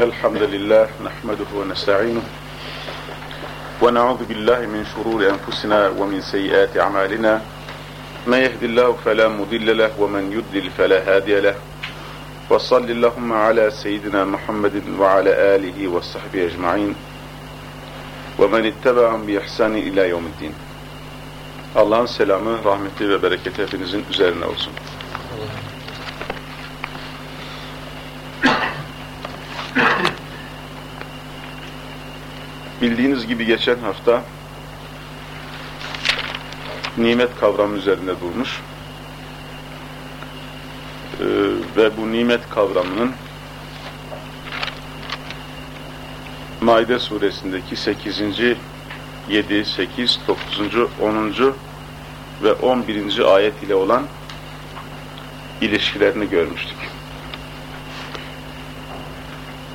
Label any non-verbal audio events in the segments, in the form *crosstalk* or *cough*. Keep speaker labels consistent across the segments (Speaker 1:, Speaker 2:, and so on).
Speaker 1: إن الحمد لله نحمده ونستعينه ونعوذ بالله من شرور أنفسنا ومن سيئات أعمالنا. ما يهدي الله فلا مضل له ومن يضلل فلا هادي له. وصل اللهم على سيدنا محمد وعلى آله وصحبه أجمعين. ومن اتبعهم بإحسان إلى يوم الدين. Allah'ın selamı, rahmeti ve bereketi hepinizin üzerine olsun. Bildiğiniz gibi geçen hafta nimet kavramı üzerinde durmuş ee, ve bu nimet kavramının Maide suresindeki 8. 7, 8, 9, 10. ve 11. ayet ile olan ilişkilerini görmüştük.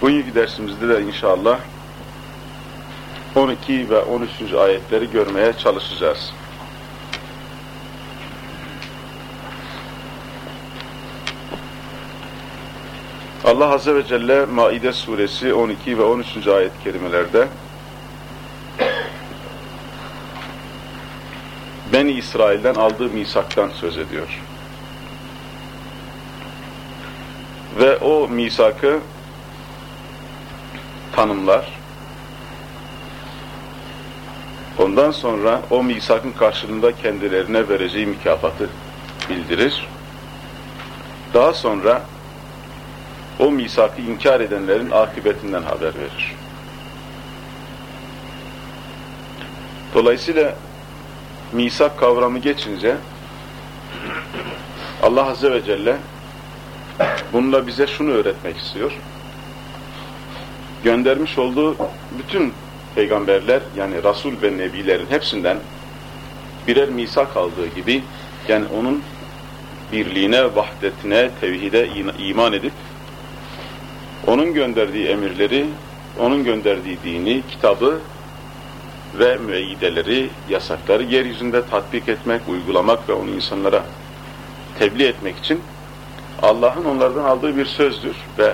Speaker 1: Bugünkü dersimizde de inşallah 12 ve 13. ayetleri görmeye çalışacağız. Allah Azze ve Celle Maide suresi 12 ve 13. ayet-i kerimelerde Beni İsrail'den aldığı misaktan söz ediyor. Ve o misakı tanımlar. Ondan sonra o misakın karşılığında kendilerine vereceği mükafatı bildirir. Daha sonra o misakı inkar edenlerin akıbetinden haber verir. Dolayısıyla misak kavramı geçince Allah Azze ve Celle bununla bize şunu öğretmek istiyor. Göndermiş olduğu bütün peygamberler yani Resul ve Nebilerin hepsinden birer misak aldığı gibi yani onun birliğine, vahdetine, tevhide iman edip onun gönderdiği emirleri, onun gönderdiği dini, kitabı ve müeyyideleri, yasakları yeryüzünde tatbik etmek, uygulamak ve onu insanlara tebliğ etmek için Allah'ın onlardan aldığı bir sözdür ve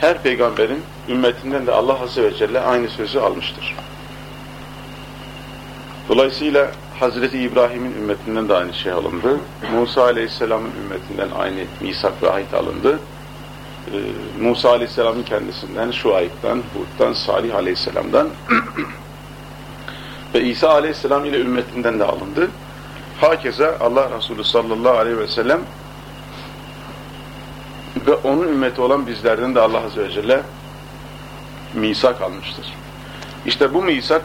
Speaker 1: her peygamberin ümmetinden de Allah Azze ve Celle aynı sözü almıştır. Dolayısıyla Hazreti İbrahim'in ümmetinden de aynı şey alındı. Musa Aleyhisselam'ın ümmetinden aynı misak ve ahit alındı. Ee, Musa Aleyhisselam'ın kendisinden, Şuayb'dan, Hud'dan, Salih Aleyhisselam'dan *clears throat* ve İsa Aleyhisselam ile ümmetinden de alındı. Hakeza Allah Resulü sallallahu aleyhi ve sellem ve onun ümmeti olan bizlerden de Allah Azze ve Celle misak almıştır. İşte bu misak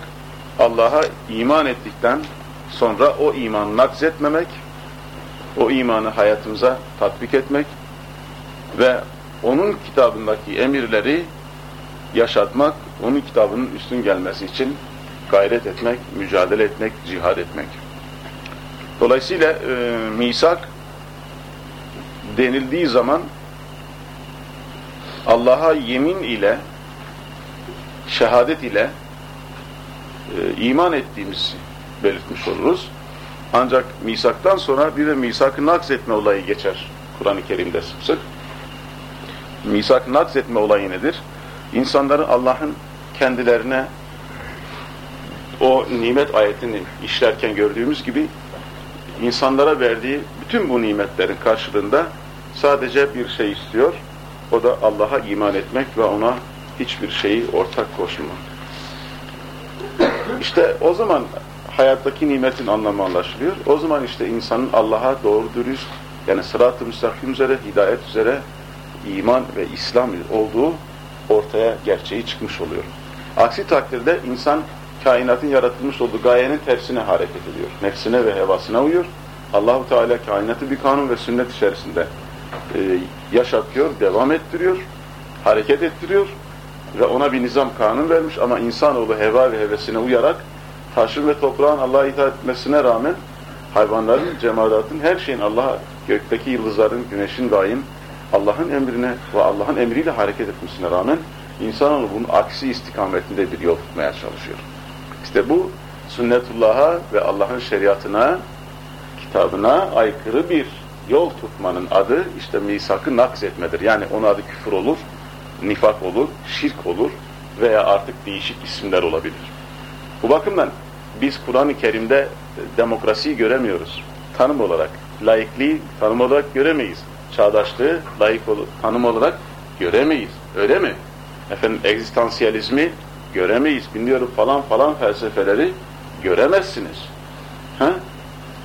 Speaker 1: Allah'a iman ettikten sonra o imanı nakzetmemek, o imanı hayatımıza tatbik etmek ve onun kitabındaki emirleri yaşatmak, onun kitabının üstün gelmesi için gayret etmek, mücadele etmek, cihad etmek. Dolayısıyla e, misak denildiği zaman Allah'a yemin ile şehadet ile e, iman ettiğimizi belirtmiş oluruz. Ancak misaktan sonra bir de misak-ı nakz etme olayı geçer Kur'an-ı Kerim'de sık sık. Misak-ı nakz etme olayı nedir? İnsanların Allah'ın kendilerine o nimet ayetini işlerken gördüğümüz gibi insanlara verdiği bütün bu nimetlerin karşılığında sadece bir şey istiyor. O da Allah'a iman etmek ve ona hiçbir şeyi ortak koşmamak. İşte o zaman hayattaki nimetin anlamı anlaşılıyor. O zaman işte insanın Allah'a doğru dürüst yani sırat-ı müstakim üzere, hidayet üzere iman ve İslam olduğu ortaya gerçeği çıkmış oluyor. Aksi takdirde insan kainatın yaratılmış olduğu gayenin tersine hareket ediyor. Nefsine ve hevasına uyuyor. Allahu Teala kainatı bir kanun ve sünnet içerisinde e, yaşatıyor, devam ettiriyor, hareket ettiriyor ve ona bir nizam kanun vermiş ama insanoğlu heva ve hevesine uyarak taşın ve toprağın Allah'a itaat etmesine rağmen hayvanların, cemaatın, her şeyin Allah'a, gökteki yıldızların, güneşin daim Allah'ın emrine ve Allah'ın emriyle hareket etmesine rağmen insanoğlu bunun aksi istikametinde bir yol tutmaya çalışıyor. İşte bu sünnetullah'a ve Allah'ın şeriatına, kitabına aykırı bir yol tutmanın adı işte misakı nakz etmedir. Yani onun adı küfür olur, nifak olur, şirk olur veya artık değişik isimler olabilir. Bu bakımdan biz Kur'an-ı Kerim'de demokrasiyi göremiyoruz. Tanım olarak, laikliği tanım olarak göremeyiz. Çağdaşlığı layık ol tanım olarak göremeyiz. Öyle mi? Efendim egzistansiyalizmi göremeyiz. Bilmiyorum falan falan felsefeleri göremezsiniz. Ha?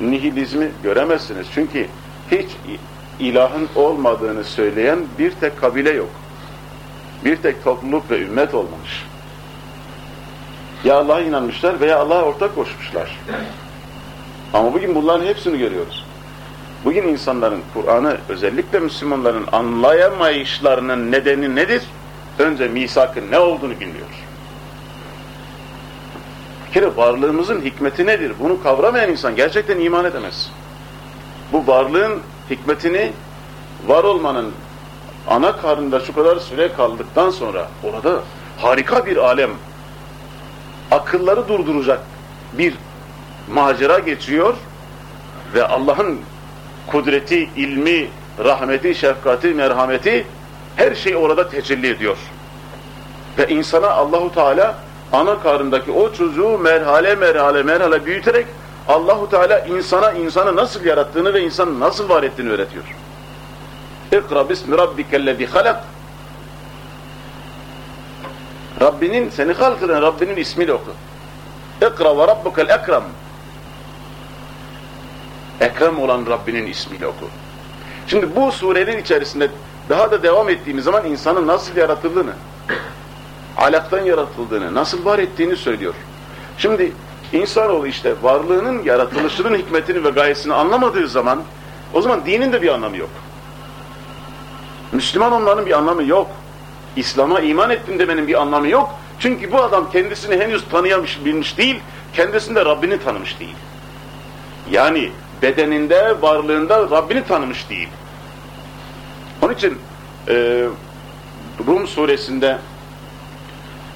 Speaker 1: Nihilizmi göremezsiniz. Çünkü hiç ilahın olmadığını söyleyen bir tek kabile yok. Bir tek topluluk ve ümmet olmamış. Ya Allah'a inanmışlar veya Allah'a ortak koşmuşlar. Ama bugün bunların hepsini görüyoruz. Bugün insanların Kur'an'ı özellikle Müslümanların anlayamayışlarının nedeni nedir? Önce misakın ne olduğunu bilmiyor. Bir kere varlığımızın hikmeti nedir? Bunu kavramayan insan gerçekten iman edemez. Bu varlığın hikmetini var olmanın ana karnında şu kadar süre kaldıktan sonra orada harika bir alem akılları durduracak bir macera geçiyor ve Allah'ın kudreti, ilmi, rahmeti, şefkati, merhameti her şey orada tecelli ediyor. Ve insana Allahu Teala ana karnındaki o çocuğu merhale merhale merhale büyüterek Allahu Teala insana insanı nasıl yarattığını ve insanı nasıl var ettiğini öğretiyor. İkra bismi rabbikellezi halak Rabbinin seni halk eden Rabbinin ismiyle oku. Ve rabbukel ekrem Ekrem olan Rabbinin ismiyle oku. Şimdi bu surenin içerisinde daha da devam ettiğimiz zaman insanın nasıl yaratıldığını, alaktan yaratıldığını, nasıl var ettiğini söylüyor. Şimdi insanoğlu işte varlığının yaratılışının hikmetini ve gayesini anlamadığı zaman o zaman dinin de bir anlamı yok. Müslüman olmanın bir anlamı yok. İslam'a iman ettim demenin bir anlamı yok. Çünkü bu adam kendisini henüz tanıyamış, bilmiş değil, kendisini de Rabbini tanımış değil. Yani bedeninde, varlığında Rabbini tanımış değil. Onun için e, Rum suresinde,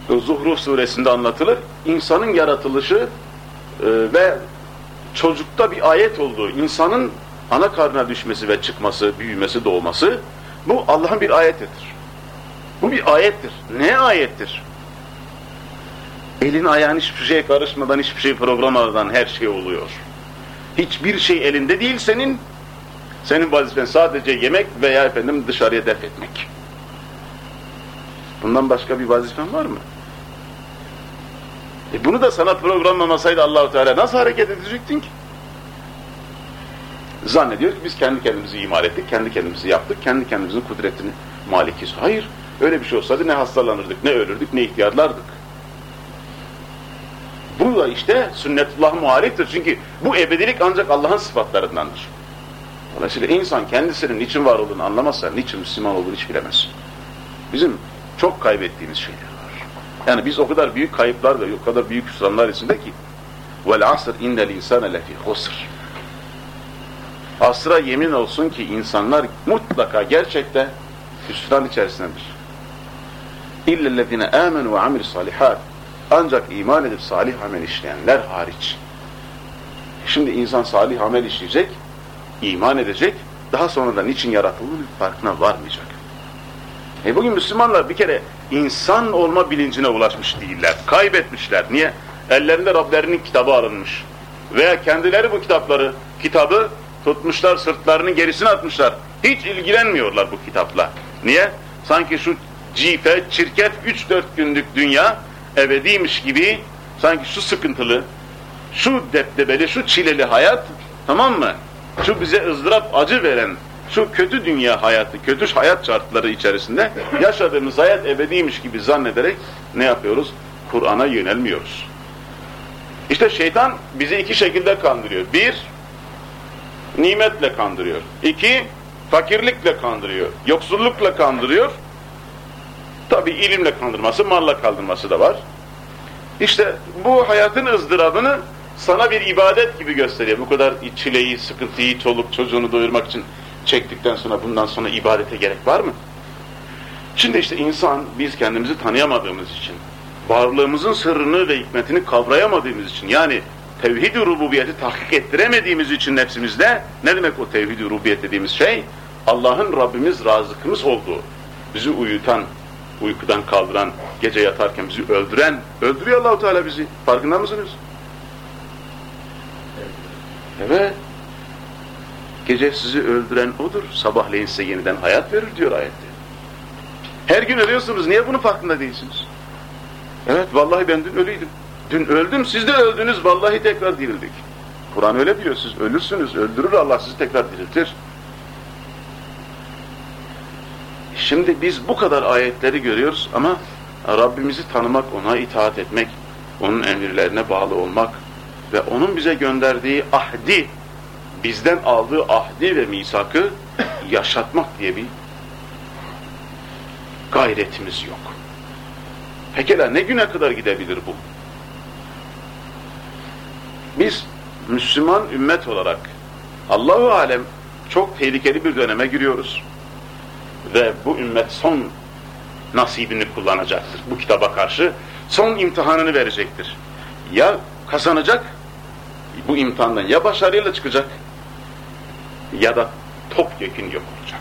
Speaker 1: Zuhruf suresinde anlatılır, insanın yaratılışı e, ve çocukta bir ayet olduğu, insanın ana karnına düşmesi ve çıkması, büyümesi, doğması, bu Allah'ın bir ayetidir. Bu bir ayettir. Ne ayettir? Elin ayağın hiçbir şeye karışmadan, hiçbir şey programlamadan her şey oluyor. Hiçbir şey elinde değil senin. Senin vazifen sadece yemek veya efendim dışarıya def etmek. Bundan başka bir vazifen var mı? E bunu da sana programlamasaydı Allahu Teala nasıl hareket edecektin ki? Zannediyor ki biz kendi kendimizi imal ettik, kendi kendimizi yaptık, kendi kendimizin kudretini malikiz. Hayır, öyle bir şey olsaydı ne hastalanırdık, ne ölürdük, ne ihtiyarlardık. Bu da işte sünnetullah muhaliftir. Çünkü bu ebedilik ancak Allah'ın sıfatlarındandır. Dolayısıyla insan kendisinin niçin var olduğunu anlamazsa, niçin Müslüman olduğunu hiç bilemez. Bizim çok kaybettiğimiz şeyler var. Yani biz o kadar büyük kayıplar ve o kadar büyük hüsranlar içinde ki asr innel insane lefi husr. Asra yemin olsun ki insanlar mutlaka gerçekte hüsran içerisindedir. İllellezine amenu ve amil salihat. Ancak iman edip salih amel işleyenler hariç. Şimdi insan salih amel işleyecek, iman edecek, daha sonra da niçin yaratıldığının farkına varmayacak. E bugün Müslümanlar bir kere insan olma bilincine ulaşmış değiller. Kaybetmişler. Niye? Ellerinde Rablerinin kitabı alınmış. Veya kendileri bu kitapları, kitabı tutmuşlar, sırtlarının gerisine atmışlar. Hiç ilgilenmiyorlar bu kitapla. Niye? Sanki şu cife, çirket 3-4 günlük dünya ebediymiş gibi sanki şu sıkıntılı, şu deptebeli, şu çileli hayat tamam mı? Şu bize ızdırap, acı veren şu kötü dünya hayatı, kötü hayat şartları içerisinde yaşadığımız hayat ebediymiş gibi zannederek ne yapıyoruz? Kur'an'a yönelmiyoruz. İşte şeytan bizi iki şekilde kandırıyor. Bir, nimetle kandırıyor. İki, fakirlikle kandırıyor. Yoksullukla kandırıyor. Tabi ilimle kandırması, malla kandırması da var. İşte bu hayatın ızdırabını sana bir ibadet gibi gösteriyor. Bu kadar çileyi, sıkıntıyı, çoluk çocuğunu doyurmak için çektikten sonra bundan sonra ibadete gerek var mı? Şimdi işte insan biz kendimizi tanıyamadığımız için, varlığımızın sırrını ve hikmetini kavrayamadığımız için yani tevhid-i rububiyeti tahkik ettiremediğimiz için nefsimizde ne demek o tevhid-i rububiyet dediğimiz şey? Allah'ın Rabbimiz, razıkımız olduğu, bizi uyutan, uykudan kaldıran, gece yatarken bizi öldüren, öldürüyor Allahu Teala bizi. Farkında mısınız? Evet. Gece sizi öldüren odur. Sabahleyin size yeniden hayat verir diyor ayette. Her gün ölüyorsunuz. Niye bunun farkında değilsiniz? Evet vallahi ben dün ölüydüm. Dün öldüm siz de öldünüz. Vallahi tekrar dirildik. Kur'an öyle diyor. Siz ölürsünüz. Öldürür Allah sizi tekrar diriltir. Şimdi biz bu kadar ayetleri görüyoruz ama Rabbimizi tanımak, ona itaat etmek, onun emirlerine bağlı olmak ve onun bize gönderdiği ahdi, bizden aldığı ahdi ve misakı yaşatmak diye bir gayretimiz yok. Pekala ne güne kadar gidebilir bu? Biz Müslüman ümmet olarak Allahu alem çok tehlikeli bir döneme giriyoruz. Ve bu ümmet son nasibini kullanacaktır. Bu kitaba karşı son imtihanını verecektir. Ya kazanacak bu imtihandan ya başarıyla çıkacak ya da topyekun yok olacak.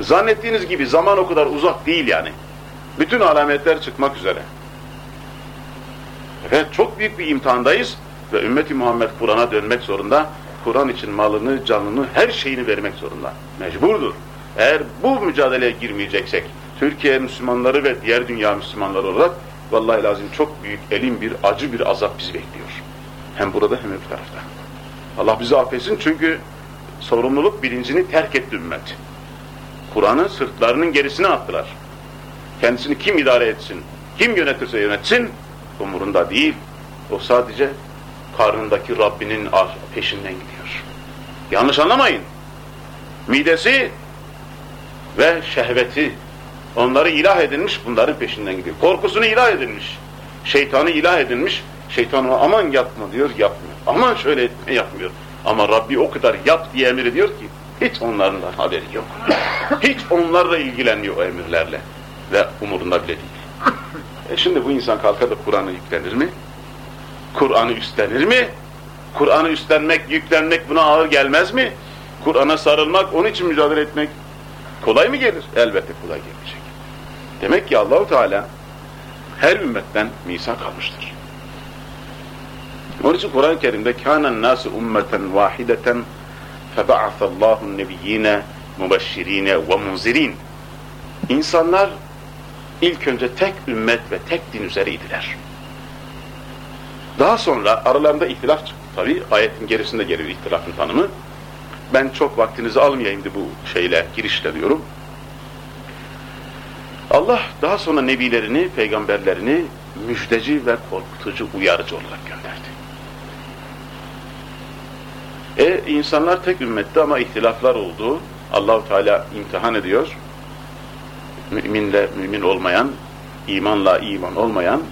Speaker 1: Zannettiğiniz gibi zaman o kadar uzak değil yani. Bütün alametler çıkmak üzere. Evet çok büyük bir imtihandayız ve ümmeti Muhammed Kur'an'a dönmek zorunda. Kur'an için malını, canını, her şeyini vermek zorunda. Mecburdur. Eğer bu mücadeleye girmeyeceksek, Türkiye Müslümanları ve diğer dünya Müslümanları olarak vallahi lazım çok büyük, elim bir, acı bir azap bizi bekliyor. Hem burada hem öbür tarafta. Allah bizi affetsin çünkü sorumluluk bilincini terk etti ümmet. Kur'an'ı sırtlarının gerisine attılar. Kendisini kim idare etsin, kim yönetirse yönetsin, umurunda değil. O sadece karnındaki Rabbinin peşinden gidiyor. Yanlış anlamayın. Midesi ve şehveti onları ilah edilmiş, bunların peşinden gidiyor. Korkusunu ilah edilmiş. Şeytanı ilah edilmiş. Şeytan ona aman yapma diyor, yapmıyor. Aman şöyle etme, yapmıyor. Ama Rabbi o kadar yap diye emir ediyor ki hiç onlardan haberi yok. *coughs* hiç onlarla ilgilenmiyor o emirlerle. Ve umurunda bile değil. E şimdi bu insan kalkar da Kur'an'ı yüklenir mi? Kur'an'ı üstlenir mi? Kur'an'ı üstlenmek, yüklenmek buna ağır gelmez mi? Kur'an'a sarılmak, onun için mücadele etmek kolay mı gelir? Elbette kolay gelecek. Demek ki Allahu Teala her ümmetten misak almıştır. Onun için Kur'an-ı Kerim'de kânen nâsı ummeten vâhideten feba'athallâhun nebiyyîne mübeşşirîne ve munzirîn İnsanlar ilk önce tek ümmet ve tek din üzereydiler. Daha sonra aralarında ihtilaf çıktı tabi. Ayetin gerisinde geliyor ihtilafın tanımı. Ben çok vaktinizi almayayım bu şeyle, girişle diyorum. Allah daha sonra nebilerini, peygamberlerini müjdeci ve korkutucu, uyarıcı olarak gönderdi. E insanlar tek ümmette ama ihtilaflar oldu. Allahu Teala imtihan ediyor. Müminle mümin olmayan, imanla iman olmayan,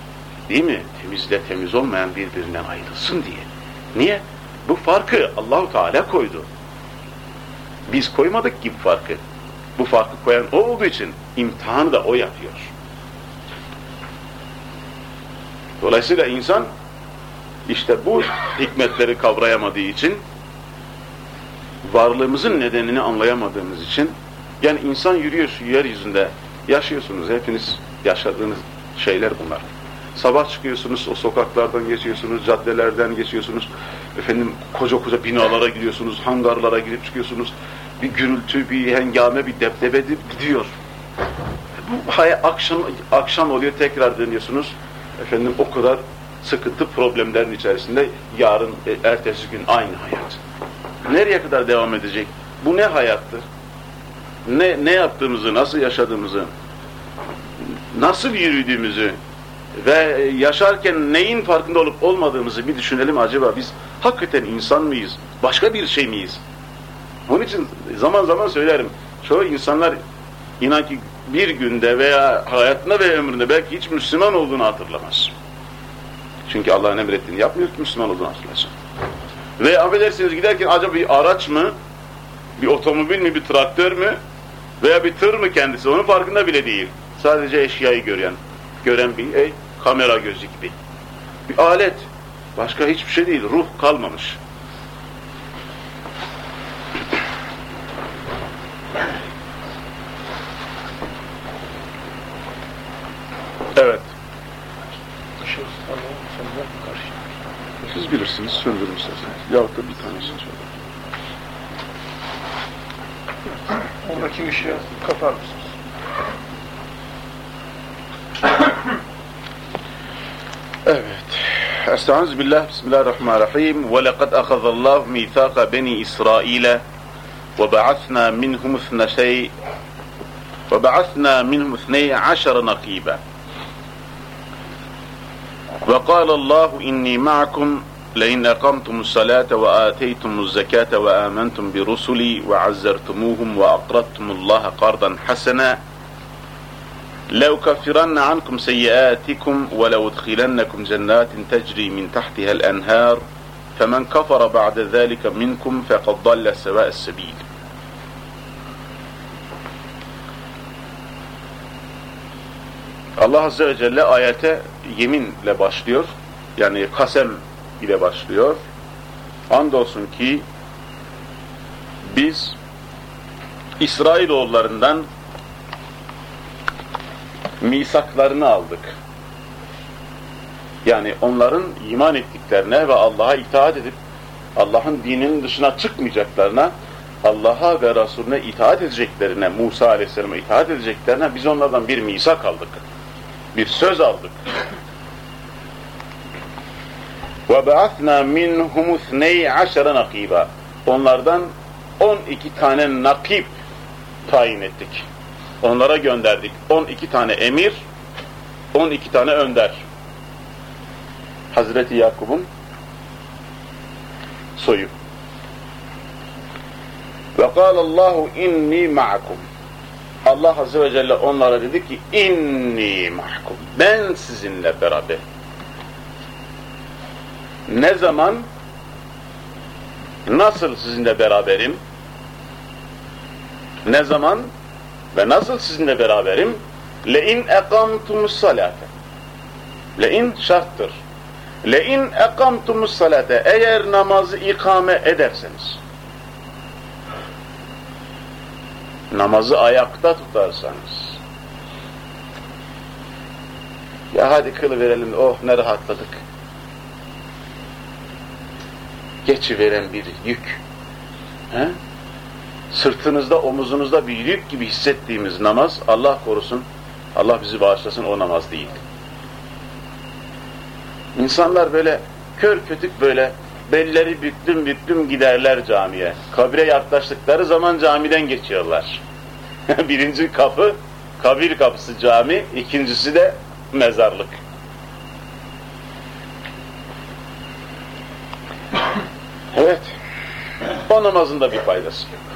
Speaker 1: değil mi? Temizle temiz olmayan birbirinden ayrılsın diye. Niye? Bu farkı Allahu Teala koydu. Biz koymadık ki bu farkı. Bu farkı koyan o olduğu için imtihanı da o yapıyor. Dolayısıyla insan işte bu hikmetleri kavrayamadığı için varlığımızın nedenini anlayamadığımız için yani insan yürüyor yeryüzünde yaşıyorsunuz hepiniz yaşadığınız şeyler bunlar. Sabah çıkıyorsunuz, o sokaklardan geçiyorsunuz, caddelerden geçiyorsunuz. Efendim koca koca binalara gidiyorsunuz, hangarlara girip çıkıyorsunuz. Bir gürültü, bir hengame, bir debdebe gidiyor. Bu hayat akşam akşam oluyor tekrar dönüyorsunuz. Efendim o kadar sıkıntı problemlerin içerisinde yarın, e, ertesi gün aynı hayat. Nereye kadar devam edecek? Bu ne hayattır? Ne, ne yaptığımızı, nasıl yaşadığımızı, nasıl yürüdüğümüzü ve yaşarken neyin farkında olup olmadığımızı bir düşünelim acaba biz hakikaten insan mıyız? Başka bir şey miyiz? Onun için zaman zaman söylerim. Çoğu insanlar inan ki bir günde veya hayatında ve ömründe belki hiç Müslüman olduğunu hatırlamaz. Çünkü Allah'ın emrettiğini yapmıyor ki Müslüman olduğunu hatırlasın. Ve affedersiniz giderken acaba bir araç mı, bir otomobil mi, bir traktör mü veya bir tır mı kendisi onun farkında bile değil. Sadece eşyayı gören, gören bir ey, kamera gözü gibi. Bir alet. Başka hiçbir şey değil. Ruh kalmamış. Evet. Siz bilirsiniz, söndürün isterseniz. Yahut da bir tanesini söyle.
Speaker 2: Oradaki ışığı kapar mısınız?
Speaker 1: أستعوذ بالله. بسم الله الرحمن الرحيم. ولقد أخذ الله ميثاق بني إسرائيل وبعثنا منهم اثنتي وبعثنا منهم اثني عشر نقيبا. وقال الله إني معكم لئن أقمتم الصلاة وآتيتم الزكاة وآمنتم برسلي وعزرتموهم وأقرضتم الله قرضا حسنا لأكفرن عنكم سيئاتكم ولأدخلنكم جنات تجري من تحتها الأنهار فمن كفر بعد ذلك منكم فقد ضل سواء السبيل Allah Azze ve Celle ayete yeminle başlıyor. Yani kasem ile başlıyor. Andolsun ki biz İsrailoğullarından misaklarını aldık. Yani onların iman ettiklerine ve Allah'a itaat edip Allah'ın dininin dışına çıkmayacaklarına, Allah'a ve Resulüne itaat edeceklerine, Musa Aleyhisselam'a itaat edeceklerine biz onlardan bir misak aldık. Bir söz aldık. Ba'athna minhum ithney aşara nakiba. Onlardan 12 tane nakib tayin ettik. Onlara gönderdik. 12 tane emir, 12 tane önder. Hazreti Yakup'un soyu. Ve kâlallahu inni ma'akum. Allah Azze ve Celle onlara dedi ki inni mahkum. Ben sizinle beraber. Ne zaman nasıl sizinle beraberim? Ne zaman ve nasıl sizinle beraberim? Ekamtumus salate. Le in şarttır. İn ekamtumus salate. Eğer namazı ikame ederseniz. Namazı ayakta tutarsanız. Ya hadi kılı verelim. Oh ne rahatladık. Geçiveren bir yük. He? Sırtınızda, omuzunuzda bir yük gibi hissettiğimiz namaz, Allah korusun, Allah bizi bağışlasın o namaz değil. İnsanlar böyle kör kütük böyle belleri büktüm büktüm giderler camiye. Kabire yaklaştıkları zaman camiden geçiyorlar. *laughs* Birinci kapı, kabir kapısı cami, ikincisi de mezarlık. Evet, o namazın da bir faydası yok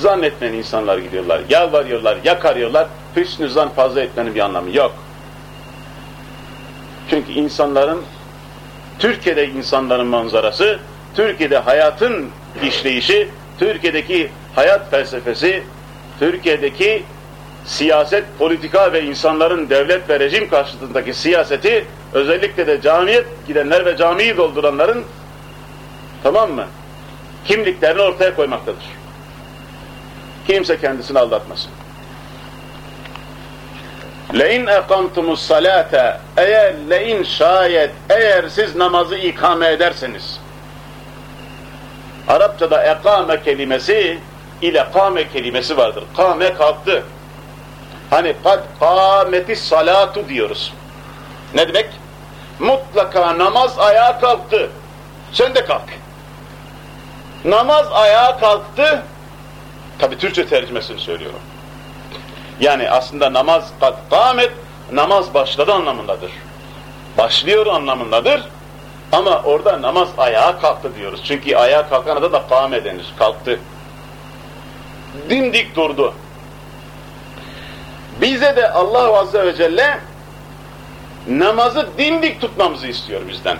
Speaker 1: zannetmeyen insanlar gidiyorlar. Yalvarıyorlar, yakarıyorlar. Hüsnü zan fazla etmenin bir anlamı yok. Çünkü insanların, Türkiye'de insanların manzarası, Türkiye'de hayatın işleyişi, Türkiye'deki hayat felsefesi, Türkiye'deki siyaset, politika ve insanların devlet ve rejim karşısındaki siyaseti, özellikle de camiye gidenler ve camiyi dolduranların, tamam mı, kimliklerini ortaya koymaktadır. Kimse kendisini aldatmasın. Lein ekamtumus salate eğer lein şayet eğer siz namazı ikame ederseniz Arapçada ekame kelimesi ile kame kelimesi vardır. Kame kalktı. Hani kad kameti salatu diyoruz. Ne demek? Mutlaka namaz ayağa kalktı. Sen de kalk. Namaz ayağa kalktı. Tabi Türkçe tercümesini söylüyorum. Yani aslında namaz kâmet, namaz başladı anlamındadır. Başlıyor anlamındadır. Ama orada namaz ayağa kalktı diyoruz. Çünkü ayağa kalkan da da kâme denir, kalktı. Dimdik durdu. Bize de Allah Azze ve Celle namazı dimdik tutmamızı istiyor bizden.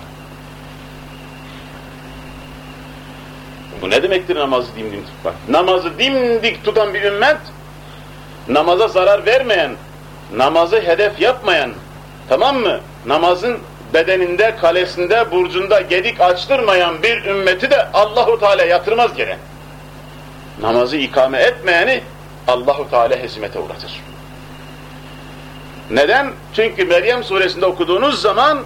Speaker 1: Bu ne demektir namazı dimdik tutmak? Namazı dimdik tutan bir ümmet, namaza zarar vermeyen, namazı hedef yapmayan, tamam mı? Namazın bedeninde, kalesinde, burcunda gedik açtırmayan bir ümmeti de Allahu Teala yatırmaz gene. Namazı ikame etmeyeni Allahu Teala hizmete uğratır. Neden? Çünkü Meryem suresinde okuduğunuz zaman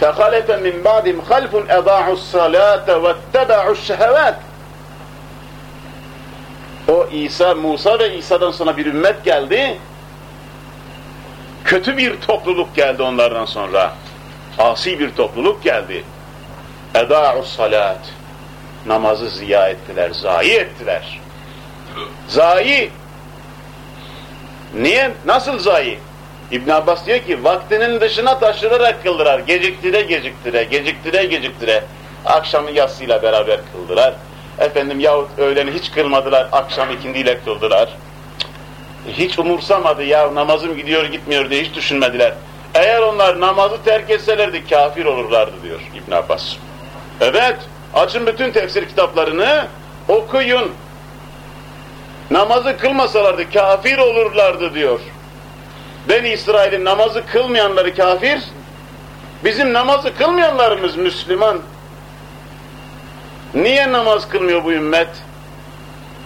Speaker 1: فَخَلَفَ مِنْ بَعْدِمْ خَلْفٌ اَضَاعُوا الصَّلَاةَ وَاتَّبَعُوا الشَّهَوَاتِ O İsa, Musa ve İsa'dan sonra bir ümmet geldi. Kötü bir topluluk geldi onlardan sonra. Asi bir topluluk geldi. اَضَاعُوا salat Namazı ziya ettiler, zayi ettiler. Zayi. Niye? Nasıl zayi? İbn Abbas diyor ki vaktinin dışına taşırarak kıldırar. Geciktire geciktire, geciktire geciktire. Akşamı yatsıyla beraber kıldılar. Efendim yahut öğleni hiç kılmadılar, akşam ikindiyle kıldılar. Hiç umursamadı ya namazım gidiyor gitmiyor diye hiç düşünmediler. Eğer onlar namazı terk etselerdi kafir olurlardı diyor İbn Abbas. Evet, açın bütün tefsir kitaplarını okuyun. Namazı kılmasalardı kafir olurlardı diyor. Ben İsrail'in namazı kılmayanları kafir, bizim namazı kılmayanlarımız Müslüman. Niye namaz kılmıyor bu ümmet?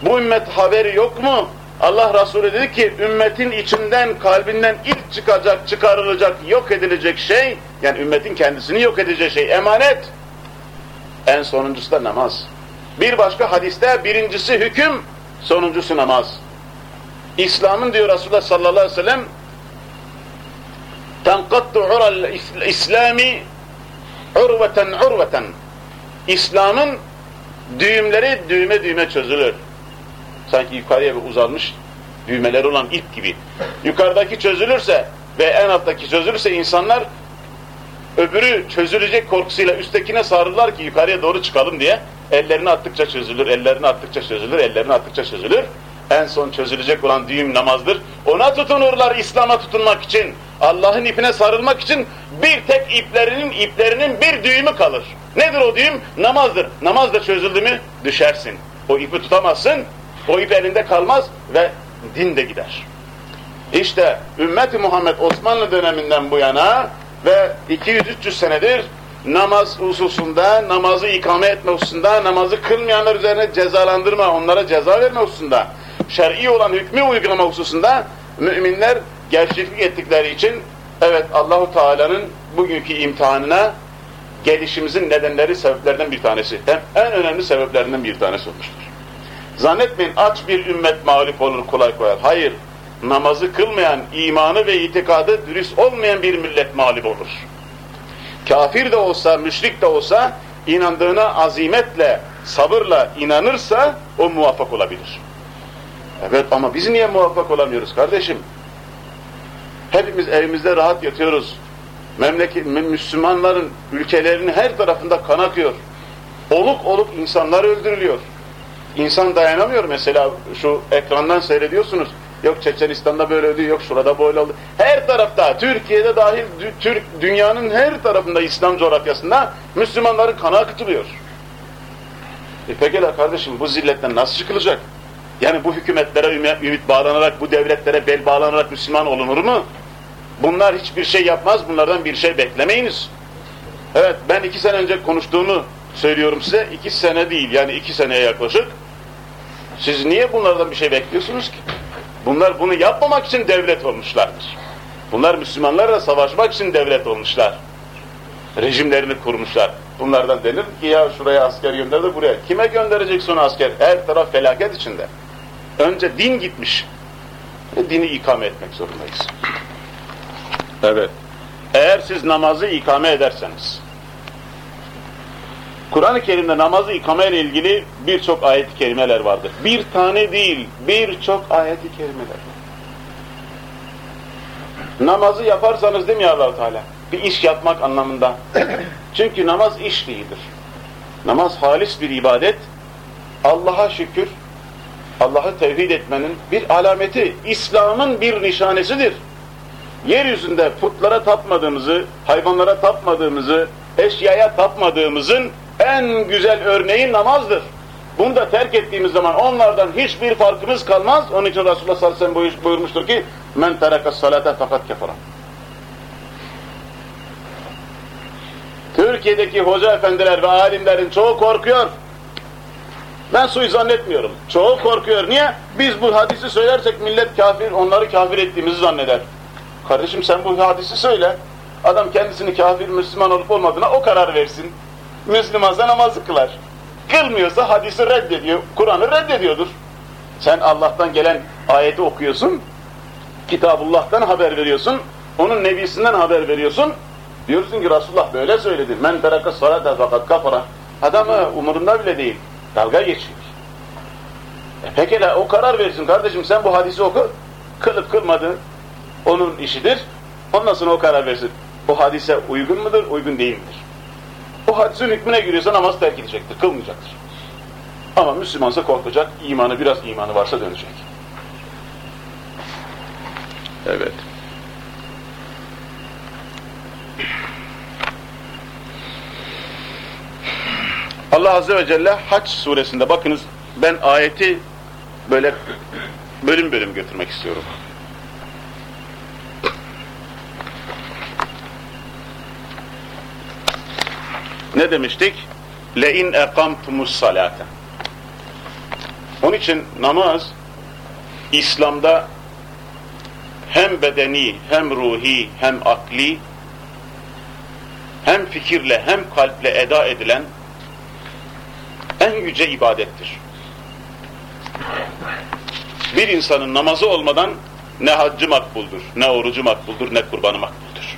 Speaker 1: Bu ümmet haberi yok mu? Allah Resulü dedi ki ümmetin içinden kalbinden ilk çıkacak, çıkarılacak, yok edilecek şey yani ümmetin kendisini yok edecek şey emanet. En sonuncusu da namaz. Bir başka hadiste birincisi hüküm, sonuncusu namaz. İslam'ın diyor Resulullah sallallahu aleyhi ve sellem tenkattu ural İslami urveten urveten İslam'ın düğümleri düğme düğme çözülür. Sanki yukarıya bir uzanmış düğmeleri olan ip gibi. Yukarıdaki çözülürse ve en alttaki çözülürse insanlar öbürü çözülecek korkusuyla üsttekine sarılırlar ki yukarıya doğru çıkalım diye ellerini attıkça çözülür, ellerini attıkça çözülür, ellerini attıkça çözülür. En son çözülecek olan düğüm namazdır. Ona tutunurlar İslam'a tutunmak için. Allah'ın ipine sarılmak için bir tek iplerinin iplerinin bir düğümü kalır. Nedir o düğüm? Namazdır. Namaz da çözüldü mü düşersin. O ipi tutamazsın, o ip elinde kalmaz ve din de gider. İşte ümmeti Muhammed Osmanlı döneminden bu yana ve 200-300 senedir namaz hususunda, namazı ikame etme hususunda, namazı kılmayanlar üzerine cezalandırma, onlara ceza verme hususunda, şer'i olan hükmü uygulama hususunda müminler gerçeklik ettikleri için evet Allahu Teala'nın bugünkü imtihanına gelişimizin nedenleri, sebeplerden bir tanesi. Hem en önemli sebeplerinden bir tanesi olmuştur. Zannetmeyin aç bir ümmet mağlup olur kolay kolay. Hayır. Namazı kılmayan, imanı ve itikadı dürüst olmayan bir millet mağlup olur. Kafir de olsa, müşrik de olsa inandığına azimetle, sabırla inanırsa o muvaffak olabilir. Evet ama biz niye muvaffak olamıyoruz kardeşim? Hepimiz evimizde rahat yatıyoruz. Memleket, Müslümanların ülkelerinin her tarafında kan akıyor. Oluk oluk insanlar öldürülüyor. İnsan dayanamıyor mesela şu ekrandan seyrediyorsunuz. Yok Çeçenistan'da böyle öldü, yok şurada böyle oldu. Her tarafta, Türkiye'de dahil Türk dünyanın her tarafında İslam coğrafyasında Müslümanların kanı akıtılıyor. E pekala kardeşim bu zilletten nasıl çıkılacak? Yani bu hükümetlere ümit bağlanarak, bu devletlere bel bağlanarak Müslüman olunur mu? Bunlar hiçbir şey yapmaz, bunlardan bir şey beklemeyiniz. Evet, ben iki sene önce konuştuğumu söylüyorum size. iki sene değil, yani iki seneye yaklaşık. Siz niye bunlardan bir şey bekliyorsunuz ki? Bunlar bunu yapmamak için devlet olmuşlardır. Bunlar Müslümanlarla savaşmak için devlet olmuşlar. Rejimlerini kurmuşlar. Bunlardan denir ki ya şuraya asker gönder de buraya. Kime gönderecek sonra asker? Her taraf felaket içinde. Önce din gitmiş. Ve dini ikame etmek zorundayız. Evet. Eğer siz namazı ikame ederseniz, Kur'an-ı Kerim'de namazı ikame ile ilgili birçok ayet-i kerimeler vardır. Bir tane değil, birçok ayet-i kerimeler. Namazı yaparsanız değil mi allah Teala? Bir iş yapmak anlamında. *clears throat* Çünkü namaz iş değildir. Namaz halis bir ibadet. Allah'a şükür, Allah'ı tevhid etmenin bir alameti, İslam'ın bir nişanesidir. Yeryüzünde putlara tapmadığımızı, hayvanlara tapmadığımızı, eşyaya tapmadığımızın en güzel örneği namazdır. Bunu da terk ettiğimiz zaman onlardan hiçbir farkımız kalmaz. Onun için Resulullah sallallahu aleyhi ve sellem buyurmuştur ki men terekas salate fakat kefara. Türkiye'deki hoca efendiler ve alimlerin çoğu korkuyor. Ben suyu zannetmiyorum. Çoğu korkuyor. Niye? Biz bu hadisi söylersek millet kafir, onları kafir ettiğimizi zanneder. Kardeşim sen bu hadisi söyle. Adam kendisini kafir Müslüman olup olmadığına o karar versin. Müslümansa namazı kılar. Kılmıyorsa hadisi reddediyor, Kur'an'ı reddediyordur. Sen Allah'tan gelen ayeti okuyorsun, Kitabullah'tan haber veriyorsun, onun nebisinden haber veriyorsun. Diyorsun ki Resulullah böyle söyledi. Men teraka salate fakat kafara. Adamı umurunda bile değil. Dalga geçiyor. E pekala o karar versin kardeşim sen bu hadisi oku. Kılıp kılmadı onun işidir. Ondan sonra o karar versin. O hadise uygun mudur, uygun değil midir? O hadisin hükmüne giriyorsa namaz terk edecektir, kılmayacaktır. Ama Müslümansa korkacak, imanı biraz imanı varsa dönecek. Evet. Allah Azze ve Celle Haç suresinde bakınız ben ayeti böyle bölüm bölüm götürmek istiyorum. Ne demiştik? لَاِنْ اَقَمْتُمُ الصَّلَاةَ Onun için namaz İslam'da hem bedeni, hem ruhi, hem akli, hem fikirle, hem kalple eda edilen en yüce ibadettir. Bir insanın namazı olmadan ne haccı makbuldur, ne orucu makbuldur, ne kurbanı makbuldur.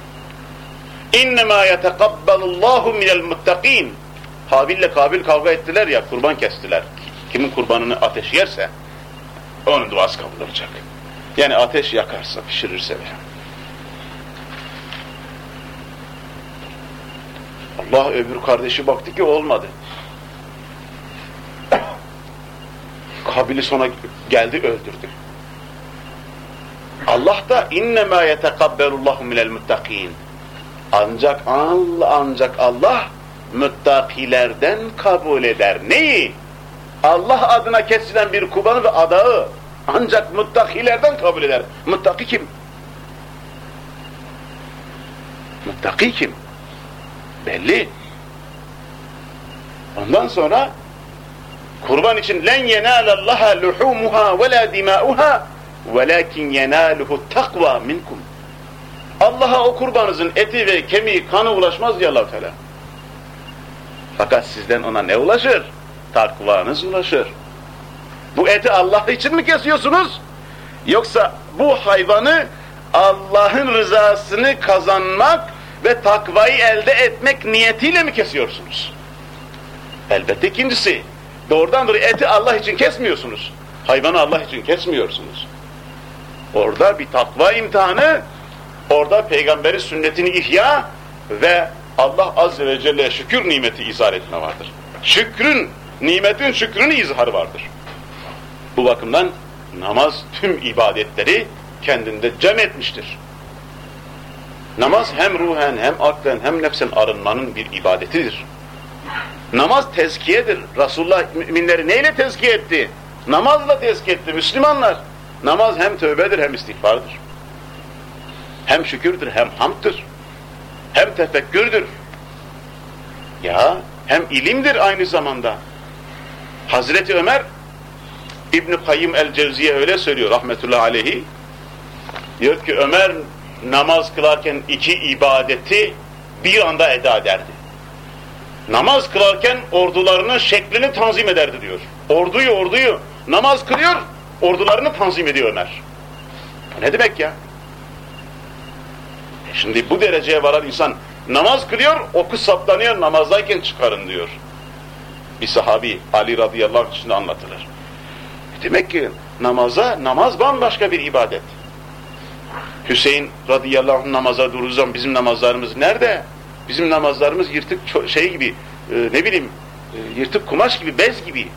Speaker 1: İnnemâ yetekabbalullahu minel muttakin. Habil'le Kabil kavga ettiler ya, kurban kestiler. Kimin kurbanını ateş yerse, onun duası kabul olacak. Yani ateş yakarsa, pişirirse veya. Allah öbür kardeşi baktı ki olmadı. Kabil'i sonra geldi öldürdü. Allah da innemâ yetekabberullahu minel muttakin. Ancak Allah, ancak Allah müttakilerden kabul eder. Neyi? Allah adına kesilen bir kurbanı ve adağı ancak muttakilerden kabul eder. Muttaki kim? Muttaki kim? Belli. Ondan sonra kurban için len yenalallaha luhumuha ve la dimauha velakin yenaluhu takva minkum. Allah'a o kurbanınızın eti ve kemiği kanı ulaşmaz diye allah Teala. Fakat sizden ona ne ulaşır? Takvanız ulaşır. Bu eti Allah için mi kesiyorsunuz? Yoksa bu hayvanı Allah'ın rızasını kazanmak ve takvayı elde etmek niyetiyle mi kesiyorsunuz? Elbette ikincisi. Doğrudan doğru eti Allah için kesmiyorsunuz. Hayvanı Allah için kesmiyorsunuz. Orada bir takva imtihanı, orada peygamberi sünnetini ihya ve Allah Azze ve Celle'ye şükür nimeti izhar etme vardır. Şükrün, nimetin şükrünü izhar vardır. Bu bakımdan namaz tüm ibadetleri kendinde cem etmiştir. Namaz hem ruhen hem aklen hem nefsen arınmanın bir ibadetidir. Namaz tezkiyedir. Resulullah müminleri neyle tezkiye etti? Namazla tezkiye etti Müslümanlar. Namaz hem tövbedir hem istiğfardır. Hem şükürdür hem hamddır. Hem tefekkürdür. Ya hem ilimdir aynı zamanda. Hazreti Ömer İbn-i Kayyım el-Cevziye öyle söylüyor rahmetullahi aleyhi. Diyor ki Ömer namaz kılarken iki ibadeti bir anda eda ederdi. Namaz kılarken ordularının şeklini tanzim ederdi diyor. Orduyu orduyu namaz kılıyor, ordularını tanzim ediyor Ömer. Ne demek ya? E şimdi bu dereceye varan insan namaz kılıyor, oku saplanıyor, namazdayken çıkarın diyor. Bir sahabi Ali radıyallahu anh için anlatılır. E demek ki namaza, namaz bambaşka bir ibadet. Hüseyin radıyallahu anh namaza durduğu zaman bizim namazlarımız nerede? Bizim namazlarımız yırtık şey gibi, e, ne bileyim, e, yırtık kumaş gibi, bez gibi.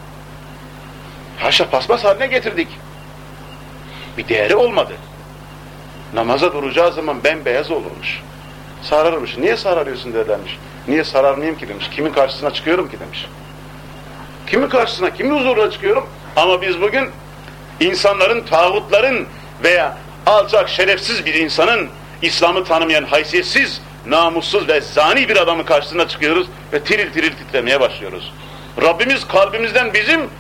Speaker 1: Haşa paspas haline getirdik. Bir değeri olmadı. Namaza duracağı zaman bembeyaz olurmuş. Sararmış. Niye sararıyorsun derlermiş. Niye sararmayayım ki demiş. Kimin karşısına çıkıyorum ki demiş. Kimin karşısına, kimin huzuruna çıkıyorum? Ama biz bugün insanların, tağutların veya alçak, şerefsiz bir insanın İslam'ı tanımayan haysiyetsiz, namussuz ve zani bir adamın karşısına çıkıyoruz ve tiril tiril titremeye başlıyoruz. Rabbimiz kalbimizden bizim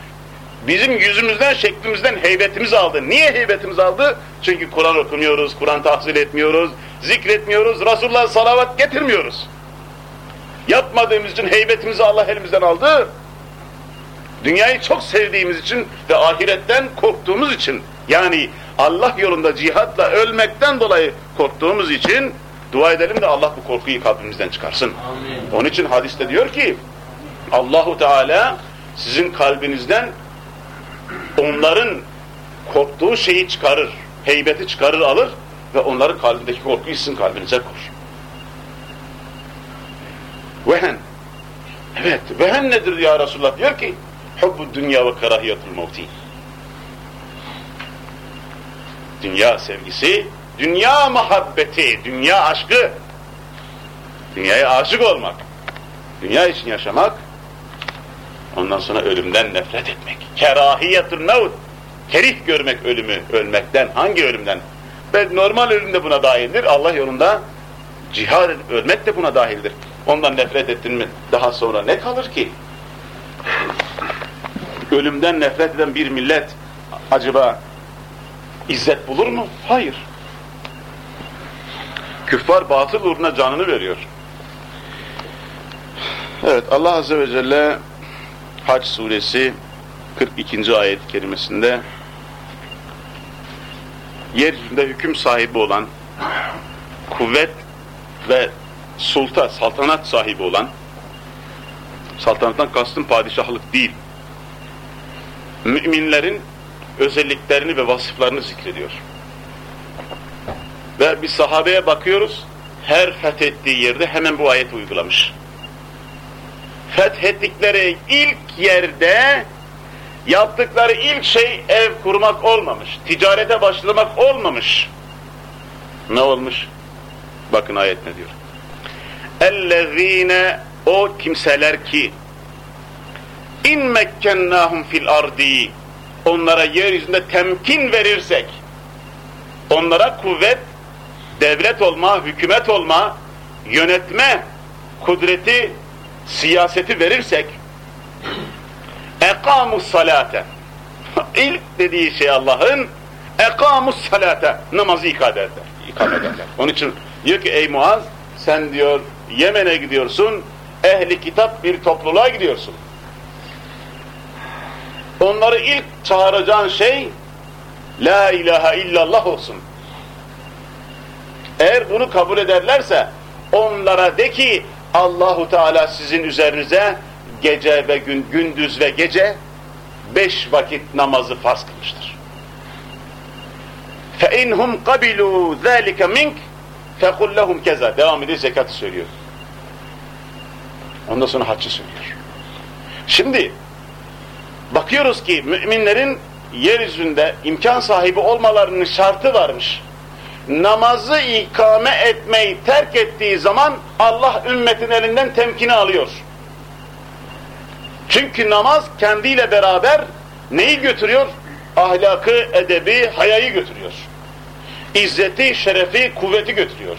Speaker 1: Bizim yüzümüzden, şeklimizden heybetimizi aldı. Niye heybetimizi aldı? Çünkü Kur'an okumuyoruz, Kur'an tahsil etmiyoruz, zikretmiyoruz, Resulullah'a salavat getirmiyoruz. Yapmadığımız için heybetimizi Allah elimizden aldı. Dünyayı çok sevdiğimiz için ve ahiretten korktuğumuz için yani Allah yolunda cihatla ölmekten dolayı korktuğumuz için dua edelim de Allah bu korkuyu kalbimizden çıkarsın.
Speaker 3: Amin.
Speaker 1: Onun için hadiste diyor ki Allahu Teala sizin kalbinizden onların korktuğu şeyi çıkarır, heybeti çıkarır alır ve onların kalbindeki korkuyu sizin kalbinize koyar. Vehen. Evet, vehen nedir ya Resulullah? Diyor ki, hubbu dünya ve karahiyetul mevti. Dünya sevgisi, dünya muhabbeti, dünya aşkı, dünyaya aşık olmak, dünya için yaşamak, ondan sonra ölümden nefret etmek. Kerahiyetul mevt, kerih görmek ölümü, ölmekten. Hangi ölümden? Ve normal ölüm de buna dahildir. Allah yolunda cihad ölmek de buna dahildir. Ondan nefret ettin mi daha sonra ne kalır ki? Ölümden nefret eden bir millet acaba izzet bulur mu? Hayır. Küffar batıl uğruna canını veriyor. Evet Allah Azze ve Celle Hac suresi 42. ayet kerimesinde yeryüzünde hüküm sahibi olan kuvvet ve sulta, saltanat sahibi olan saltanattan kastım padişahlık değil müminlerin özelliklerini ve vasıflarını zikrediyor. Ve bir sahabeye bakıyoruz, her fethettiği yerde hemen bu ayeti uygulamış. Fethettikleri ilk yerde yaptıkları ilk şey ev kurmak olmamış, ticarete başlamak olmamış. Ne olmuş? Bakın ayet ne diyor. اَلَّذ۪ينَ O kimseler ki in mekkennahum fil ardi onlara yeryüzünde temkin verirsek onlara kuvvet devlet olma, hükümet olma yönetme kudreti siyaseti verirsek ekamus salate *laughs* ilk dediği şey Allah'ın ekamus salate namazı ikame ederler. ikame ederler. Onun için diyor ki ey Muaz sen diyor Yemen'e gidiyorsun ehli kitap bir topluluğa gidiyorsun. Onları ilk çağıracağın şey La ilahe illallah olsun. Eğer bunu kabul ederlerse onlara de ki Allahu Teala sizin üzerinize gece ve gün, gündüz ve gece beş vakit namazı farz kılmıştır. فَاِنْهُمْ قَبِلُوا ذَٰلِكَ مِنْكَ فَقُلْ لَهُمْ keza. Devam ediyor zekatı söylüyor. Ondan sonra haccı söylüyor. Şimdi bakıyoruz ki müminlerin yeryüzünde imkan sahibi olmalarının şartı varmış. Namazı ikame etmeyi terk ettiği zaman Allah ümmetin elinden temkini alıyor. Çünkü namaz kendiyle beraber neyi götürüyor? Ahlakı, edebi, hayayı götürüyor. İzzeti, şerefi, kuvveti götürüyor.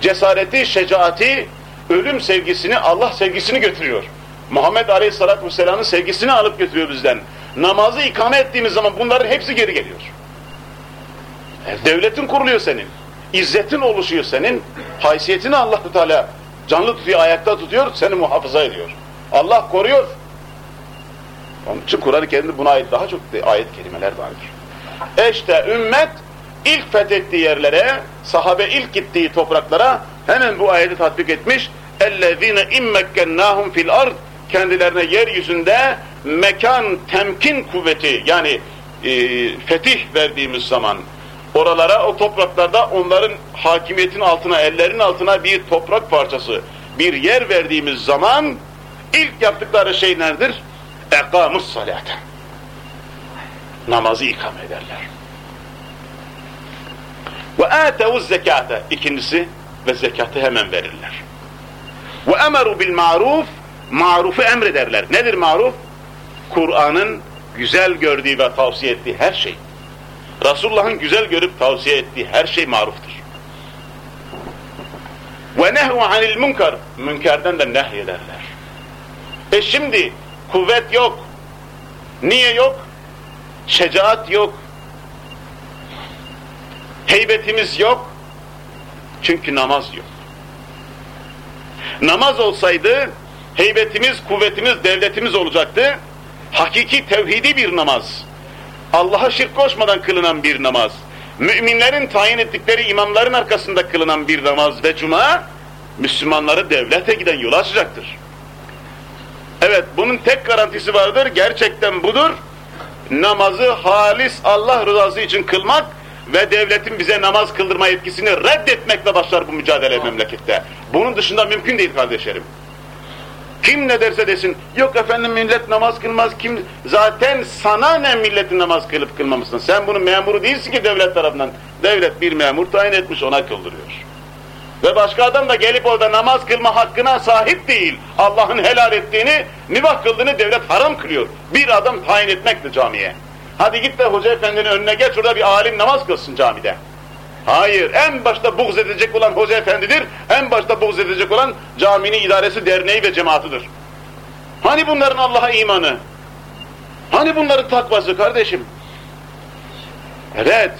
Speaker 1: Cesareti, şecaati, ölüm sevgisini, Allah sevgisini götürüyor. Muhammed Aleyhisselatü Vesselam'ın sevgisini alıp götürüyor bizden. Namazı ikame ettiğimiz zaman bunların hepsi geri geliyor. Devletin kuruluyor senin. İzzetin oluşuyor senin. Haysiyetini allah Teala canlı tutuyor, ayakta tutuyor, seni muhafaza ediyor. Allah koruyor. Onun için Kur'an-ı Kerim'de buna ait daha çok ayet kelimeler vardır. E işte ümmet ilk fethettiği yerlere, sahabe ilk gittiği topraklara hemen bu ayeti tatbik etmiş. اَلَّذ۪ينَ اِمَّكَّنَّاهُمْ fil ard Kendilerine yeryüzünde mekan, temkin kuvveti yani e, fetih verdiğimiz zaman oralara, o topraklarda onların hakimiyetin altına, ellerin altına bir toprak parçası, bir yer verdiğimiz zaman ilk yaptıkları şey nedir? Ekamus salate. Namazı ikame ederler. Ve atevuz zekate. İkincisi ve zekatı hemen verirler. Ve emeru bil maruf marufu emrederler. Nedir maruf? Kur'an'ın güzel gördüğü ve tavsiye ettiği her şey. Resulullah'ın güzel görüp tavsiye ettiği her şey maruftur. Ve nehu anil munkar. Münkerden de nehyederler. E şimdi kuvvet yok. Niye yok? Şecaat yok. Heybetimiz yok. Çünkü namaz yok. Namaz olsaydı heybetimiz, kuvvetimiz, devletimiz olacaktı. Hakiki tevhidi bir namaz. Allah'a şirk koşmadan kılınan bir namaz. Müminlerin tayin ettikleri imamların arkasında kılınan bir namaz ve cuma Müslümanları devlete giden yol açacaktır. Evet bunun tek garantisi vardır. Gerçekten budur. Namazı halis Allah rızası için kılmak ve devletin bize namaz kıldırma yetkisini reddetmekle başlar bu mücadele memlekette. Bunun dışında mümkün değil kardeşlerim. Kim ne derse desin, yok efendim millet namaz kılmaz, kim zaten sana ne milletin namaz kılıp kılmamışsın. Sen bunun memuru değilsin ki devlet tarafından. Devlet bir memur tayin etmiş, ona kıldırıyor. Ve başka adam da gelip orada namaz kılma hakkına sahip değil. Allah'ın helal ettiğini, mübah kıldığını devlet haram kılıyor. Bir adam tayin etmekle camiye. Hadi git de hoca efendinin önüne geç, orada bir alim namaz kılsın camide. Hayır, en başta buğz edecek olan hoca efendidir, en başta buğz edecek olan caminin idaresi, derneği ve cemaatıdır. Hani bunların Allah'a imanı? Hani bunların takvası kardeşim? Evet,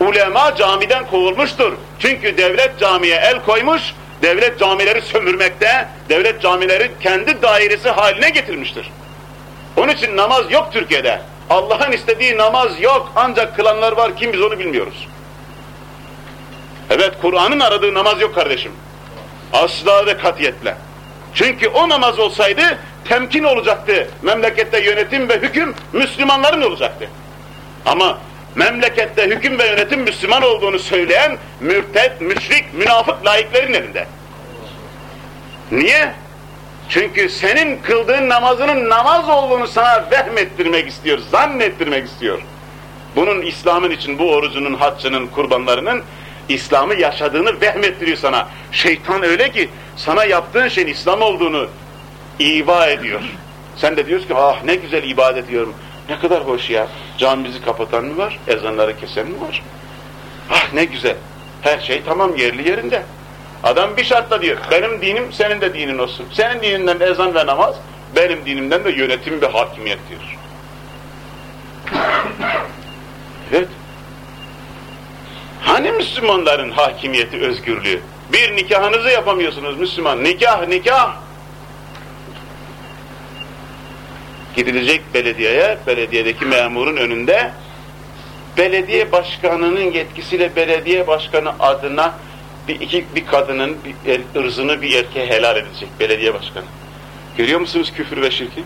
Speaker 1: ulema camiden kovulmuştur. Çünkü devlet camiye el koymuş, devlet camileri sömürmekte, devlet camileri kendi dairesi haline getirmiştir. Onun için namaz yok Türkiye'de. Allah'ın istediği namaz yok, ancak kılanlar var, kim biz onu bilmiyoruz. Evet, Kur'an'ın aradığı namaz yok kardeşim. Asla ve katiyetle. Çünkü o namaz olsaydı temkin olacaktı. Memlekette yönetim ve hüküm Müslümanların olacaktı. Ama memlekette hüküm ve yönetim Müslüman olduğunu söyleyen mürted, müşrik, münafık laiklerin elinde. Niye? Çünkü senin kıldığın namazının namaz olduğunu sana vehmettirmek istiyor, zannettirmek istiyor. Bunun İslam'ın için bu orucunun, haccının, kurbanlarının İslam'ı yaşadığını vehmettiriyor sana. Şeytan öyle ki sana yaptığın şeyin İslam olduğunu iva ediyor. Sen de diyorsun ki ah ne güzel ibadet ediyorum. Ne kadar hoş ya. Camimizi kapatan mı var? Ezanları kesen mi var? Ah ne güzel. Her şey tamam yerli yerinde. Adam bir şartla diyor. Benim dinim senin de dinin olsun. Senin dininden ezan ve namaz, benim dinimden de yönetim ve hakimiyet diyor. *laughs* Evet. Hani Müslümanların hakimiyeti, özgürlüğü? Bir nikahınızı yapamıyorsunuz Müslüman. Nikah, nikah. Gidilecek belediyeye, belediyedeki memurun önünde belediye başkanının yetkisiyle belediye başkanı adına bir iki bir kadının bir er, ırzını bir erkeğe helal edecek belediye başkanı. Görüyor musunuz küfür ve şirki?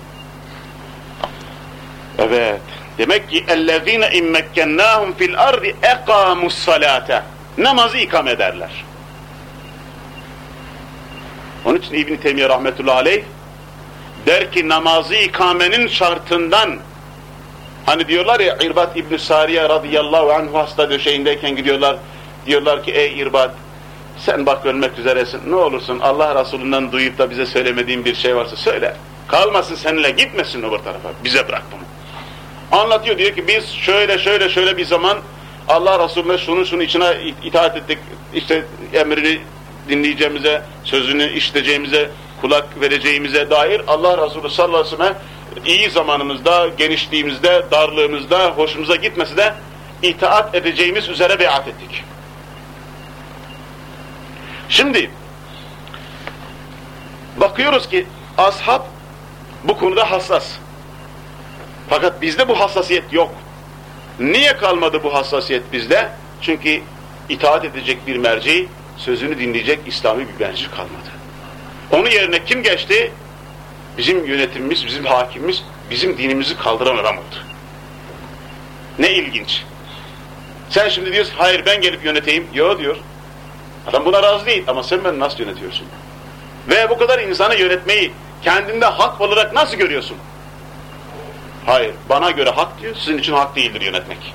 Speaker 1: Evet. Demek ki اَلَّذ۪ينَ اِمْ مَكَّنَّاهُمْ فِي الْاَرْضِ اَقَامُوا الصَّلَاةَ Namazı ikam ederler. Onun için İbn-i Teymiye rahmetullahi aleyh der ki namazı ikamenin şartından hani diyorlar ya İrbat İbn-i Sariye radıyallahu anhu hasta döşeğindeyken gidiyorlar diyorlar ki ey İrbat sen bak ölmek üzeresin ne olursun Allah Resulü'nden duyup da bize söylemediğin bir şey varsa söyle kalmasın seninle gitmesin öbür tarafa bize bırak bunu anlatıyor diyor ki biz şöyle şöyle şöyle bir zaman Allah Resulüne şunu şunu içine itaat ettik işte emrini dinleyeceğimize sözünü işleyeceğimize kulak vereceğimize dair Allah Resulü sallallahu aleyhi iyi zamanımızda, genişliğimizde, darlığımızda, hoşumuza gitmesi de itaat edeceğimiz üzere beyat ettik. Şimdi bakıyoruz ki ashab bu konuda hassas. Fakat bizde bu hassasiyet yok. Niye kalmadı bu hassasiyet bizde? Çünkü itaat edecek bir merci, sözünü dinleyecek İslami bir merci kalmadı. Onun yerine kim geçti? Bizim yönetimimiz, bizim hakimimiz, bizim dinimizi kaldıran adam oldu. Ne ilginç. Sen şimdi diyorsun, hayır ben gelip yöneteyim. Yo diyor. Adam buna razı değil ama sen beni nasıl yönetiyorsun? Ve bu kadar insanı yönetmeyi kendinde hak olarak nasıl görüyorsun? Hayır, bana göre hak diyor, sizin için hak değildir yönetmek.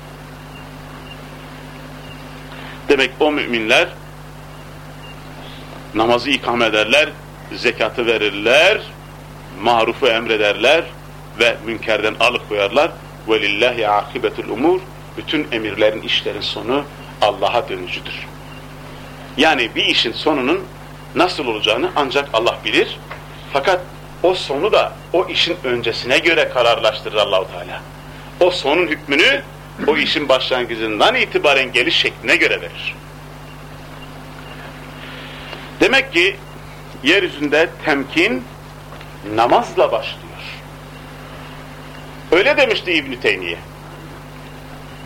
Speaker 1: Demek o müminler namazı ikam ederler, zekatı verirler, marufu emrederler ve münkerden alıkoyarlar. وَلِلَّهِ عَاقِبَةُ الْاُمُورِ Bütün emirlerin, işlerin sonu Allah'a dönücüdür. Yani bir işin sonunun nasıl olacağını ancak Allah bilir. Fakat o sonu da o işin öncesine göre kararlaştırır Allahu Teala. O sonun hükmünü o işin başlangıcından itibaren geliş şekline göre verir. Demek ki yeryüzünde temkin namazla başlıyor. Öyle demişti İbn Teymiye.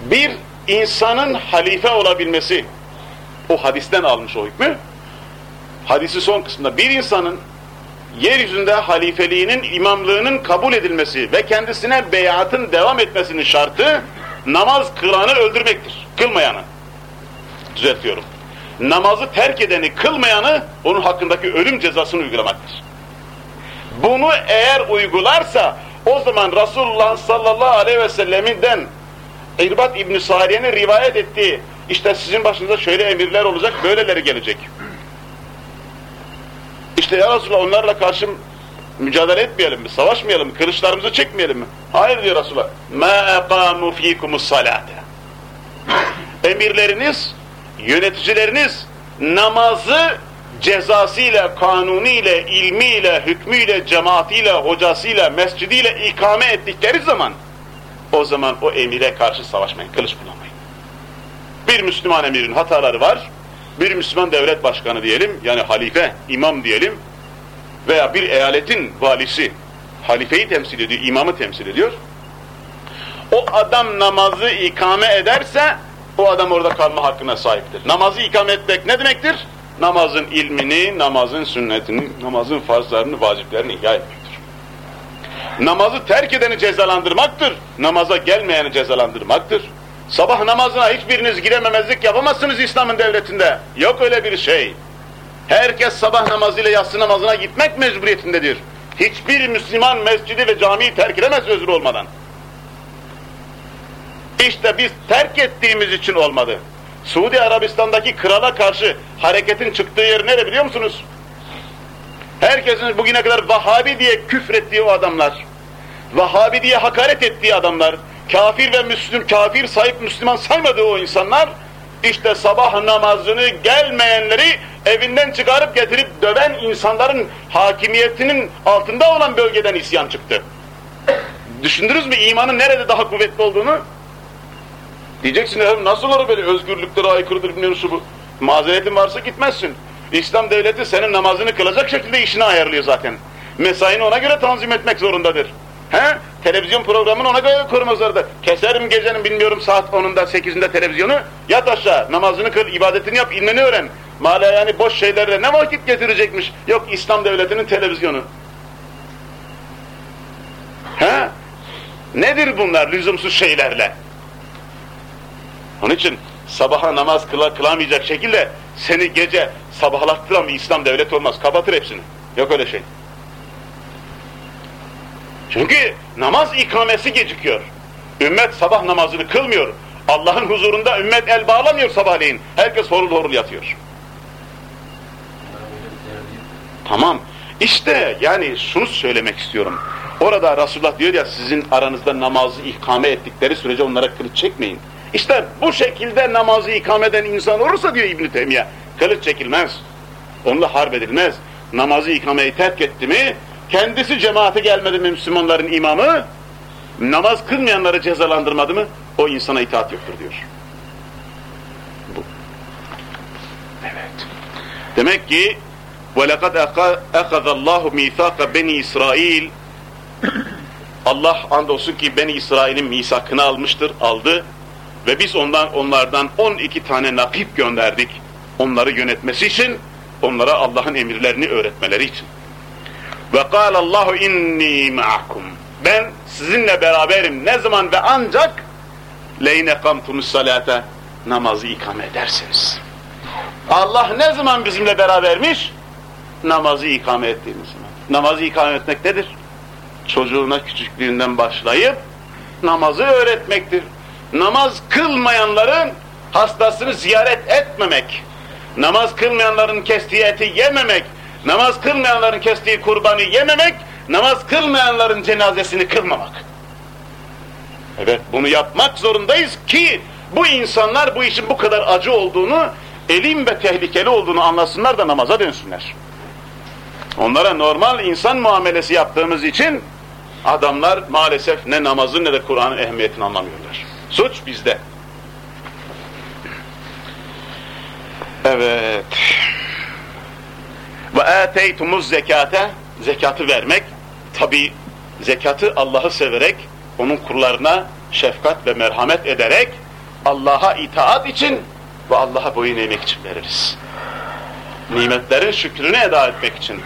Speaker 1: Bir insanın halife olabilmesi, o hadisten almış o hükmü, hadisi son kısmında bir insanın yeryüzünde halifeliğinin, imamlığının kabul edilmesi ve kendisine beyatın devam etmesinin şartı namaz kılanı öldürmektir. Kılmayanı. Düzeltiyorum. Namazı terk edeni, kılmayanı onun hakkındaki ölüm cezasını uygulamaktır. Bunu eğer uygularsa o zaman Resulullah sallallahu aleyhi ve selleminden İrbat İbn-i rivayet ettiği işte sizin başınıza şöyle emirler olacak, böyleleri gelecek. İşte ya Resulallah onlarla karşı mücadele etmeyelim mi? Savaşmayalım mı? Kılıçlarımızı çekmeyelim mi? Hayır diyor Resulullah. مَا اَقَامُ ف۪يكُمُ الصَّلَاةِ Emirleriniz, yöneticileriniz namazı cezasıyla, kanuniyle, ilmiyle, hükmüyle, cemaatiyle, hocasıyla, mescidiyle ikame ettikleri zaman o zaman o emire karşı savaşmayın, kılıç kullanmayın. Bir Müslüman emirin hataları var, bir Müslüman devlet başkanı diyelim, yani halife, imam diyelim veya bir eyaletin valisi, halifeyi temsil ediyor, imamı temsil ediyor. O adam namazı ikame ederse, o adam orada kalma hakkına sahiptir. Namazı ikame etmek ne demektir? Namazın ilmini, namazın sünnetini, namazın farzlarını, vaciplerini ihya etmektir. Namazı terk edeni cezalandırmaktır. Namaza gelmeyeni cezalandırmaktır. Sabah namazına hiçbiriniz girememezlik yapamazsınız İslam'ın devletinde. Yok öyle bir şey. Herkes sabah namazıyla yatsı namazına gitmek mecburiyetindedir. Hiçbir Müslüman mescidi ve camiyi terk edemez özür olmadan. İşte biz terk ettiğimiz için olmadı. Suudi Arabistan'daki krala karşı hareketin çıktığı yer nere biliyor musunuz? Herkesin bugüne kadar Vahabi diye küfrettiği o adamlar, Vahabi diye hakaret ettiği adamlar, kafir ve Müslüm, kafir sayıp Müslüman saymadığı o insanlar, işte sabah namazını gelmeyenleri evinden çıkarıp getirip döven insanların hakimiyetinin altında olan bölgeden isyan çıktı. Düşündünüz mü imanın nerede daha kuvvetli olduğunu? Diyeceksin efendim nasıl olur böyle özgürlüklere aykırıdır bilmiyorum şu bu. Mazeretin varsa gitmezsin. İslam devleti senin namazını kılacak şekilde işini ayarlıyor zaten. Mesaini ona göre tanzim etmek zorundadır. He? Televizyon programını ona göre kurmak zorunda. Keserim gecenin bilmiyorum saat 10'unda 8'inde televizyonu. Yat aşağı namazını kıl, ibadetini yap, ilmini öğren. Mala yani boş şeylerle ne vakit getirecekmiş? Yok İslam devletinin televizyonu. He? Nedir bunlar lüzumsuz şeylerle? Onun için sabaha namaz kıla, kılamayacak şekilde seni gece sabahlattıran bir İslam devleti olmaz. Kapatır hepsini. Yok öyle şey. Çünkü namaz ikamesi gecikiyor. Ümmet sabah namazını kılmıyor. Allah'ın huzurunda ümmet el bağlamıyor sabahleyin. Herkes horul horul yatıyor. Tamam. İşte yani şunu söylemek istiyorum. Orada Resulullah diyor ya sizin aranızda namazı ikame ettikleri sürece onlara kılıç çekmeyin. İşte bu şekilde namazı ikame eden insan olursa diyor İbn-i Teymiye, kılıç çekilmez. Onunla harp edilmez. Namazı ikameyi terk etti mi, kendisi cemaate gelmedi mi Müslümanların imamı, namaz kılmayanları cezalandırmadı mı, o insana itaat yoktur diyor. Bu. Evet. Demek ki وَلَقَدْ اَخَذَ اللّٰهُ مِيثَاقَ بَنِي İsrail Allah andolsun ki Beni İsrail'in misakını almıştır, aldı ve biz ondan onlardan 12 tane nakip gönderdik. Onları yönetmesi için, onlara Allah'ın emirlerini öğretmeleri için. Ve kâle inni ma'akum. Ben sizinle beraberim. Ne zaman ve ancak leyne kamtumus salate namazı ikame edersiniz. Allah ne zaman bizimle berabermiş? Namazı ikame ettiğimiz zaman. Namazı ikame etmek nedir? Çocuğuna küçüklüğünden başlayıp namazı öğretmektir namaz kılmayanların hastasını ziyaret etmemek, namaz kılmayanların kestiği eti yememek, namaz kılmayanların kestiği kurbanı yememek, namaz kılmayanların cenazesini kılmamak. Evet bunu yapmak zorundayız ki bu insanlar bu işin bu kadar acı olduğunu, elim ve tehlikeli olduğunu anlasınlar da namaza dönsünler. Onlara normal insan muamelesi yaptığımız için adamlar maalesef ne namazın ne de Kur'an'ın ehemmiyetini anlamıyorlar. Suç bizde. Evet. Ve ateytumuz zekate zekatı vermek tabi zekatı Allah'ı severek onun kullarına şefkat ve merhamet ederek Allah'a itaat için ve Allah'a boyun eğmek için veririz. Nimetlerin şükrünü eda etmek için.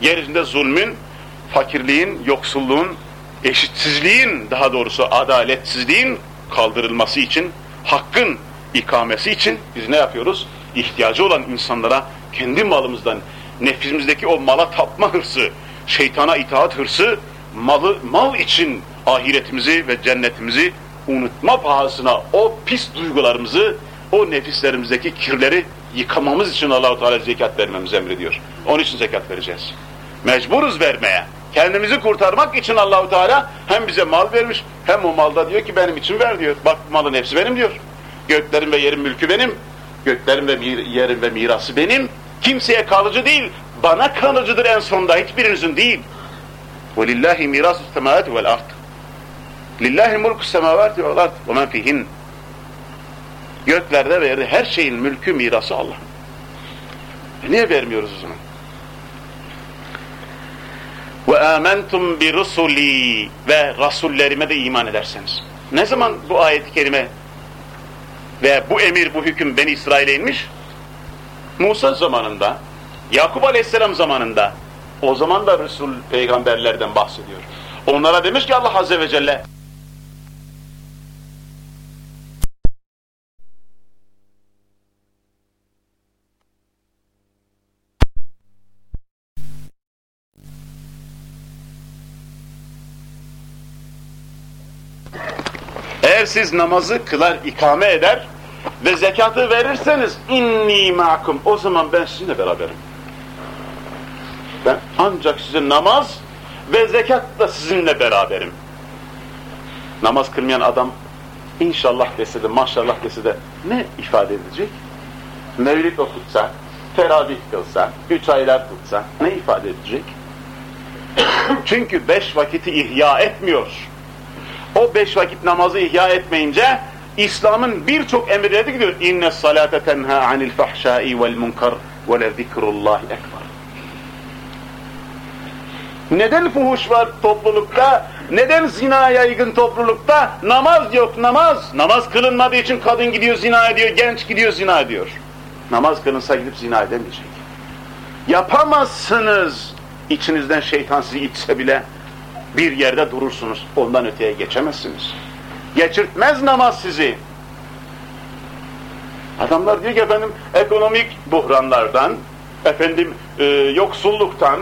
Speaker 1: Yeryüzünde zulmün, fakirliğin, yoksulluğun, eşitsizliğin daha doğrusu adaletsizliğin kaldırılması için, hakkın ikamesi için biz ne yapıyoruz? İhtiyacı olan insanlara kendi malımızdan nefsimizdeki o mala tapma hırsı, şeytana itaat hırsı, malı mal için ahiretimizi ve cennetimizi unutma pahasına o pis duygularımızı, o nefislerimizdeki kirleri yıkamamız için Allahu Teala zekat vermemizi emrediyor. Onun için zekat vereceğiz. Mecburuz vermeye. Kendimizi kurtarmak için Allahu Teala hem bize mal vermiş hem o malda diyor ki benim için ver diyor. Bak malın hepsi benim diyor. Göklerin ve yerin mülkü benim. Göklerin ve yerin ve mirası benim. Kimseye kalıcı değil. Bana kalıcıdır en sonunda. Hiçbirinizin değil. وَلِلَّهِ مِيرَاسُ السَّمَاوَاتِ وَالْاَرْضِ Lillahi mulku semavati vel ard ve men fihin. Göklerde ve yerde her şeyin mülkü mirası Allah. E niye vermiyoruz o zaman? Ve amentum bi rusuli ve rasullerime de iman ederseniz. Ne zaman bu ayet-i kerime ve bu emir, bu hüküm Beni İsrail'e inmiş? Musa zamanında, Yakup Aleyhisselam zamanında. O zaman da Resul peygamberlerden bahsediyor. Onlara demiş ki Allah Azze ve Celle Eğer siz namazı kılar, ikame eder ve zekatı verirseniz inni ma'kum o zaman ben sizinle beraberim. Ben ancak sizin namaz ve zekatla sizinle beraberim. Namaz kılmayan adam inşallah dese de maşallah dese de ne ifade edecek? Mevlid okutsa, teravih kılsa, üç aylar tutsa ne ifade edecek? *coughs* Çünkü beş vakiti ihya etmiyor. O beş vakit namazı ihya etmeyince İslam'ın birçok emirleri gidiyor. İnne salate tenha anil fahşai vel munkar ve le zikrullahi ekber. Neden fuhuş var toplulukta? Neden zina yaygın toplulukta? Namaz yok namaz. Namaz kılınmadığı için kadın gidiyor zina ediyor, genç gidiyor zina ediyor. Namaz kılınsa gidip zina edemeyecek. Yapamazsınız. İçinizden şeytan sizi itse bile bir yerde durursunuz. Ondan öteye geçemezsiniz. Geçirtmez namaz sizi. Adamlar diyor ki efendim ekonomik buhranlardan, efendim e, yoksulluktan,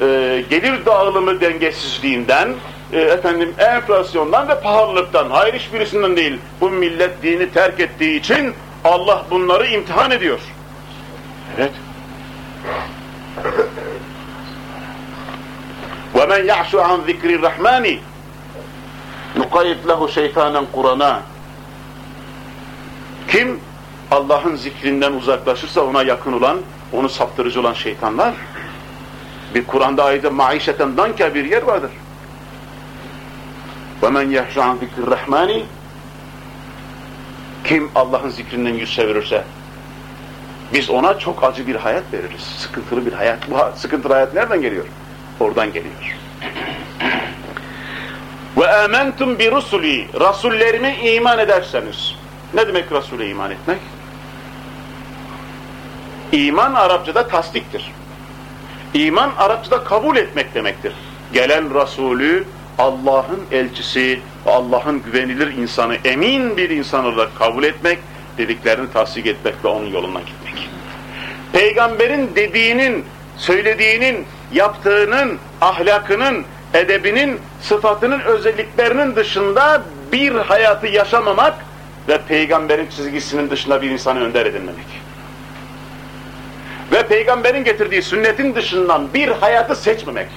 Speaker 1: e, gelir dağılımı dengesizliğinden, e, efendim enflasyondan ve pahalılıktan, hayır hiçbirisinden değil. Bu millet dini terk ettiği için Allah bunları imtihan ediyor. Evet. وَمَنْ يَعْشُ عَنْ ذِكْرِ الرَّحْمَانِ نُقَيِّدْ لَهُ شَيْطَانًا قُرَنًا Kim Allah'ın zikrinden uzaklaşırsa ona yakın olan, onu saptırıcı olan şeytanlar, bir Kur'an'da ayette maişeten danka bir yer vardır. وَمَنْ يَحْشُ عَنْ ذِكْرِ الرَّحْمَانِ Kim Allah'ın zikrinden yüz çevirirse, biz ona çok acı bir hayat veririz. Sıkıntılı bir hayat. Bu sıkıntılı hayat nereden geliyor? Oradan geliyor. Ve amentum bi rusuli rasullerime iman ederseniz. Ne demek Resul'e iman etmek? İman Arapçada tasdiktir. İman Arapçada kabul etmek demektir. Gelen Resulü Allah'ın elçisi Allah'ın güvenilir insanı, emin bir insan olarak kabul etmek, dediklerini tasdik etmek ve onun yolundan gitmek. Peygamberin dediğinin, söylediğinin, yaptığının, ahlakının, edebinin, sıfatının, özelliklerinin dışında bir hayatı yaşamamak ve peygamberin çizgisinin dışında bir insanı önder edinmemek. Ve peygamberin getirdiği sünnetin dışından bir hayatı seçmemek.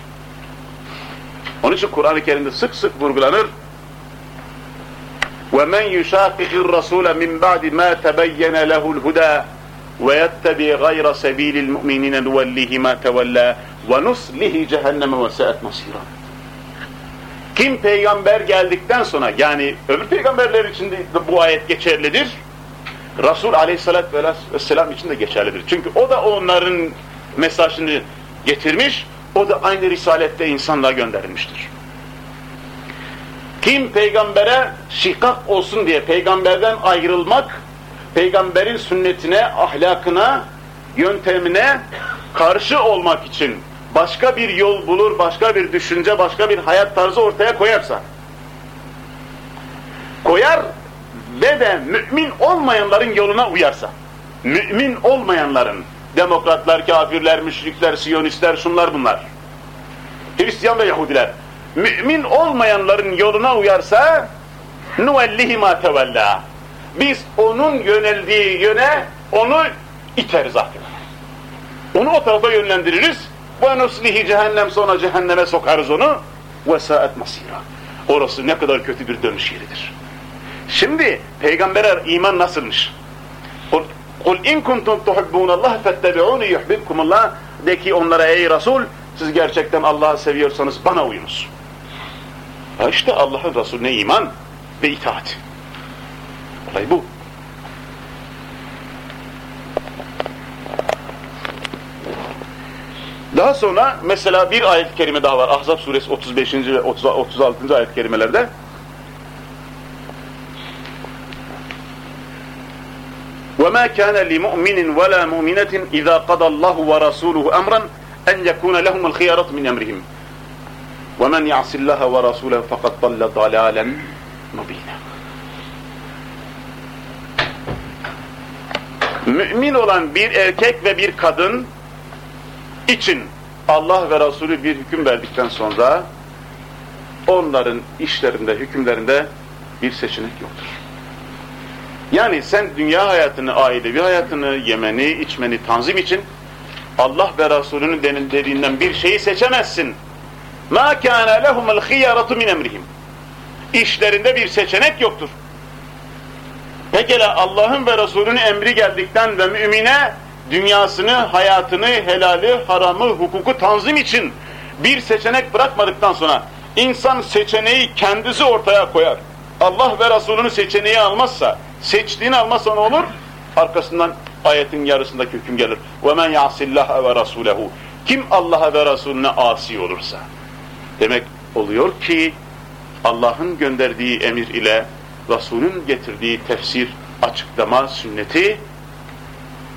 Speaker 1: Onun için Kur'an-ı Kerim'de sık sık vurgulanır. وَمَنْ يُشَاقِقِ الرَّسُولَ مِنْ بَعْدِ مَا تَبَيَّنَ لَهُ الْهُدَى وَيَتَّبِي غَيْرَ سَب۪يلِ الْمُؤْمِنِينَ نُوَلِّهِ مَا تَوَلَّى وَنُسْلِهِ جَهَنَّمَ وَسَاءَتْ مَصِيرًا kim peygamber geldikten sonra yani öbür peygamberler için de bu ayet geçerlidir. Resul aleyhissalatü vesselam için de geçerlidir. Çünkü o da onların mesajını getirmiş, o da aynı risalette insanlığa gönderilmiştir. Kim peygambere şikak olsun diye peygamberden ayrılmak, peygamberin sünnetine, ahlakına, yöntemine karşı olmak için başka bir yol bulur, başka bir düşünce, başka bir hayat tarzı ortaya koyarsa, koyar ve de mümin olmayanların yoluna uyarsa, mümin olmayanların, demokratlar, kafirler, müşrikler, siyonistler, şunlar bunlar, Hristiyan ve Yahudiler, mümin olmayanların yoluna uyarsa, nuvellihi ma tevella. Biz onun yöneldiği yöne onu iteriz zaten. Onu o tarafa yönlendiririz. Ve nuslihi cehennem sonra cehenneme sokarız onu. Ve saat masira. Orası ne kadar kötü bir dönüş yeridir. Şimdi peygambere iman nasılmış? Kul in kuntum tuhibbunallah fettebi'uni yuhibbukumullah de ki onlara ey Resul siz gerçekten Allah'ı seviyorsanız bana uyunuz. Ha işte Allah'ın Resulüne iman ve itaat. Olay bu. Daha sonra mesela bir ayet-i kerime daha var. Ahzab suresi 35. ve 36. ayet-i kerimelerde. وَمَا كَانَ لِمُؤْمِنٍ وَلَا مُؤْمِنَةٍ اِذَا قَضَى اللّٰهُ وَرَسُولُهُ اَمْرًا اَنْ يَكُونَ لَهُمُ الْخِيَارَةُ مِنْ اَمْرِهِمْ وَمَنْ يَعْصِ اللّٰهَ وَرَسُولَهُ فَقَدْ ضَلَّ ضَلَالًا مُب۪ينًا Mümin olan bir erkek ve bir kadın için Allah ve Resulü bir hüküm verdikten sonra onların işlerinde, hükümlerinde bir seçenek yoktur. Yani sen dünya hayatını, ailevi hayatını, yemeni, içmeni tanzim için Allah ve Resulünün dediğinden bir şeyi seçemezsin. مَا كَانَ لَهُمَ الْخِيَارَةُ مِنْ اَمْرِهِمْ İşlerinde bir seçenek yoktur. Pekala Allah'ın ve Resulünün emri geldikten ve mümine dünyasını, hayatını, helali, haramı, hukuku tanzim için bir seçenek bırakmadıktan sonra insan seçeneği kendisi ortaya koyar. Allah ve Resulünün seçeneği almazsa, seçtiğini almazsa ne olur? Arkasından ayetin yarısındaki hüküm gelir. وَمَنْ يَعْصِ اللّٰهَ وَرَسُولَهُ Kim Allah'a ve Resulüne asi olursa. Demek oluyor ki Allah'ın gönderdiği emir ile Resul'ün getirdiği tefsir, açıklama, sünneti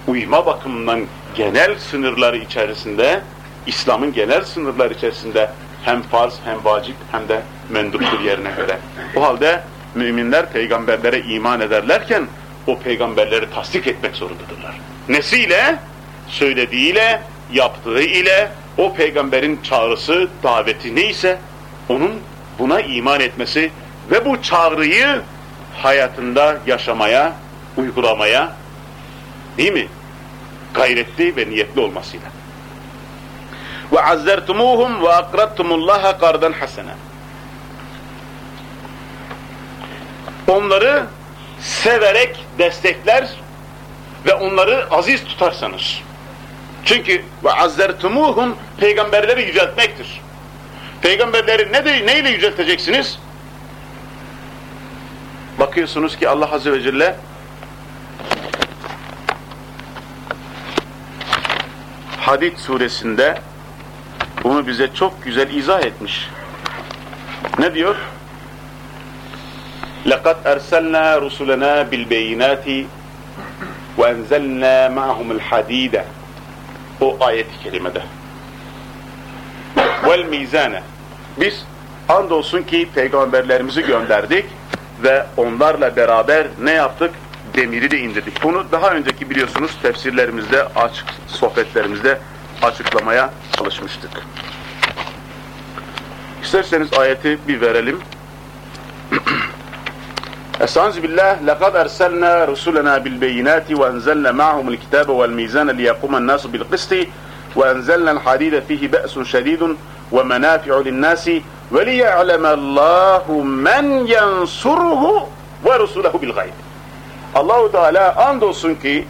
Speaker 1: uyma bakımından genel sınırları içerisinde, İslam'ın genel sınırları içerisinde hem farz hem vacip hem de menduptur yerine göre. O halde müminler peygamberlere iman ederlerken o peygamberleri tasdik etmek zorundadırlar. Nesiyle? Söylediğiyle, yaptığı ile o peygamberin çağrısı, daveti neyse onun buna iman etmesi ve bu çağrıyı hayatında yaşamaya, uygulamaya değil mi? Gayretli ve niyetli olmasıyla. Ve azzertumuhum ve akradtumullaha kardan hasene. Onları severek destekler ve onları aziz tutarsanız. Çünkü ve azzertumuhum peygamberleri yüceltmektir. Peygamberleri ne de, neyle yücelteceksiniz? Bakıyorsunuz ki Allah Azze ve Celle Hadid suresinde bunu bize çok güzel izah etmiş. Ne diyor? لَقَدْ اَرْسَلْنَا رُسُلَنَا بِالْبَيِّنَاتِ وَاَنْزَلْنَا مَعَهُمُ الْحَد۪يدَ O ayet-i kerimede. وَالْمِيزَانَ Biz andolsun ki peygamberlerimizi gönderdik ve onlarla beraber ne yaptık? Demiri de indirdik. Bunu daha önceki biliyorsunuz tefsirlerimizde, açık sohbetlerimizde açıklamaya çalışmıştık. İsterseniz ayeti bir verelim. Estaizu billah, لَقَدْ أَرْسَلْنَا رُسُلَنَا بِالْبَيِّنَاتِ وَاَنْزَلْنَا مَعْهُمُ الْكِتَابَ وَالْمِيزَانَ لِيَقُمَ النَّاسُ بِالْقِسْطِ وَاَنْزَلْنَا الْحَدِيدَ فِيهِ بَأْسٌ شَدِيدٌ وَمَنَافِعُ لِلنَّاسِ وَلِيَعْلَمَ اللّٰهُ مَنْ يَنْصُرُهُ وَرُسُولَهُ بِالْغَيْبِ Allahu Teala andolsun ki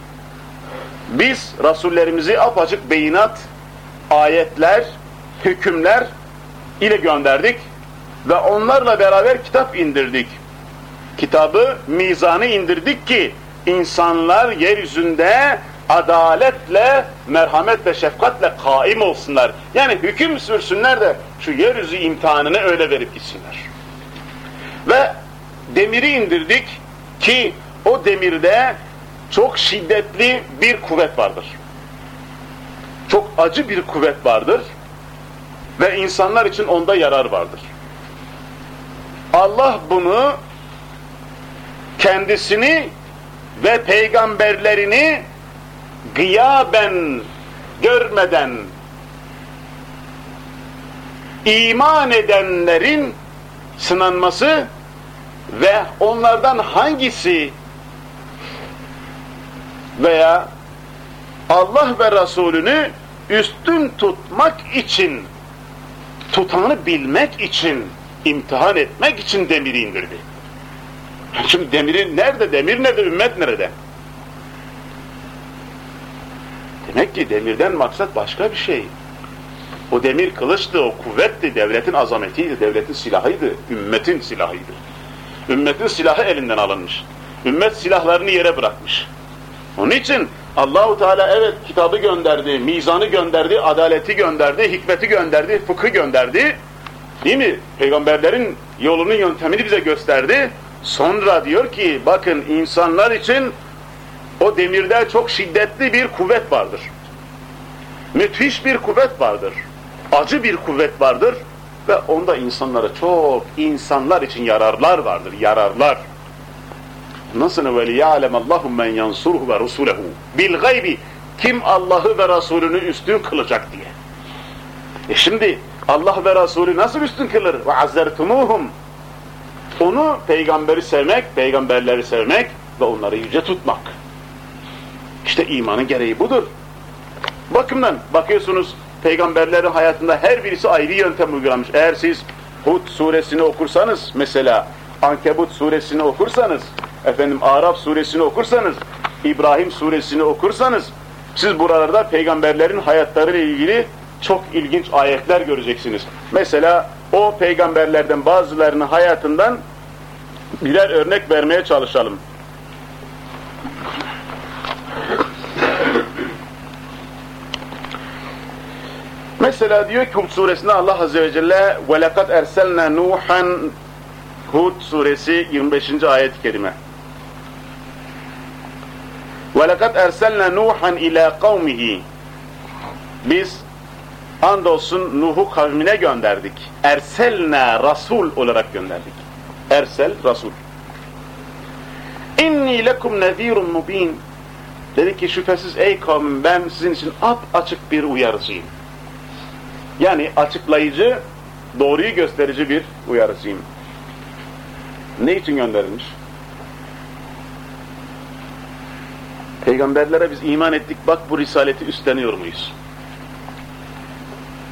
Speaker 1: Biz Rasullerimizi apaçık beyinat, ayetler, hükümler ile gönderdik ve onlarla beraber kitap indirdik. Kitabı, mizanı indirdik ki insanlar yeryüzünde adaletle, merhamet ve şefkatle kaim olsunlar. Yani hüküm sürsünler de şu yeryüzü imtihanını öyle verip gitsinler. Ve demiri indirdik ki o demirde çok şiddetli bir kuvvet vardır. Çok acı bir kuvvet vardır ve insanlar için onda yarar vardır. Allah bunu kendisini ve peygamberlerini gıyaben görmeden iman edenlerin sınanması ve onlardan hangisi veya Allah ve Resulünü üstün tutmak için tutanı bilmek için imtihan etmek için demiri indirdi. Şimdi demiri nerede? Demir nerede? Ümmet nerede? Demek ki demirden maksat başka bir şey. O demir kılıçtı, o kuvvetti, devletin azametiydi, devletin silahıydı, ümmetin silahıydı. Ümmetin silahı elinden alınmış. Ümmet silahlarını yere bırakmış. Onun için Allahu Teala evet kitabı gönderdi, mizanı gönderdi, adaleti gönderdi, hikmeti gönderdi, fıkhı gönderdi. Değil mi? Peygamberlerin yolunun yöntemini bize gösterdi. Sonra diyor ki bakın insanlar için o demirde çok şiddetli bir kuvvet vardır. Müthiş bir kuvvet vardır. Acı bir kuvvet vardır ve onda insanlara çok insanlar için yararlar vardır. Yararlar. Nasıl ve liya'lem Allahum men yansuruhu ve rusulehu bil gaybi kim Allah'ı ve Resulünü üstün kılacak diye. E şimdi Allah ve Resulü nasıl üstün kılır? Ve azzertumuhum onu peygamberi sevmek, peygamberleri sevmek ve onları yüce tutmak. İşte imanın gereği budur. Bakımdan bakıyorsunuz peygamberlerin hayatında her birisi ayrı yöntem uygulamış. Eğer siz Hud suresini okursanız mesela Ankebut suresini okursanız efendim Araf suresini okursanız İbrahim suresini okursanız siz buralarda peygamberlerin hayatları ile ilgili çok ilginç ayetler göreceksiniz. Mesela o peygamberlerden bazılarının hayatından birer örnek vermeye çalışalım. Mesela diyor ki Hud suresinde Allah Azze ve Celle وَلَقَدْ اَرْسَلْنَا نُوحًا Hud suresi 25. ayet-i kerime. وَلَقَدْ اَرْسَلْنَا نُوحًا اِلَى قَوْمِهِ Biz andolsun Nuh'u kavmine gönderdik. Erselna Rasul olarak gönderdik. Ersel Rasul. İnni lekum nezirun mubin. Dedi ki şüphesiz ey kavmim ben sizin için ap açık bir uyarıcıyım. Yani açıklayıcı, doğruyu gösterici bir uyarıcıyım. Ne için gönderilmiş? Peygamberlere biz iman ettik, bak bu risaleti üstleniyor muyuz?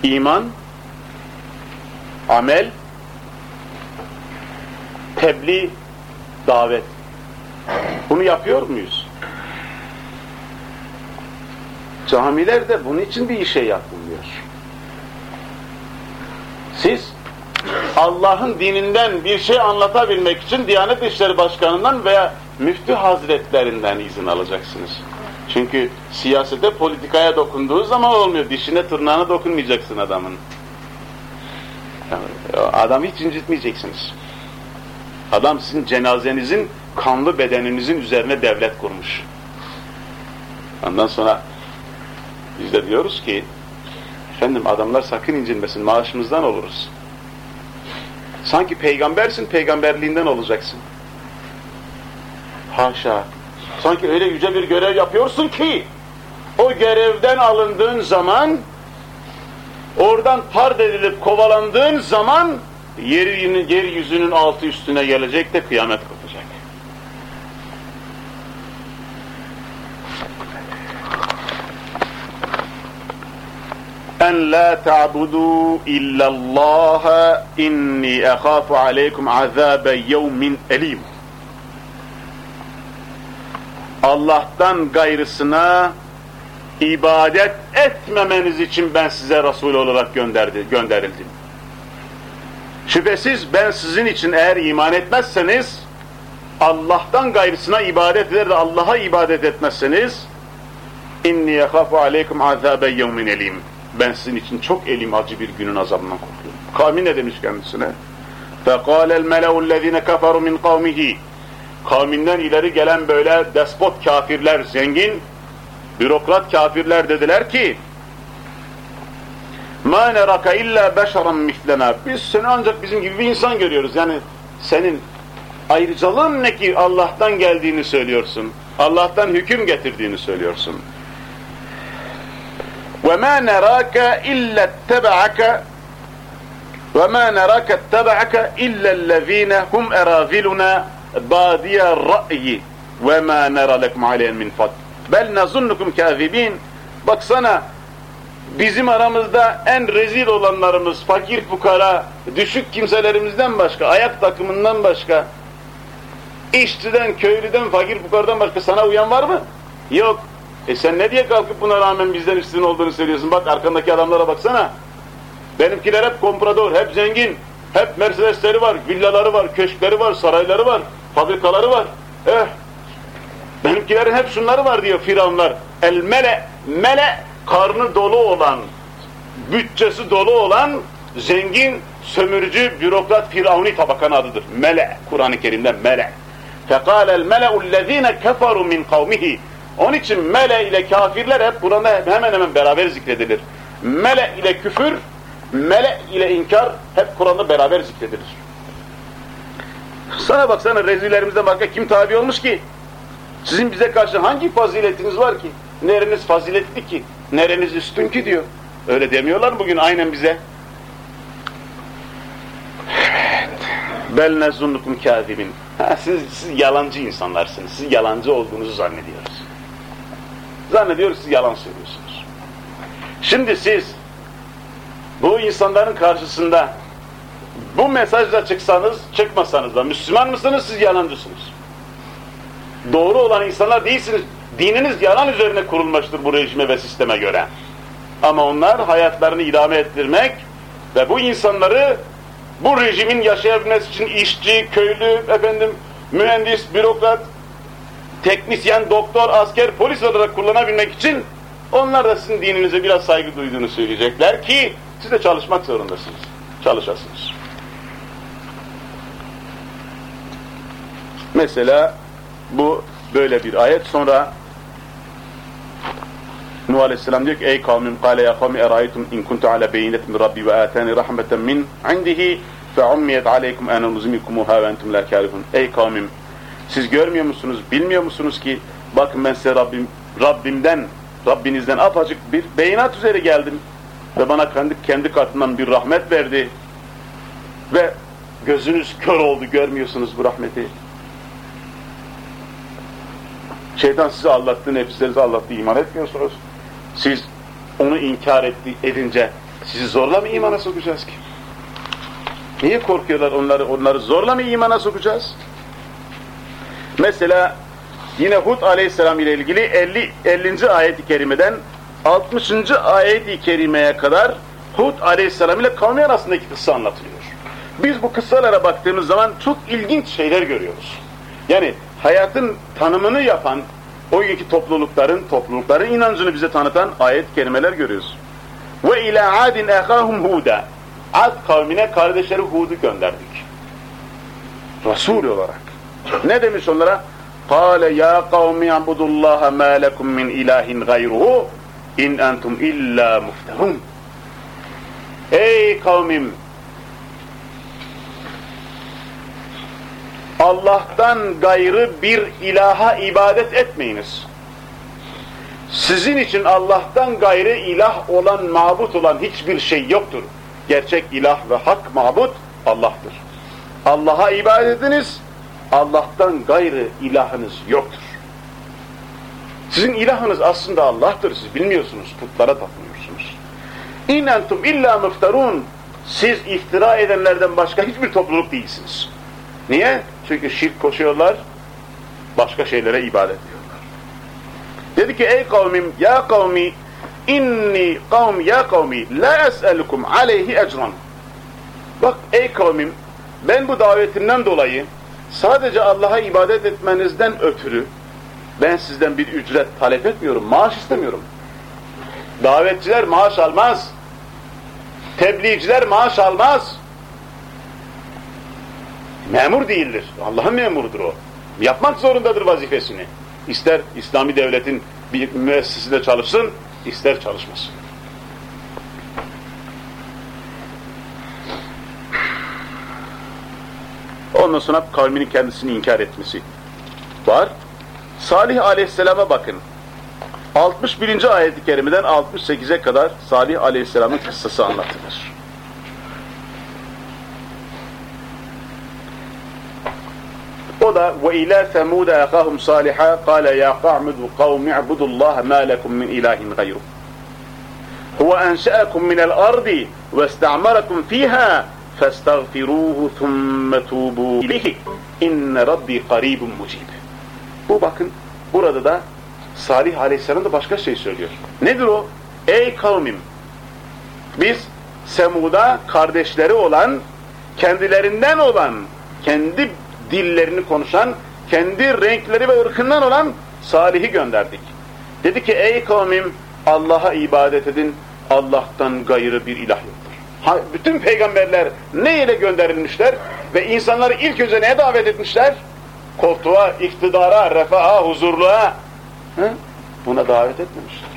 Speaker 1: İman, amel, tebliğ, davet. Bunu yapıyor muyuz? Camiler de bunun için bir şey yapılıyor. Siz Allah'ın dininden bir şey anlatabilmek için Diyanet İşleri Başkanı'ndan veya müftü hazretlerinden izin alacaksınız. Çünkü siyasete, politikaya dokunduğu zaman olmuyor. Dişine, tırnağına dokunmayacaksın adamın. Adamı hiç incitmeyeceksiniz. Adam sizin cenazenizin, kanlı bedeninizin üzerine devlet kurmuş. Ondan sonra biz de diyoruz ki efendim adamlar sakın incinmesin, maaşımızdan oluruz. Sanki peygambersin, peygamberliğinden olacaksın. Haşa. Sanki öyle yüce bir görev yapıyorsun ki o görevden alındığın zaman oradan pard edilip kovalandığın zaman yeryüzünün, yeryüzünün altı üstüne gelecek de kıyamet kopacak. En la ta'budu illallah inni ekhafu aleykum azabe yevmin elim. Allah'tan gayrısına ibadet etmemeniz için ben size Resul olarak gönderdi, gönderildim. Şüphesiz ben sizin için eğer iman etmezseniz, Allah'tan gayrısına ibadet eder de Allah'a ibadet etmezseniz, inni yekhafu aleykum azabe yevmin elim Ben sizin için çok elim acı bir günün azabından korkuyorum. Kavmi ne demiş kendisine? فَقَالَ الْمَلَوُ الَّذ۪ينَ كَفَرُوا مِنْ قَوْمِهِ Kavminden ileri gelen böyle despot kafirler, zengin, bürokrat kafirler dediler ki مَا نَرَكَ اِلَّا بَشَرًا مِثْلَنَا Biz seni ancak bizim gibi bir insan görüyoruz. Yani senin ayrıcalığın ne ki Allah'tan geldiğini söylüyorsun. Allah'tan hüküm getirdiğini söylüyorsun. وَمَا نَرَاكَ اِلَّا اتَّبَعَكَ وَمَا نَرَاكَ اتَّبَعَكَ اِلَّا الَّذ۪ينَ هُمْ اَرَاذِلُنَا بَادِيَ الرَّأْيِ وَمَا نَرَى لَكُمْ عَلَيْهٍ مِنْ فَضْلٍ بَلْ نَظُنُّكُمْ كَاذِب۪ينَ Baksana bizim aramızda en rezil olanlarımız, fakir fukara, düşük kimselerimizden başka, ayak takımından başka, işçiden, köylüden, fakir fukaradan başka sana uyan var mı? Yok. E sen ne diye kalkıp buna rağmen bizden üstün olduğunu söylüyorsun? Bak arkandaki adamlara baksana. Benimkiler hep komprador, hep zengin, hep Mercedesleri var, villaları var, köşkleri var, sarayları var, fabrikaları var. Eh, benimkilerin hep şunları var diyor firavunlar. El mele, mele karnı dolu olan, bütçesi dolu olan zengin, sömürücü, bürokrat firavuni tabakanın adıdır. Mele, Kur'an-ı Kerim'de mele. فَقَالَ الْمَلَعُ الَّذ۪ينَ كَفَرُوا مِنْ قَوْمِهِ onun için mele ile kafirler hep Kur'an'da hemen hemen beraber zikredilir. Mele ile küfür, mele ile inkar hep Kur'an'da beraber zikredilir. Sana baksana rezillerimizden başka kim tabi olmuş ki? Sizin bize karşı hangi faziletiniz var ki? Nereniz faziletli ki? Nereniz üstün ki diyor. Öyle demiyorlar bugün aynen bize. Evet. Bel nezunnukum kâzibin. Siz, siz yalancı insanlarsınız. Siz yalancı olduğunuzu zannediyoruz. Zannediyoruz siz yalan söylüyorsunuz. Şimdi siz bu insanların karşısında bu mesajla çıksanız, çıkmasanız da Müslüman mısınız, siz yalancısınız. Doğru olan insanlar değilsiniz. Dininiz yalan üzerine kurulmuştur bu rejime ve sisteme göre. Ama onlar hayatlarını idame ettirmek ve bu insanları bu rejimin yaşayabilmesi için işçi, köylü, efendim, mühendis, bürokrat, teknisyen, doktor, asker, polis olarak kullanabilmek için onlar da sizin dininize biraz saygı duyduğunu söyleyecekler ki siz de çalışmak zorundasınız. Çalışasınız. Mesela bu böyle bir ayet. Sonra Nuh Aleyhisselam diyor ki ey kavmim kâle ya kavmi eraytum in kuntu ala beyinet min rabbi ve atani rahmeten min indihi fe ummiyet aleykum ene nuzmikumuha ve entum la kârihun. Ey kavmim siz görmüyor musunuz, bilmiyor musunuz ki bakın ben size Rabbim, Rabbimden, Rabbinizden apacık bir beyinat üzere geldim ve bana kendi, kendi katından bir rahmet verdi ve gözünüz kör oldu görmüyorsunuz bu rahmeti. Şeytan sizi aldattı, nefislerinizi aldattı, iman etmiyorsunuz. Siz onu inkar etti, edince sizi zorla mı imana sokacağız ki? Niye korkuyorlar onları? Onları zorla mı imana sokacağız? Mesela yine Hud aleyhisselam ile ilgili 50. 50. ayet-i kerimeden 60. ayet-i kerimeye kadar Hud aleyhisselam ile kavmi arasındaki kıssa anlatılıyor. Biz bu kıssalara baktığımız zaman çok ilginç şeyler görüyoruz. Yani hayatın tanımını yapan o günkü toplulukların, toplulukların inancını bize tanıtan ayet-i kerimeler görüyoruz. Ve ila adin ehahum huda. Ad kavmine kardeşleri Hud'u gönderdik. Resul olarak. Ne demiş onlara? Kale ya kavmi yabudullaha ma lekum min ilahin gayruhu in entum illa muftehun. Ey kavmim Allah'tan gayrı bir ilaha ibadet etmeyiniz. Sizin için Allah'tan gayrı ilah olan, mabut olan hiçbir şey yoktur. Gerçek ilah ve hak mabut Allah'tır. Allah'a ibadet ediniz, Allah'tan gayrı ilahınız yoktur. Sizin ilahınız aslında Allah'tır, siz bilmiyorsunuz, putlara tapınıyorsunuz. İn entum illa muftarun. Siz iftira edenlerden başka hiçbir topluluk değilsiniz. Niye? Çünkü şirk koşuyorlar, başka şeylere ibadet ediyorlar. Dedi ki ey kavmim ya kavmi inni kavm ya kavmi la es'elukum aleyhi ecran. Bak ey kavmim ben bu davetimden dolayı sadece Allah'a ibadet etmenizden ötürü ben sizden bir ücret talep etmiyorum, maaş istemiyorum. Davetçiler maaş almaz. Tebliğciler maaş almaz. Memur değildir. Allah'ın memurudur o. Yapmak zorundadır vazifesini. İster İslami devletin bir müessesinde çalışsın, ister çalışmasın. Ondan sonra kavminin kendisini inkar etmesi var. Salih aleyhisselama bakın. 61. ayet-i kerimeden 68'e kadar Salih aleyhisselamın kıssası anlatılır. O da ve ila semud akahum saliha kâle ya qa'mudu kavmi i'budullaha ma lekum min ilahin gayru. Huve enşa'akum minel ardi ve ista'marakum fiha festagfiruhu thumme tubu ileyhi inne rabbi qaribun mucib. Bu bakın burada da Salih Aleyhisselam da başka şey söylüyor. Nedir o? Ey kavmim! Biz Semud'a kardeşleri olan, kendilerinden olan, kendi dillerini konuşan, kendi renkleri ve ırkından olan Salih'i gönderdik. Dedi ki ey kavmim Allah'a ibadet edin, Allah'tan gayrı bir ilah yoktur. Bütün peygamberler ne ile gönderilmişler ve insanları ilk önce neye davet etmişler? Koltuğa, iktidara, refaha, huzurluğa. He? Buna davet etmemişler.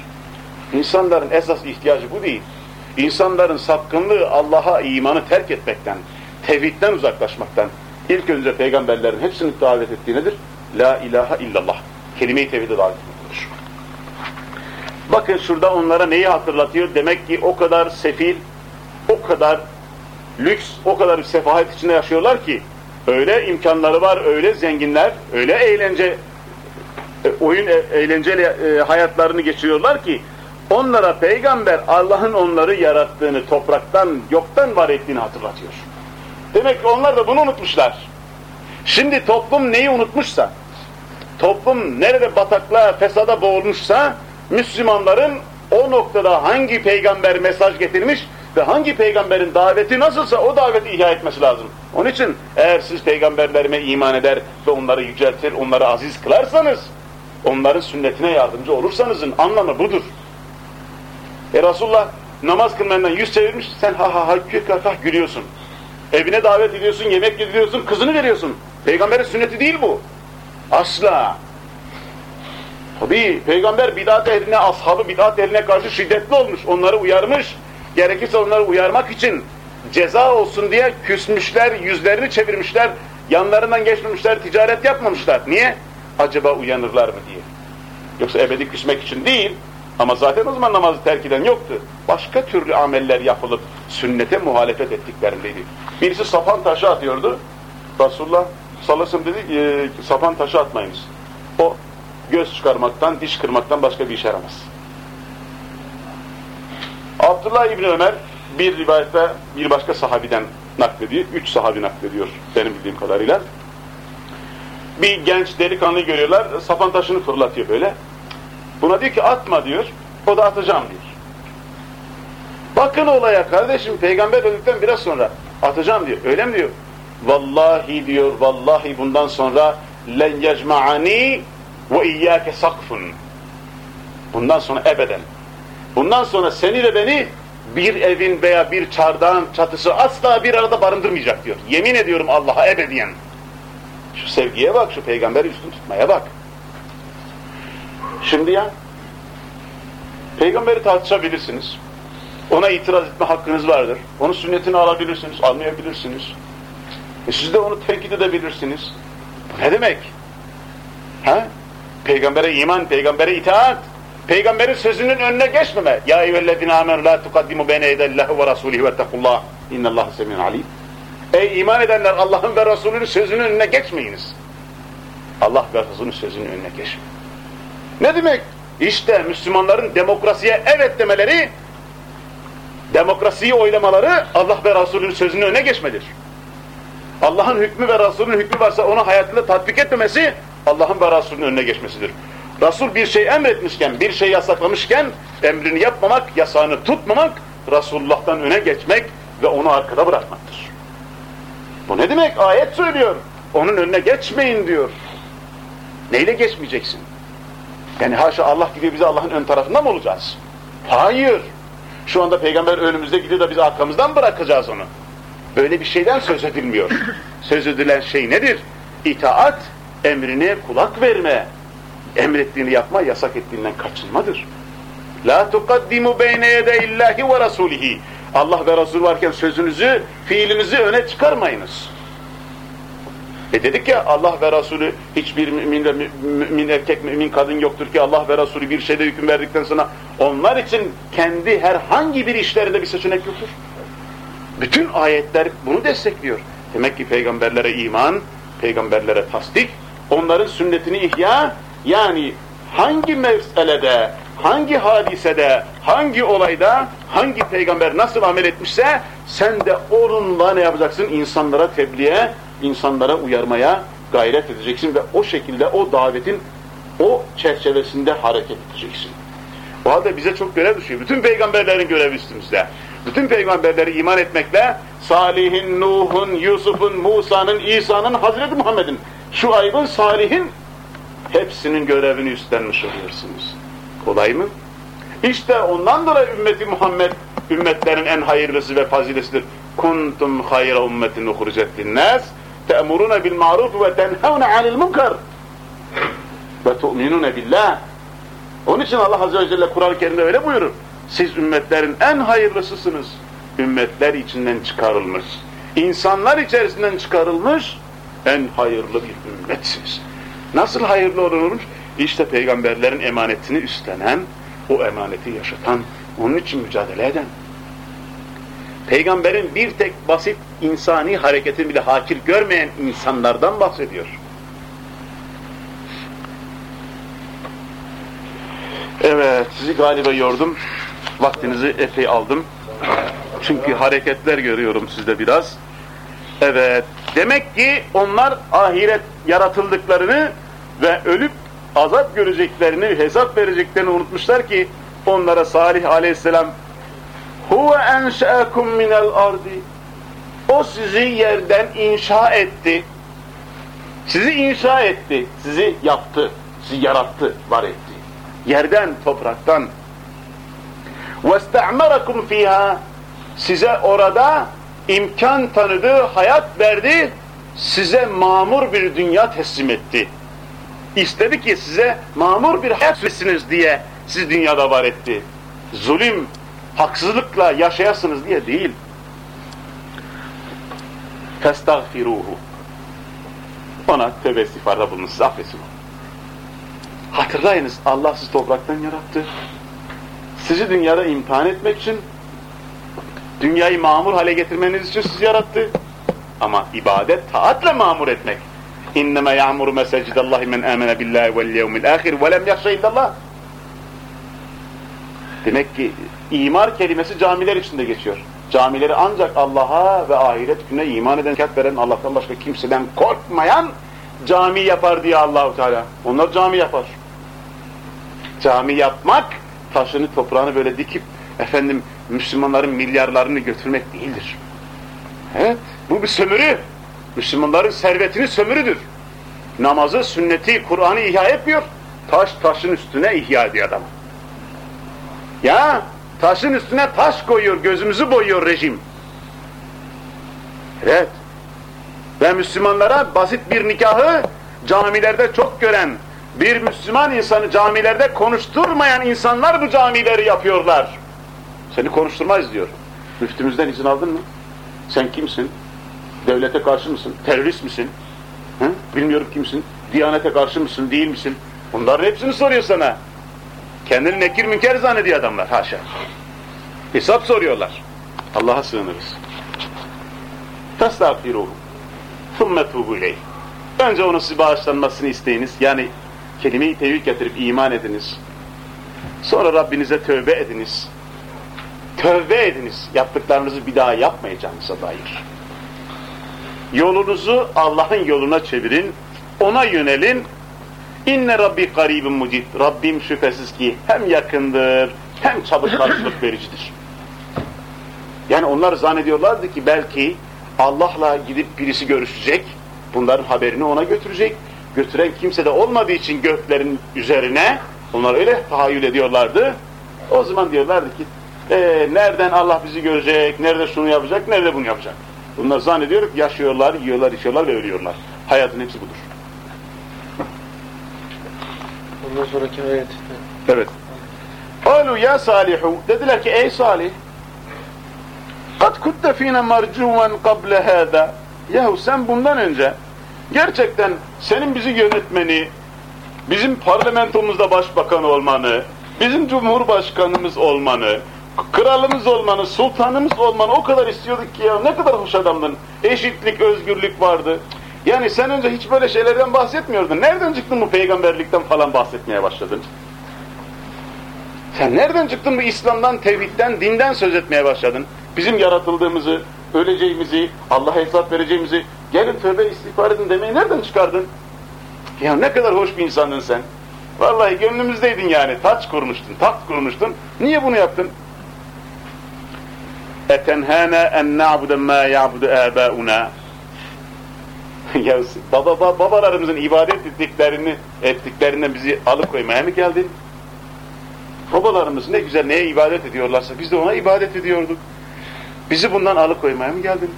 Speaker 1: İnsanların esas ihtiyacı bu değil. İnsanların sapkınlığı Allah'a imanı terk etmekten, tevhidden uzaklaşmaktan. İlk önce peygamberlerin hepsini davet ettiği nedir? La ilahe illallah. Kelime-i tevhide davet etmektir. Bakın şurada onlara neyi hatırlatıyor? Demek ki o kadar sefil, o kadar lüks, o kadar sefahet içinde yaşıyorlar ki öyle imkanları var, öyle zenginler, öyle eğlence e, oyun e, eğlenceli e, hayatlarını geçiriyorlar ki onlara peygamber Allah'ın onları yarattığını, topraktan, yoktan var ettiğini hatırlatıyor. Demek ki onlar da bunu unutmuşlar. Şimdi toplum neyi unutmuşsa, toplum nerede bataklığa, fesada boğulmuşsa, Müslümanların o noktada hangi peygamber mesaj getirmiş ve hangi peygamberin daveti nasılsa o daveti ihya etmesi lazım. Onun için eğer siz peygamberlerime iman eder ve onları yüceltir, onları aziz kılarsanız, onların sünnetine yardımcı olursanızın anlamı budur. E Resulullah namaz kılmayandan yüz çevirmiş, sen ha ha ha kah kah gülüyorsun. Evine davet ediyorsun, yemek yediriyorsun, kızını veriyorsun. Peygamberin sünneti değil bu. Asla. Tabi peygamber bidat ehline, ashabı bidat ehline karşı şiddetli olmuş. Onları uyarmış. Gerekirse onları uyarmak için ceza olsun diye küsmüşler, yüzlerini çevirmişler, yanlarından geçmemişler, ticaret yapmamışlar. Niye? Acaba uyanırlar mı diye. Yoksa ebedi küsmek için değil, ama zaten o zaman namazı terk eden yoktu. Başka türlü ameller yapılıp sünnete muhalefet ettiklerindeydi. Birisi sapan taşı atıyordu. Resulullah sellem dedi e, sapan taşı atmayınız. O göz çıkarmaktan, diş kırmaktan başka bir işe yaramaz. Abdullah İbni Ömer bir rivayette bir başka sahabiden naklediyor. Üç sahabi naklediyor benim bildiğim kadarıyla. Bir genç delikanlı görüyorlar, sapan taşını fırlatıyor böyle. Buna diyor ki atma diyor, o da atacağım diyor. Bakın olaya kardeşim, peygamber öldükten biraz sonra atacağım diyor. Öyle mi diyor? Vallahi diyor, vallahi bundan sonra len yecma'ani ve iyyâke sakfun. Bundan sonra ebeden. Bundan sonra seni ve beni bir evin veya bir çardağın çatısı asla bir arada barındırmayacak diyor. Yemin ediyorum Allah'a ebediyen. Şu sevgiye bak, şu peygamberi üstün tutmaya bak. Şimdi ya, peygamberi tartışabilirsiniz. Ona itiraz etme hakkınız vardır. Onun sünnetini alabilirsiniz, anlayabilirsiniz. E siz de onu tenkit edebilirsiniz. Ne demek? Ha? Peygambere iman, peygambere itaat. Peygamberin sözünün önüne geçmeme. Ya eyyühellezine amenu la tukaddimu beyne yedellahi ve rasulihi ve tekullah. İnnallâhe semîn alim. Ey iman edenler Allah'ın ve Resulünün sözünün önüne geçmeyiniz. Allah ve Resulünün sözünün önüne geçmeyin. Ne demek? İşte Müslümanların demokrasiye evet demeleri, demokrasiyi oylamaları Allah ve Resulünün sözünün önüne geçmedir. Allah'ın hükmü ve Resulünün hükmü varsa onu hayatında tatbik etmemesi Allah'ın ve Resulünün önüne geçmesidir. Resul bir şey emretmişken, bir şey yasaklamışken emrini yapmamak, yasağını tutmamak, Resulullah'tan öne geçmek ve onu arkada bırakmaktır. Bu ne demek? Ayet söylüyor. Onun önüne geçmeyin diyor. Neyle geçmeyeceksin? Yani haşa Allah gibi bize Allah'ın ön tarafında mı olacağız? Hayır. Şu anda peygamber önümüzde gidiyor da biz arkamızdan bırakacağız onu. Böyle bir şeyden söz edilmiyor. söz edilen şey nedir? İtaat, emrine kulak verme. Emrettiğini yapma, yasak ettiğinden kaçınmadır. La tukaddimu beyne yede illahi ve rasulihi. Allah ve Resul varken sözünüzü, fiilinizi öne çıkarmayınız. E dedik ya Allah ve Resulü hiçbir mümin, ve mümin erkek, mümin kadın yoktur ki Allah ve Resulü bir şeyde hüküm verdikten sonra onlar için kendi herhangi bir işlerinde bir seçenek yoktur. Bütün ayetler bunu destekliyor. Demek ki peygamberlere iman, peygamberlere tasdik, onların sünnetini ihya, yani hangi meselede, hangi hadisede, hangi olayda, hangi peygamber nasıl amel etmişse sen de onunla ne yapacaksın? İnsanlara tebliğe, insanlara uyarmaya gayret edeceksin ve o şekilde o davetin o çerçevesinde hareket edeceksin. O halde bize çok görev düşüyor. Bütün peygamberlerin görevi üstümüzde. Bütün peygamberleri iman etmekle Salih'in, Nuh'un, Yusuf'un, Musa'nın, İsa'nın, Hazreti Muhammed'in, şu aybın, Salih'in hepsinin görevini üstlenmiş oluyorsunuz. Kolay mı? İşte ondan dolayı ümmeti Muhammed ümmetlerin en hayırlısı ve fazilesidir. Kuntum hayra ummetin uhricet linnâs te'murûne bil ma'ruf ve tenhevne anil munkar ve tu'minûne billah onun için Allah Azze ve Celle Kur'an-ı Kerim'de öyle buyurur. Siz ümmetlerin en hayırlısısınız. Ümmetler içinden çıkarılmış. insanlar içerisinden çıkarılmış en hayırlı bir ümmetsiniz. Nasıl hayırlı olurmuş? İşte peygamberlerin emanetini üstlenen, o emaneti yaşatan, onun için mücadele eden. Peygamberin bir tek basit insani hareketini bile hakir görmeyen insanlardan bahsediyor. Evet, sizi galiba yordum. Vaktinizi epey aldım. Çünkü hareketler görüyorum sizde biraz. Evet, demek ki onlar ahiret yaratıldıklarını ve ölüp azap göreceklerini, hesap vereceklerini unutmuşlar ki onlara Salih aleyhisselam huve enşe'ekum minel ardi o sizi yerden inşa etti. Sizi inşa etti, sizi yaptı, sizi yarattı, var etti. Yerden, topraktan. وَاسْتَعْمَرَكُمْ fiha Size orada imkan tanıdı, hayat verdi, size mamur bir dünya teslim etti. İstedi ki size mamur bir hayat süresiniz diye siz dünyada var etti. Zulüm, haksızlıkla yaşayasınız diye değil. Festagfiruhu. Ona tövbe istiğfarda bulunun, affetsin Hatırlayınız Allah sizi topraktan yarattı. Sizi dünyada imtihan etmek için dünyayı mamur hale getirmeniz için sizi yarattı. Ama ibadet taatle mamur etmek. İnneme ya'muru mesecidallahi men amene billahi vel yevmil ahir ve lem yahşe illallah. Demek ki imar kelimesi camiler içinde geçiyor. Camileri ancak Allah'a ve ahiret gününe iman eden, kat veren, Allah'tan başka kimseden korkmayan cami yapar diye Allahu Teala. Onlar cami yapar. Cami yapmak, taşını toprağını böyle dikip efendim Müslümanların milyarlarını götürmek değildir. Evet, bu bir sömürü. Müslümanların servetini sömürüdür. Namazı, sünneti, Kur'an'ı ihya etmiyor. Taş taşın üstüne ihya ediyor adam. Ya taşın üstüne taş koyuyor, gözümüzü boyuyor rejim. Evet. Ve Müslümanlara basit bir nikahı camilerde çok gören, bir Müslüman insanı camilerde konuşturmayan insanlar bu camileri yapıyorlar. Seni konuşturmayız diyor. Müftümüzden izin aldın mı? Sen kimsin? Devlete karşı mısın? Terörist misin? Hı? Bilmiyorum kimsin? Diyanete karşı mısın? Değil misin? Bunların hepsini soruyor sana. Kendini nekir münker zannediyor adamlar. Haşa. Hesap soruyorlar. Allah'a sığınırız. Testağfiruhu. Thumme tubu ileyh. Önce onun sizi bağışlanmasını isteyiniz. Yani kelime-i tevhid getirip iman ediniz. Sonra Rabbinize tövbe ediniz. Tövbe ediniz. Yaptıklarınızı bir daha yapmayacağınıza dair. Yolunuzu Allah'ın yoluna çevirin. Ona yönelin. İnne Rabbi garibun mucid. Rabbim şüphesiz ki hem yakındır hem çabuk karşılık *coughs* vericidir. Yani onlar zannediyorlardı ki belki Allah'la gidip birisi görüşecek, bunların haberini ona götürecek. Götüren kimse de olmadığı için göklerin üzerine, onlar öyle tahayyül ediyorlardı. O zaman diyorlardı ki, e, nereden Allah bizi görecek, nerede şunu yapacak, nerede bunu yapacak. Bunlar zannediyor yaşıyorlar, yiyorlar, içiyorlar ve ölüyorlar. Hayatın hepsi budur. *laughs*
Speaker 2: Ondan sonraki ayet.
Speaker 1: Evet. Kalu ya Salihu, dediler ki ey Salih, Kad kutte fine marcuven kable hâdâ. Yahu sen bundan önce gerçekten senin bizi yönetmeni, bizim parlamentomuzda başbakan olmanı, bizim cumhurbaşkanımız olmanı, kralımız olmanı, sultanımız olmanı o kadar istiyorduk ki ya ne kadar hoş adamdın. Eşitlik, özgürlük vardı. Yani sen önce hiç böyle şeylerden bahsetmiyordun. Nereden çıktın bu peygamberlikten falan bahsetmeye başladın? Sen nereden çıktın bu İslam'dan, tevhidden, dinden söz etmeye başladın? Bizim yaratıldığımızı, öleceğimizi, Allah'a hesap vereceğimizi, gelin tövbe istiğfar edin demeyi nereden çıkardın? Ya ne kadar hoş bir insandın sen. Vallahi gönlümüzdeydin yani. Taç kurmuştun, taht kurmuştun. Niye bunu yaptın? Etenhâne en na'bude mâ ya'budu âbâuna. *laughs* ya baba, baba, babalarımızın ibadet ettiklerini ettiklerinden bizi alıkoymaya mı geldin? Babalarımız ne güzel neye ibadet ediyorlarsa biz de ona ibadet ediyorduk. Bizi bundan alıkoymaya mı geldin?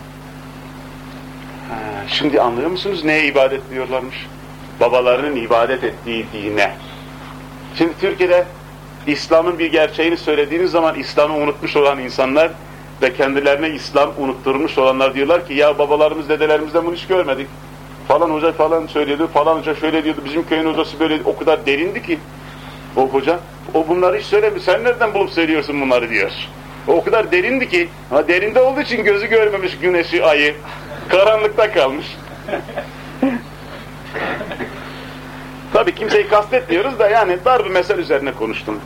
Speaker 1: Ha, şimdi anlıyor musunuz neye ibadet ediyorlarmış? Babalarının ibadet ettiği dine. Şimdi Türkiye'de İslam'ın bir gerçeğini söylediğiniz zaman İslam'ı unutmuş olan insanlar ve kendilerine İslam unutturmuş olanlar diyorlar ki ya babalarımız dedelerimizden bunu hiç görmedik. Falan hoca falan söylüyordu, falan hoca şöyle diyordu, bizim köyün hocası böyle o kadar derindi ki o hoca. O bunları hiç söylemiyor. Sen nereden bulup söylüyorsun bunları diyor. O, kadar derindi ki, ha derinde olduğu için gözü görmemiş güneşi, ayı. Karanlıkta kalmış. Tabii kimseyi kastetmiyoruz da yani dar bir mesele üzerine konuştum.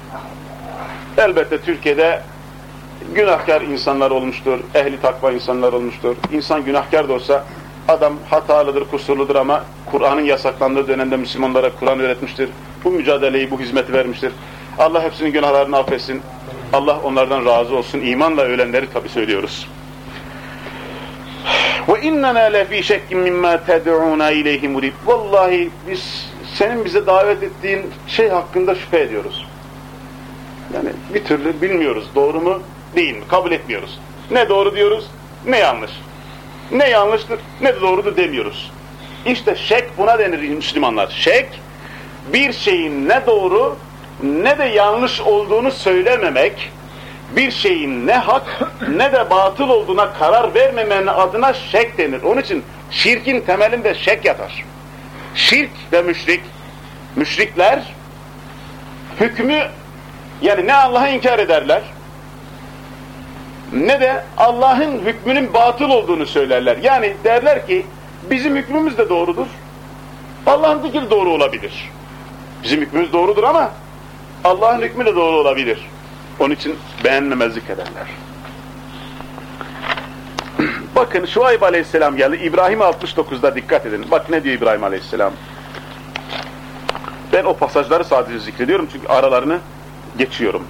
Speaker 1: Elbette Türkiye'de günahkar insanlar olmuştur, ehli takva insanlar olmuştur. İnsan günahkar da olsa adam hatalıdır, kusurludur ama Kur'an'ın yasaklandığı dönemde Müslümanlara Kur'an öğretmiştir. Bu mücadeleyi, bu hizmeti vermiştir. Allah hepsinin günahlarını affetsin. Allah onlardan razı olsun. İmanla ölenleri tabi söylüyoruz. Ve innena lefi şekkin mimma ted'una ileyhi. Vallahi biz senin bize davet ettiğin şey hakkında şüphe ediyoruz. Yani bir türlü bilmiyoruz. Doğru mu? Değil mi? Kabul etmiyoruz. Ne doğru diyoruz, ne yanlış. Ne yanlıştır, ne de doğrudur demiyoruz. İşte şek buna denir Müslümanlar. Şek, bir şeyin ne doğru ne de yanlış olduğunu söylememek, bir şeyin ne hak ne de batıl olduğuna karar vermemenin adına şek denir. Onun için şirkin temelinde şek yatar. Şirk ve müşrik, müşrikler hükmü yani ne Allah'ı inkar ederler ne de Allah'ın hükmünün batıl olduğunu söylerler. Yani derler ki bizim hükmümüz de doğrudur. Allah'ın fikri doğru olabilir. Bizim hükmümüz doğrudur ama Allah'ın hükmü de doğru olabilir. Onun için beğenmemezlik ederler. *clears throat* Bakın Şuayb Aleyhisselam geldi. İbrahim 69'da dikkat edin. Bak ne diyor İbrahim Aleyhisselam. Ben o pasajları sadece zikrediyorum çünkü aralarını geçiyorum.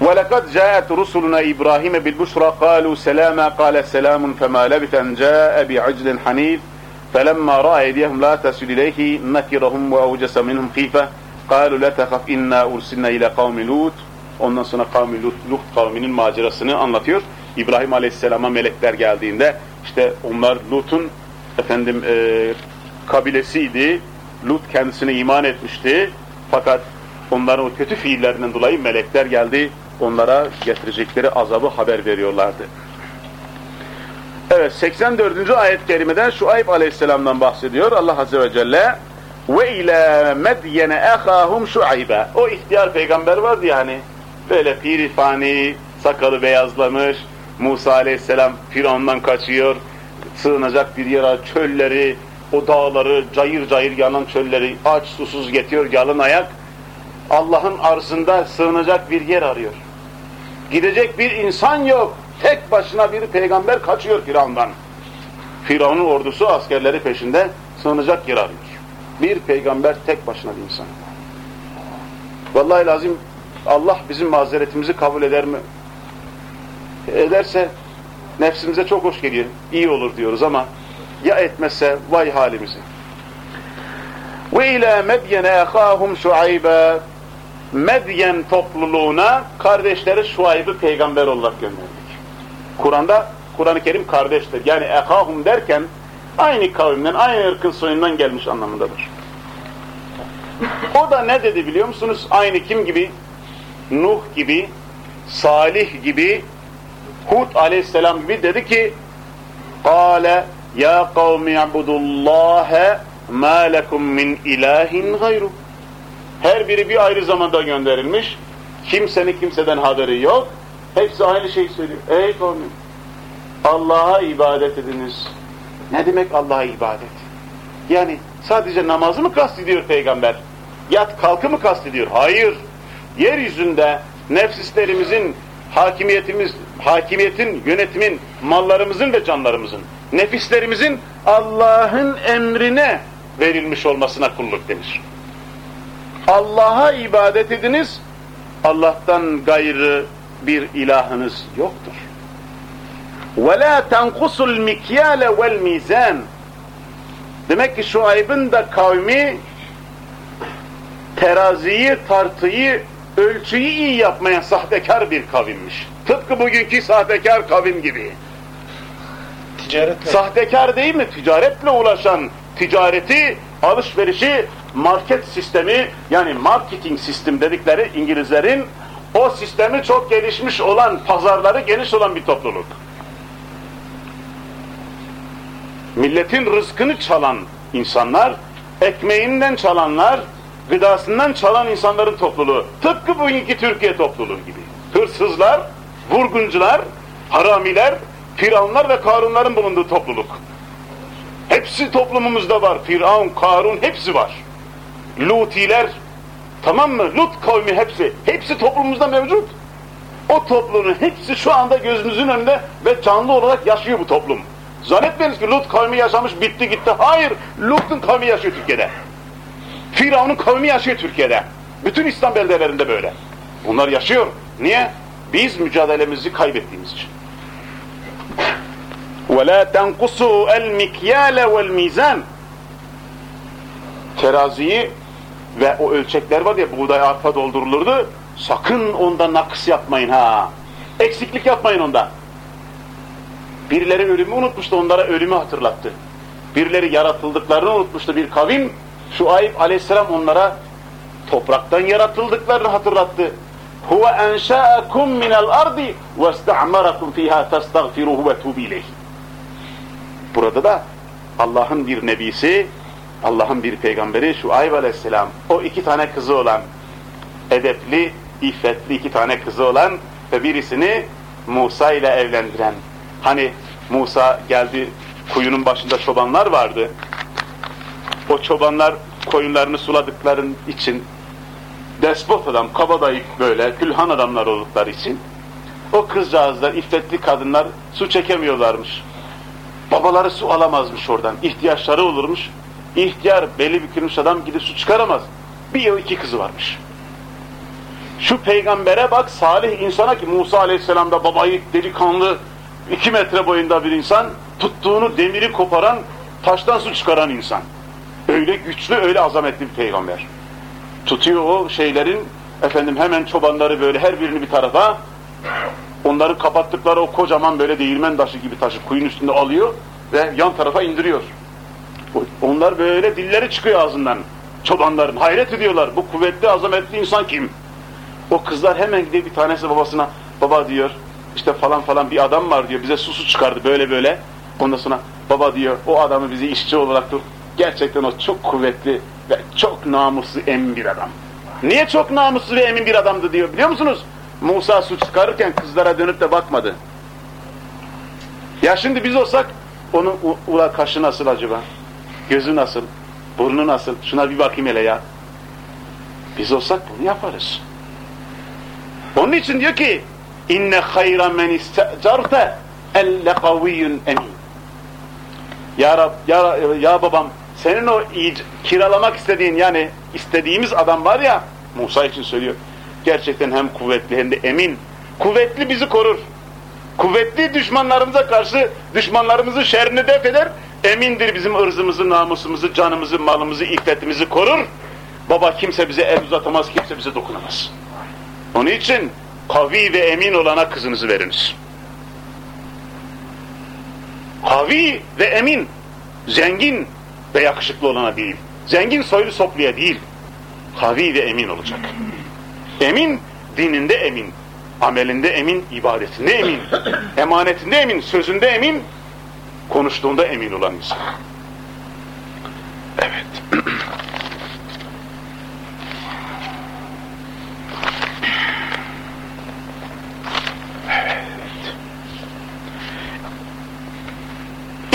Speaker 1: وَلَقَدْ جَاءَتْ رُسُلُنَا إِبْرَاهِيمَ بِالْبُشْرَى قَالُوا سَلَامًا قَالَ سَلَامٌ فَمَا لَبِثَ أَنْ جَاءَ بِعَجْلٍ حَنِيفٍ فَلَمَّا رَأَى أَيْدِيَهُمْ لَا تَصِلُ إِلَيْهِ نَكِرَهُمْ وَأَوْجَسَ مِنْهُمْ خِيفَةً قَالُوا لَا تَخَفْ إِنَّا أُرْسِلْنَا إِلَى قَوْمِ لُوطٍ Ondan sonra kavmi Lut, Lut kavminin macerasını anlatıyor. İbrahim Aleyhisselam'a melekler geldiğinde işte onlar Lut'un efendim e, kabilesiydi. Lut kendisine iman etmişti. Fakat onların o kötü fiillerinden dolayı melekler geldi. Onlara getirecekleri azabı haber veriyorlardı. Evet 84. ayet-i kerimeden Şuayb Aleyhisselam'dan bahsediyor Allah Azze ve Celle ve ile medyene ehahum şuaybe o ihtiyar peygamber vardı yani böyle pirifani sakalı beyazlamış Musa Aleyhisselam Firavundan kaçıyor sığınacak bir yer çölleri o dağları cayır cayır yanan çölleri aç susuz getiriyor yalın ayak Allah'ın arzında sığınacak bir yer arıyor gidecek bir insan yok tek başına bir peygamber kaçıyor Firavundan Firavun'un ordusu askerleri peşinde sığınacak yer arıyor. Bir peygamber tek başına bir insan. Vallahi lazım Allah bizim mazeretimizi kabul eder mi? Ederse nefsimize çok hoş geliyor. iyi olur diyoruz ama ya etmezse vay halimize. Ve ila Medyene ehahum Şuayba Medyen topluluğuna kardeşleri Şuayb'ı peygamber olarak gönderdik. Kur'an'da Kur'an-ı Kerim kardeştir. Yani ehahum derken aynı kavimden, aynı ırkın soyundan gelmiş anlamındadır. O da ne dedi biliyor musunuz? Aynı kim gibi? Nuh gibi, Salih gibi, Hud aleyhisselam gibi dedi ki قَالَ يَا قَوْمِ اعْبُدُوا اللّٰهَ مَا لَكُمْ مِنْ اِلَٰهٍ غَيْرُ her biri bir ayrı zamanda gönderilmiş. Kimsenin kimseden haberi yok. Hepsi aynı şeyi söylüyor. Ey kavmim! Allah'a ibadet ediniz. Ne demek Allah'a ibadet? Yani sadece namazı mı kastediyor peygamber? Yat kalkı mı kastediyor? Hayır. Yeryüzünde nefsislerimizin hakimiyetimiz, hakimiyetin, yönetimin, mallarımızın ve canlarımızın, nefislerimizin Allah'ın emrine verilmiş olmasına kulluk denir. Allah'a ibadet ediniz, Allah'tan gayrı bir ilahınız yoktur. وَلَا تَنْقُسُ الْمِكْيَالَ وَالْمِيزَانِ Demek ki şu aybın da kavmi teraziyi, tartıyı, ölçüyü iyi yapmayan sahtekar bir kavimmiş. Tıpkı bugünkü sahtekar kavim gibi.
Speaker 2: Ticaretle.
Speaker 1: Sahtekar değil mi? Ticaretle ulaşan, ticareti, alışverişi, market sistemi yani marketing sistem dedikleri İngilizlerin o sistemi çok gelişmiş olan, pazarları geniş olan bir topluluk. Milletin rızkını çalan insanlar, ekmeğinden çalanlar, gıdasından çalan insanların topluluğu. Tıpkı bugünkü Türkiye topluluğu gibi. Hırsızlar, vurguncular, haramiler, firavunlar ve karunların bulunduğu topluluk. Hepsi toplumumuzda var. Firavun, Karun hepsi var. Lutiler, tamam mı? Lut kavmi hepsi. Hepsi toplumumuzda mevcut. O toplumun hepsi şu anda gözümüzün önünde ve canlı olarak yaşıyor bu toplum. Zannetmeyiniz ki Lut kavmi yaşamış bitti gitti. Hayır, Lut'un kavmi yaşıyor Türkiye'de. Firavun'un kavmi yaşıyor Türkiye'de. Bütün İslam beldelerinde böyle. Bunlar yaşıyor. Niye? Biz mücadelemizi kaybettiğimiz için. وَلَا تَنْقُسُوا الْمِكْيَالَ وَالْمِيزَانِ Teraziyi ve o ölçekler var ya buğday arpa doldurulurdu. Sakın onda nakıs yapmayın ha. Eksiklik yapmayın onda. Birileri ölümü unutmuştu, onlara ölümü hatırlattı. Birileri yaratıldıklarını unutmuştu bir kavim. Şu ayıp aleyhisselam onlara topraktan yaratıldıklarını hatırlattı. Huve enşa'akum minel ardi ve ista'marakum fiha testagfiruhu ve tubi ileyh. Burada da Allah'ın bir nebisi, Allah'ın bir peygamberi şu Ayb aleyhisselam, o iki tane kızı olan, edepli, iffetli iki tane kızı olan ve birisini Musa ile evlendiren. Hani Musa geldi, kuyunun başında çobanlar vardı. O çobanlar koyunlarını suladıkların için despot adam, kabadayı böyle, külhan adamlar oldukları için o kızcağızlar, iffetli kadınlar su çekemiyorlarmış. Babaları su alamazmış oradan. ihtiyaçları olurmuş. İhtiyar, belli bükülmüş adam gidip su çıkaramaz. Bir yıl iki kızı varmış. Şu peygambere bak, salih insana ki Musa aleyhisselamda babayı delikanlı, iki metre boyunda bir insan, tuttuğunu demiri koparan, taştan su çıkaran insan. Öyle güçlü, öyle azametli bir peygamber. Tutuyor o şeylerin, efendim hemen çobanları böyle her birini bir tarafa, onların kapattıkları o kocaman böyle değirmen taşı gibi taşı kuyun üstünde alıyor ve yan tarafa indiriyor. Onlar böyle dilleri çıkıyor ağzından. Çobanların hayret ediyorlar. Bu kuvvetli azametli insan kim? O kızlar hemen gidiyor bir tanesi babasına baba diyor işte falan falan bir adam var diyor bize susu çıkardı böyle böyle. Ondan sonra baba diyor o adamı bizi işçi olarak tut. Gerçekten o çok kuvvetli ve çok namuslu emin bir adam. Niye çok namuslu ve emin bir adamdı diyor biliyor musunuz? Musa su çıkarırken kızlara dönüp de bakmadı. Ya şimdi biz olsak onun ula kaşı nasıl acaba? Gözü nasıl? Burnu nasıl? Şuna bir bakayım hele ya. Biz olsak bunu yaparız. Onun için diyor ki inne hayra men istecarte elle kaviyyun emin. Ya Rab, ya, ya babam senin o kiralamak istediğin yani istediğimiz adam var ya Musa için söylüyor. Gerçekten hem kuvvetli hem de emin. Kuvvetli bizi korur. Kuvvetli düşmanlarımıza karşı düşmanlarımızın şerrini def eder. Emindir bizim ırzımızı, namusumuzu, canımızı, malımızı, iffetimizi korur. Baba kimse bize el uzatamaz, kimse bize dokunamaz. Onun için kavi ve emin olana kızınızı veriniz. Kavi ve emin, zengin ve yakışıklı olana değil. Zengin soylu sopluya değil. Kavi ve emin olacak. Emin, dininde emin. Amelinde emin, ibadetinde emin. Emanetinde emin, sözünde emin. Konuştuğunda emin olan insan. Evet.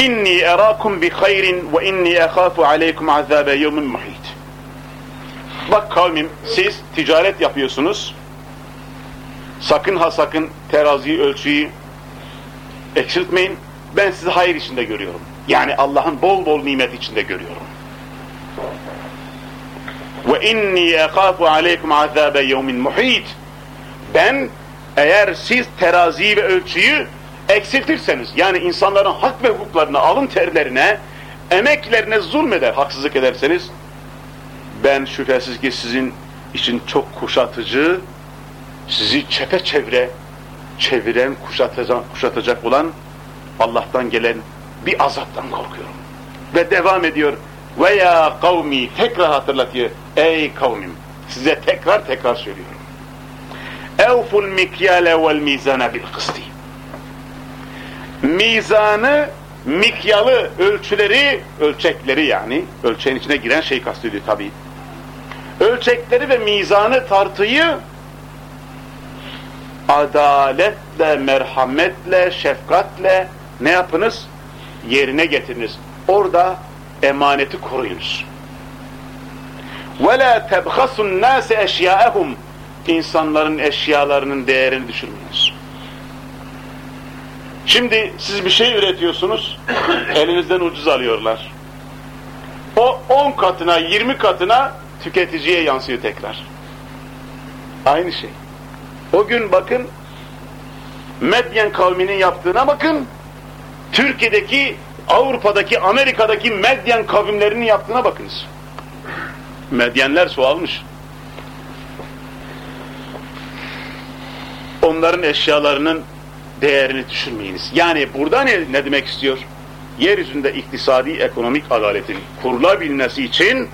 Speaker 1: İnni erakum bi hayrin ve inni ehafu aleykum azabe yevmin muhit. Bak kavmim siz ticaret yapıyorsunuz. Sakın ha sakın teraziyi ölçüyü eksiltmeyin. Ben sizi hayır içinde görüyorum. Yani Allah'ın bol bol nimet içinde görüyorum. Ve inni ehafu aleykum azabe yevmin muhit. Ben eğer siz teraziyi ve ölçüyü eksiltirseniz yani insanların hak ve hukuklarına, alın terlerine, emeklerine zulmeder, haksızlık ederseniz ben şüphesiz ki sizin için çok kuşatıcı, sizi çepeçevre çeviren, kuşatacak, kuşatacak olan Allah'tan gelen bir azaptan korkuyorum. Ve devam ediyor. Ve ya kavmi tekrar hatırlatıyor. Ey kavmim size tekrar tekrar söylüyorum. Evful mikyale vel mizane bil kısti mizanı, mikyalı ölçüleri, ölçekleri yani, ölçeğin içine giren şey kastediyor tabi. Ölçekleri ve mizanı tartıyı adaletle, merhametle, şefkatle ne yapınız? Yerine getiriniz. Orada emaneti koruyunuz. وَلَا تَبْخَسُ النَّاسِ اَشْيَاءَهُمْ İnsanların eşyalarının değerini düşürmeyiniz. Şimdi siz bir şey üretiyorsunuz, *coughs* elinizden ucuz alıyorlar. O 10 katına, 20 katına tüketiciye yansıyor tekrar. Aynı şey. O gün bakın, Medyen kavminin yaptığına bakın, Türkiye'deki, Avrupa'daki, Amerika'daki Medyen kavimlerinin yaptığına bakınız. Medyenler su almış. Onların eşyalarının değerini düşürmeyiniz. Yani burada ne, ne demek istiyor? Yeryüzünde iktisadi ekonomik adaletin kurulabilmesi için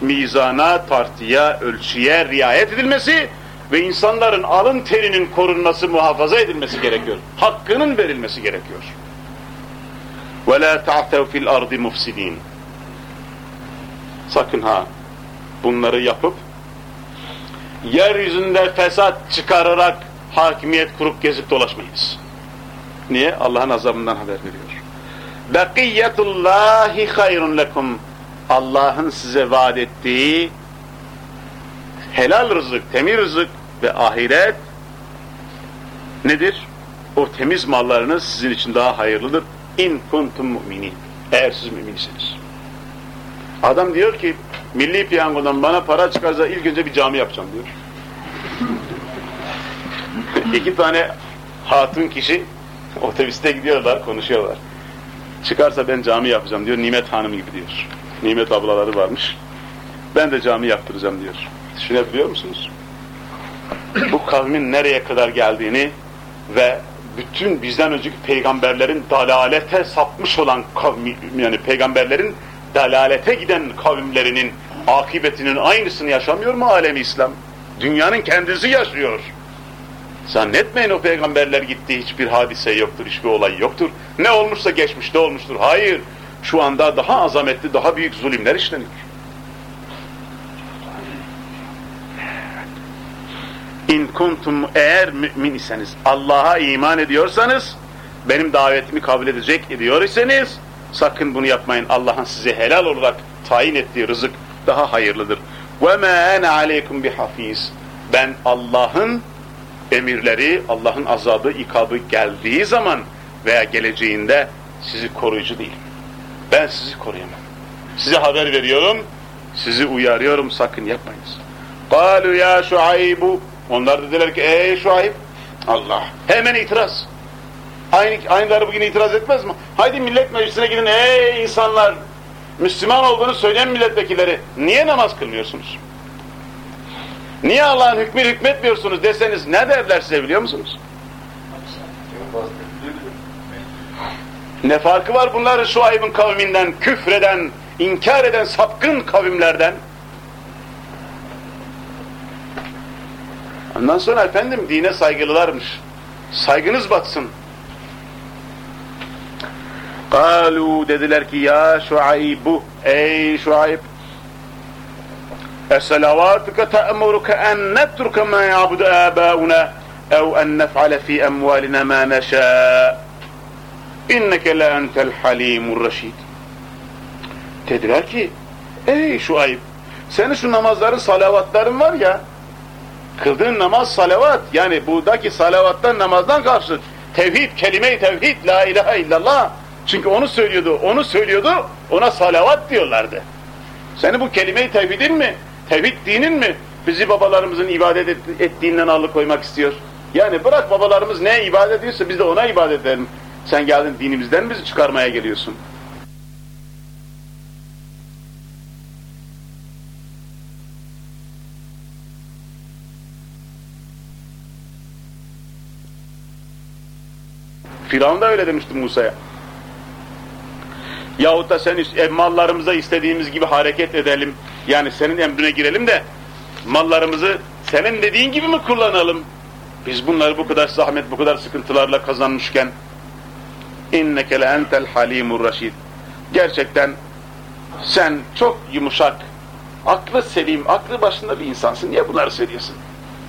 Speaker 1: mizana, tartıya, ölçüye riayet edilmesi ve insanların alın terinin korunması, muhafaza edilmesi gerekiyor. Hakkının verilmesi gerekiyor وَلَا تَعْتَوْ فِي الْأَرْضِ مُفْسِد۪ينَ Sakın ha bunları yapıp yeryüzünde fesat çıkararak hakimiyet kurup gezip dolaşmayınız. Niye? Allah'ın azabından haber veriyor. Bekiyetullahi hayrun lekum. Allah'ın size vaat ettiği helal rızık, temiz rızık ve ahiret nedir? O temiz mallarınız sizin için daha hayırlıdır. İn kuntum mu'minin. Eğer siz müminsiniz. Adam diyor ki milli piyangodan bana para çıkarsa ilk önce bir cami yapacağım diyor. *laughs* İki tane hatun kişi Otobüste gidiyorlar, konuşuyorlar. Çıkarsa ben cami yapacağım diyor, Nimet Hanım gibi diyor. Nimet ablaları varmış. Ben de cami yaptıracağım diyor. Düşünebiliyor musunuz? Bu kavmin nereye kadar geldiğini ve bütün bizden önceki peygamberlerin dalalete sapmış olan kavmi, yani peygamberlerin dalalete giden kavimlerinin akıbetinin aynısını yaşamıyor mu alemi İslam? Dünyanın kendisi yaşıyor. Zannetmeyin o peygamberler gitti hiçbir hadise yoktur, hiçbir olay yoktur. Ne olmuşsa geçmişte olmuştur. Hayır, şu anda daha azametli, daha büyük zulümler işleniyor. İn kuntum eğer mümin iseniz, Allah'a iman ediyorsanız, benim davetimi kabul edecek ediyor iseniz, sakın bunu yapmayın. Allah'ın size helal olarak tayin ettiği rızık daha hayırlıdır. وَمَا أَنَا عَلَيْكُمْ بِحَف۪يزٍ Ben Allah'ın emirleri, Allah'ın azabı, ikabı geldiği zaman veya geleceğinde sizi koruyucu değil. Ben sizi koruyamam. Size haber veriyorum, sizi uyarıyorum sakın yapmayınız. قَالُوا ya شُعَيْبُ onlar dediler ki ey Şuayb Allah hemen itiraz. Aynı, aynıları bugün itiraz etmez mi? Haydi millet meclisine gidin ey insanlar Müslüman olduğunu söyleyen milletvekilleri niye namaz kılmıyorsunuz? Niye Allah'ın hükmü hükmetmiyorsunuz deseniz ne derler size biliyor musunuz? Ne farkı var bunların şu ayıbın kavminden, küfreden, inkar eden sapkın kavimlerden? Ondan sonra efendim dine saygılılarmış. Saygınız batsın. Kalu dediler ki ya Şuaybu ey Şuayb Eselavatuke te'muruke en netruke ma ya'budu âbâuna ev en nef'ale fi emvalina ma neşâ inneke le entel halimur reşid dediler ki ey Şuayb senin şu namazların salavatların var ya kıldığın namaz salavat. Yani buradaki salavattan namazdan karşı tevhid kelime-i tevhid la ilahe illallah. Çünkü onu söylüyordu onu söylüyordu ona salavat diyorlardı. Seni bu kelime-i tevhidin mi? Tevhid dinin mi? Bizi babalarımızın ibadet et, ettiğinden alıkoymak istiyor. Yani bırak babalarımız ne ibadet ediyorsa biz de ona ibadet edelim. Sen geldin dinimizden bizi çıkarmaya geliyorsun Firavun da öyle demişti Musa'ya. Yahut da sen e, mallarımıza istediğimiz gibi hareket edelim. Yani senin emrine girelim de mallarımızı senin dediğin gibi mi kullanalım? Biz bunları bu kadar zahmet, bu kadar sıkıntılarla kazanmışken inneke le entel halimur raşid. Gerçekten sen çok yumuşak, aklı selim, aklı başında bir insansın. Niye bunları söylüyorsun?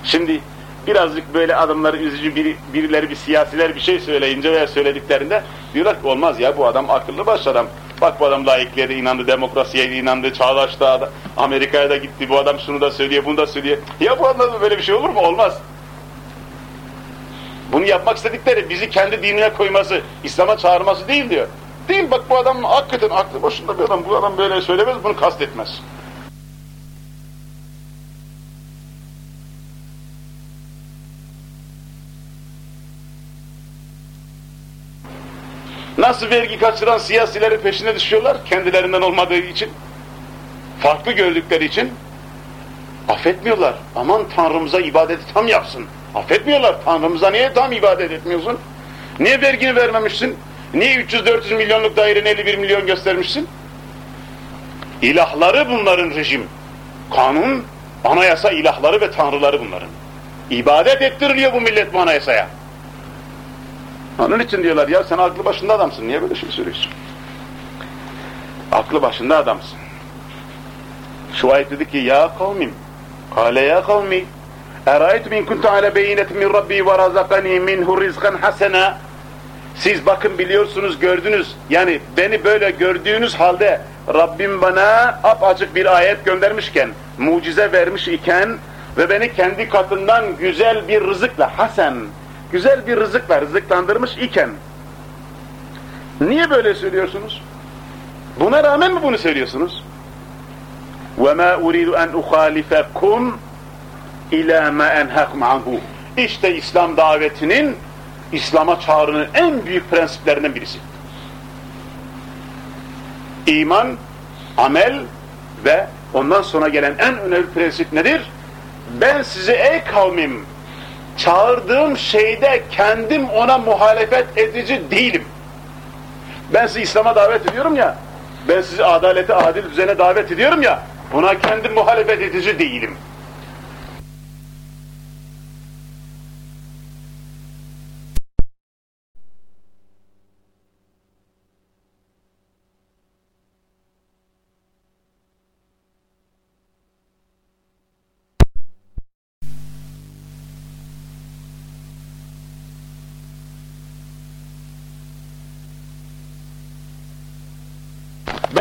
Speaker 1: Şimdi birazcık böyle adamları üzücü biri, birileri bir siyasiler bir şey söyleyince veya söylediklerinde diyorlar ki olmaz ya bu adam akıllı baş adam. Bak bu adam laikliğe de inandı, demokrasiye de inandı, çağdaşta Amerika'ya da gitti, bu adam şunu da söylüyor, bunu da söylüyor. Ya bu adamda böyle bir şey olur mu? Olmaz. Bunu yapmak istedikleri bizi kendi dinine koyması, İslam'a çağırması değil diyor. Değil bak bu adam hakikaten aklı başında bir adam, bu adam böyle söylemez, bunu kastetmez. Nasıl vergi kaçıran siyasilerin peşine düşüyorlar kendilerinden olmadığı için? Farklı gördükleri için affetmiyorlar. Aman Tanrımıza ibadeti tam yapsın. Affetmiyorlar. Tanrımıza niye tam ibadet etmiyorsun? Niye vergini vermemişsin? Niye 300-400 milyonluk daireni 51 milyon göstermişsin? İlahları bunların rejim. Kanun, anayasa ilahları ve tanrıları bunların. İbadet ettiriliyor bu millet bu anayasaya. Onun için diyorlar ya sen aklı başında adamsın. Niye böyle şey söylüyorsun? Aklı başında adamsın. Şuayb dedi ki ya kavmim kale ya kavmi eraytum in kuntu ala beyinetin min rabbi ve razakani minhu rizkan hasena siz bakın biliyorsunuz gördünüz yani beni böyle gördüğünüz halde Rabbim bana apacık bir ayet göndermişken mucize vermiş iken ve beni kendi katından güzel bir rızıkla hasen güzel bir rızıkla rızıklandırmış iken niye böyle söylüyorsunuz? Buna rağmen mi bunu söylüyorsunuz? وَمَا اُرِيدُ اَنْ اُخَالِفَكُمْ اِلَى مَا اَنْهَكُمْ عَنْهُ İşte İslam davetinin İslam'a çağrının en büyük prensiplerinden birisi. İman, amel ve ondan sonra gelen en önemli prensip nedir? Ben sizi ey kavmim çağırdığım şeyde kendim ona muhalefet edici değilim. Ben sizi İslam'a davet ediyorum ya, ben sizi adalete, adil düzene davet ediyorum ya, buna kendim muhalefet edici değilim.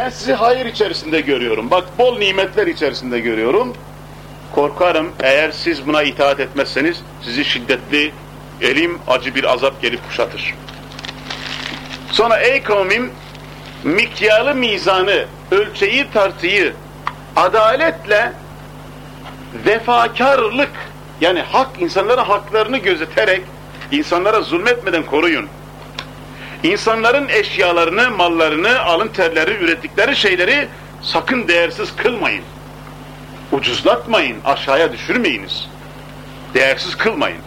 Speaker 1: Ben sizi hayır içerisinde görüyorum. Bak bol nimetler içerisinde görüyorum. Korkarım eğer siz buna itaat etmezseniz sizi şiddetli, elim, acı bir azap gelip kuşatır. Sonra ey kavmim mikyalı mizanı, ölçeyi tartıyı adaletle vefakarlık yani hak insanların haklarını gözeterek insanlara zulmetmeden koruyun. İnsanların eşyalarını, mallarını, alın terleri, ürettikleri şeyleri sakın değersiz kılmayın. Ucuzlatmayın, aşağıya düşürmeyiniz. Değersiz kılmayın.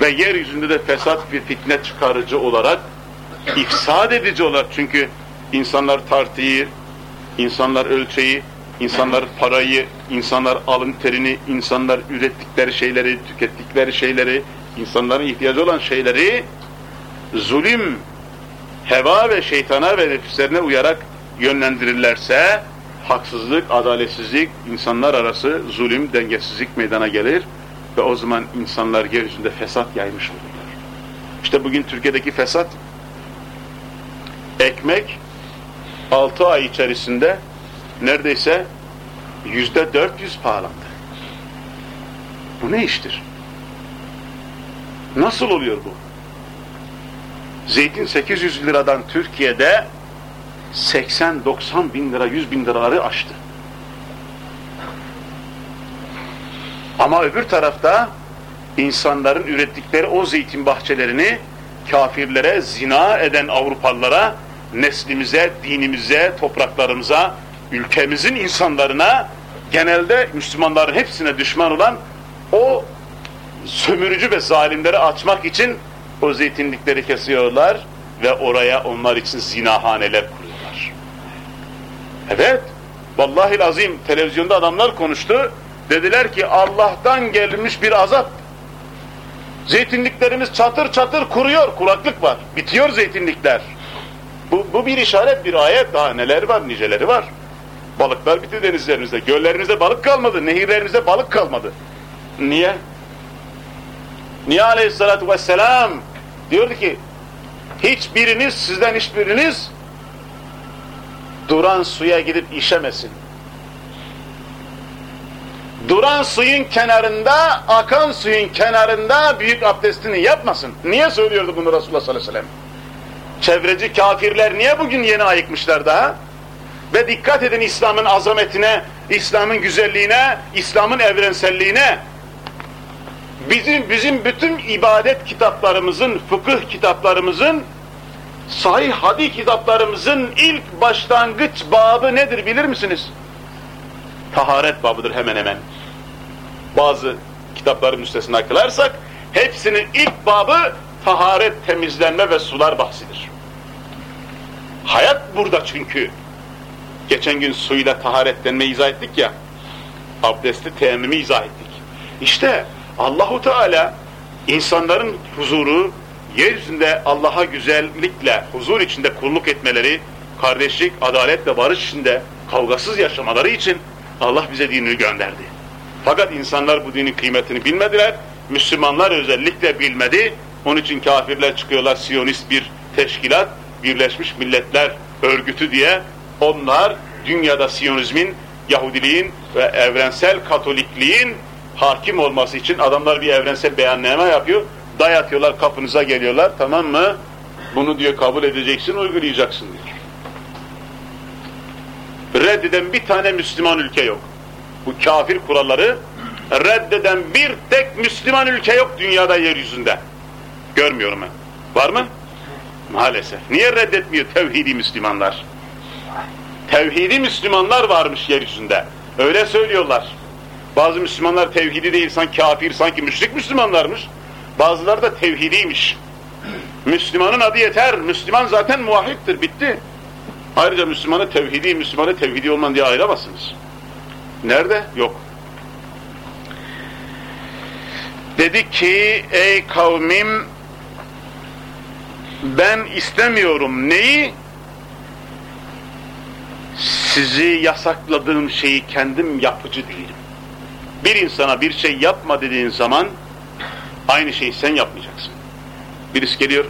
Speaker 1: Ve yeryüzünde de fesat bir fitne çıkarıcı olarak, ifsad edici olarak çünkü insanlar tartıyı, insanlar ölçeyi, insanlar parayı, insanlar alın terini, insanlar ürettikleri şeyleri, tükettikleri şeyleri, insanların ihtiyacı olan şeyleri zulüm, heva ve şeytana ve nefislerine uyarak yönlendirirlerse haksızlık, adaletsizlik, insanlar arası zulüm, dengesizlik meydana gelir ve o zaman insanlar yeryüzünde fesat yaymış olurlar. İşte bugün Türkiye'deki fesat ekmek 6 ay içerisinde neredeyse yüzde 400 pahalandı. Bu ne iştir? Nasıl oluyor bu? Zeytin 800 liradan Türkiye'de 80-90 bin lira, 100 bin liraları aştı. Ama öbür tarafta insanların ürettikleri o zeytin bahçelerini kafirlere, zina eden Avrupalılara, neslimize, dinimize, topraklarımıza, ülkemizin insanlarına, genelde Müslümanların hepsine düşman olan o sömürücü ve zalimleri açmak için o zeytinlikleri kesiyorlar ve oraya onlar için zinahaneler kuruyorlar. Evet, vallahi azim televizyonda adamlar konuştu. Dediler ki Allah'tan gelmiş bir azap. Zeytinliklerimiz çatır çatır kuruyor, kuraklık var. Bitiyor zeytinlikler. Bu, bu bir işaret, bir ayet. Daha neler var, niceleri var. Balıklar bitti denizlerimizde. Göllerinizde balık kalmadı, nehirlerinizde balık kalmadı. Niye? Niye aleyhissalatü vesselam diyordu ki hiçbiriniz, sizden hiçbiriniz duran suya gidip işemesin. Duran suyun kenarında, akan suyun kenarında büyük abdestini yapmasın. Niye söylüyordu bunu Resulullah sallallahu aleyhi ve sellem? Çevreci kafirler niye bugün yeni ayıkmışlar daha? Ve dikkat edin İslam'ın azametine, İslam'ın güzelliğine, İslam'ın evrenselliğine. Bizim bizim bütün ibadet kitaplarımızın, fıkıh kitaplarımızın, sahih hadis kitaplarımızın ilk başlangıç babı nedir bilir misiniz? Taharet babıdır hemen hemen. Bazı kitapları müstesna kılarsak hepsinin ilk babı taharet, temizlenme ve sular bahsidir. Hayat burada çünkü. Geçen gün suyla taharetlenme izah ettik ya. Abdesti teyemmümü izah ettik. İşte Allahu Teala insanların huzuru, yeryüzünde Allah'a güzellikle, huzur içinde kulluk etmeleri, kardeşlik, adalet ve barış içinde kavgasız yaşamaları için Allah bize dinini gönderdi. Fakat insanlar bu dinin kıymetini bilmediler. Müslümanlar özellikle bilmedi. Onun için kafirler çıkıyorlar Siyonist bir teşkilat, Birleşmiş Milletler Örgütü diye. Onlar dünyada Siyonizmin, Yahudiliğin ve evrensel Katolikliğin hakim olması için adamlar bir evrensel beyanname yapıyor. Dayatıyorlar, kapınıza geliyorlar. Tamam mı? Bunu diyor kabul edeceksin, uygulayacaksın diyor. Reddeden bir tane Müslüman ülke yok. Bu kafir kuralları reddeden bir tek Müslüman ülke yok dünyada yeryüzünde. Görmüyorum ben. Var mı? Maalesef. Niye reddetmiyor tevhidi Müslümanlar? Tevhidi Müslümanlar varmış yeryüzünde. Öyle söylüyorlar. Bazı Müslümanlar tevhidi değil, sanki kafir, sanki müşrik Müslümanlarmış. Bazıları da tevhidiymiş. Müslümanın adı yeter. Müslüman zaten muvahhiddir, bitti. Ayrıca Müslümanı tevhidi, Müslümanı tevhidi olman diye ayıramazsınız. Nerede? Yok. Dedi ki, ey kavmim, ben istemiyorum neyi? Sizi yasakladığım şeyi kendim yapıcı değilim. Bir insana bir şey yapma dediğin zaman aynı şeyi sen yapmayacaksın. Birisi geliyor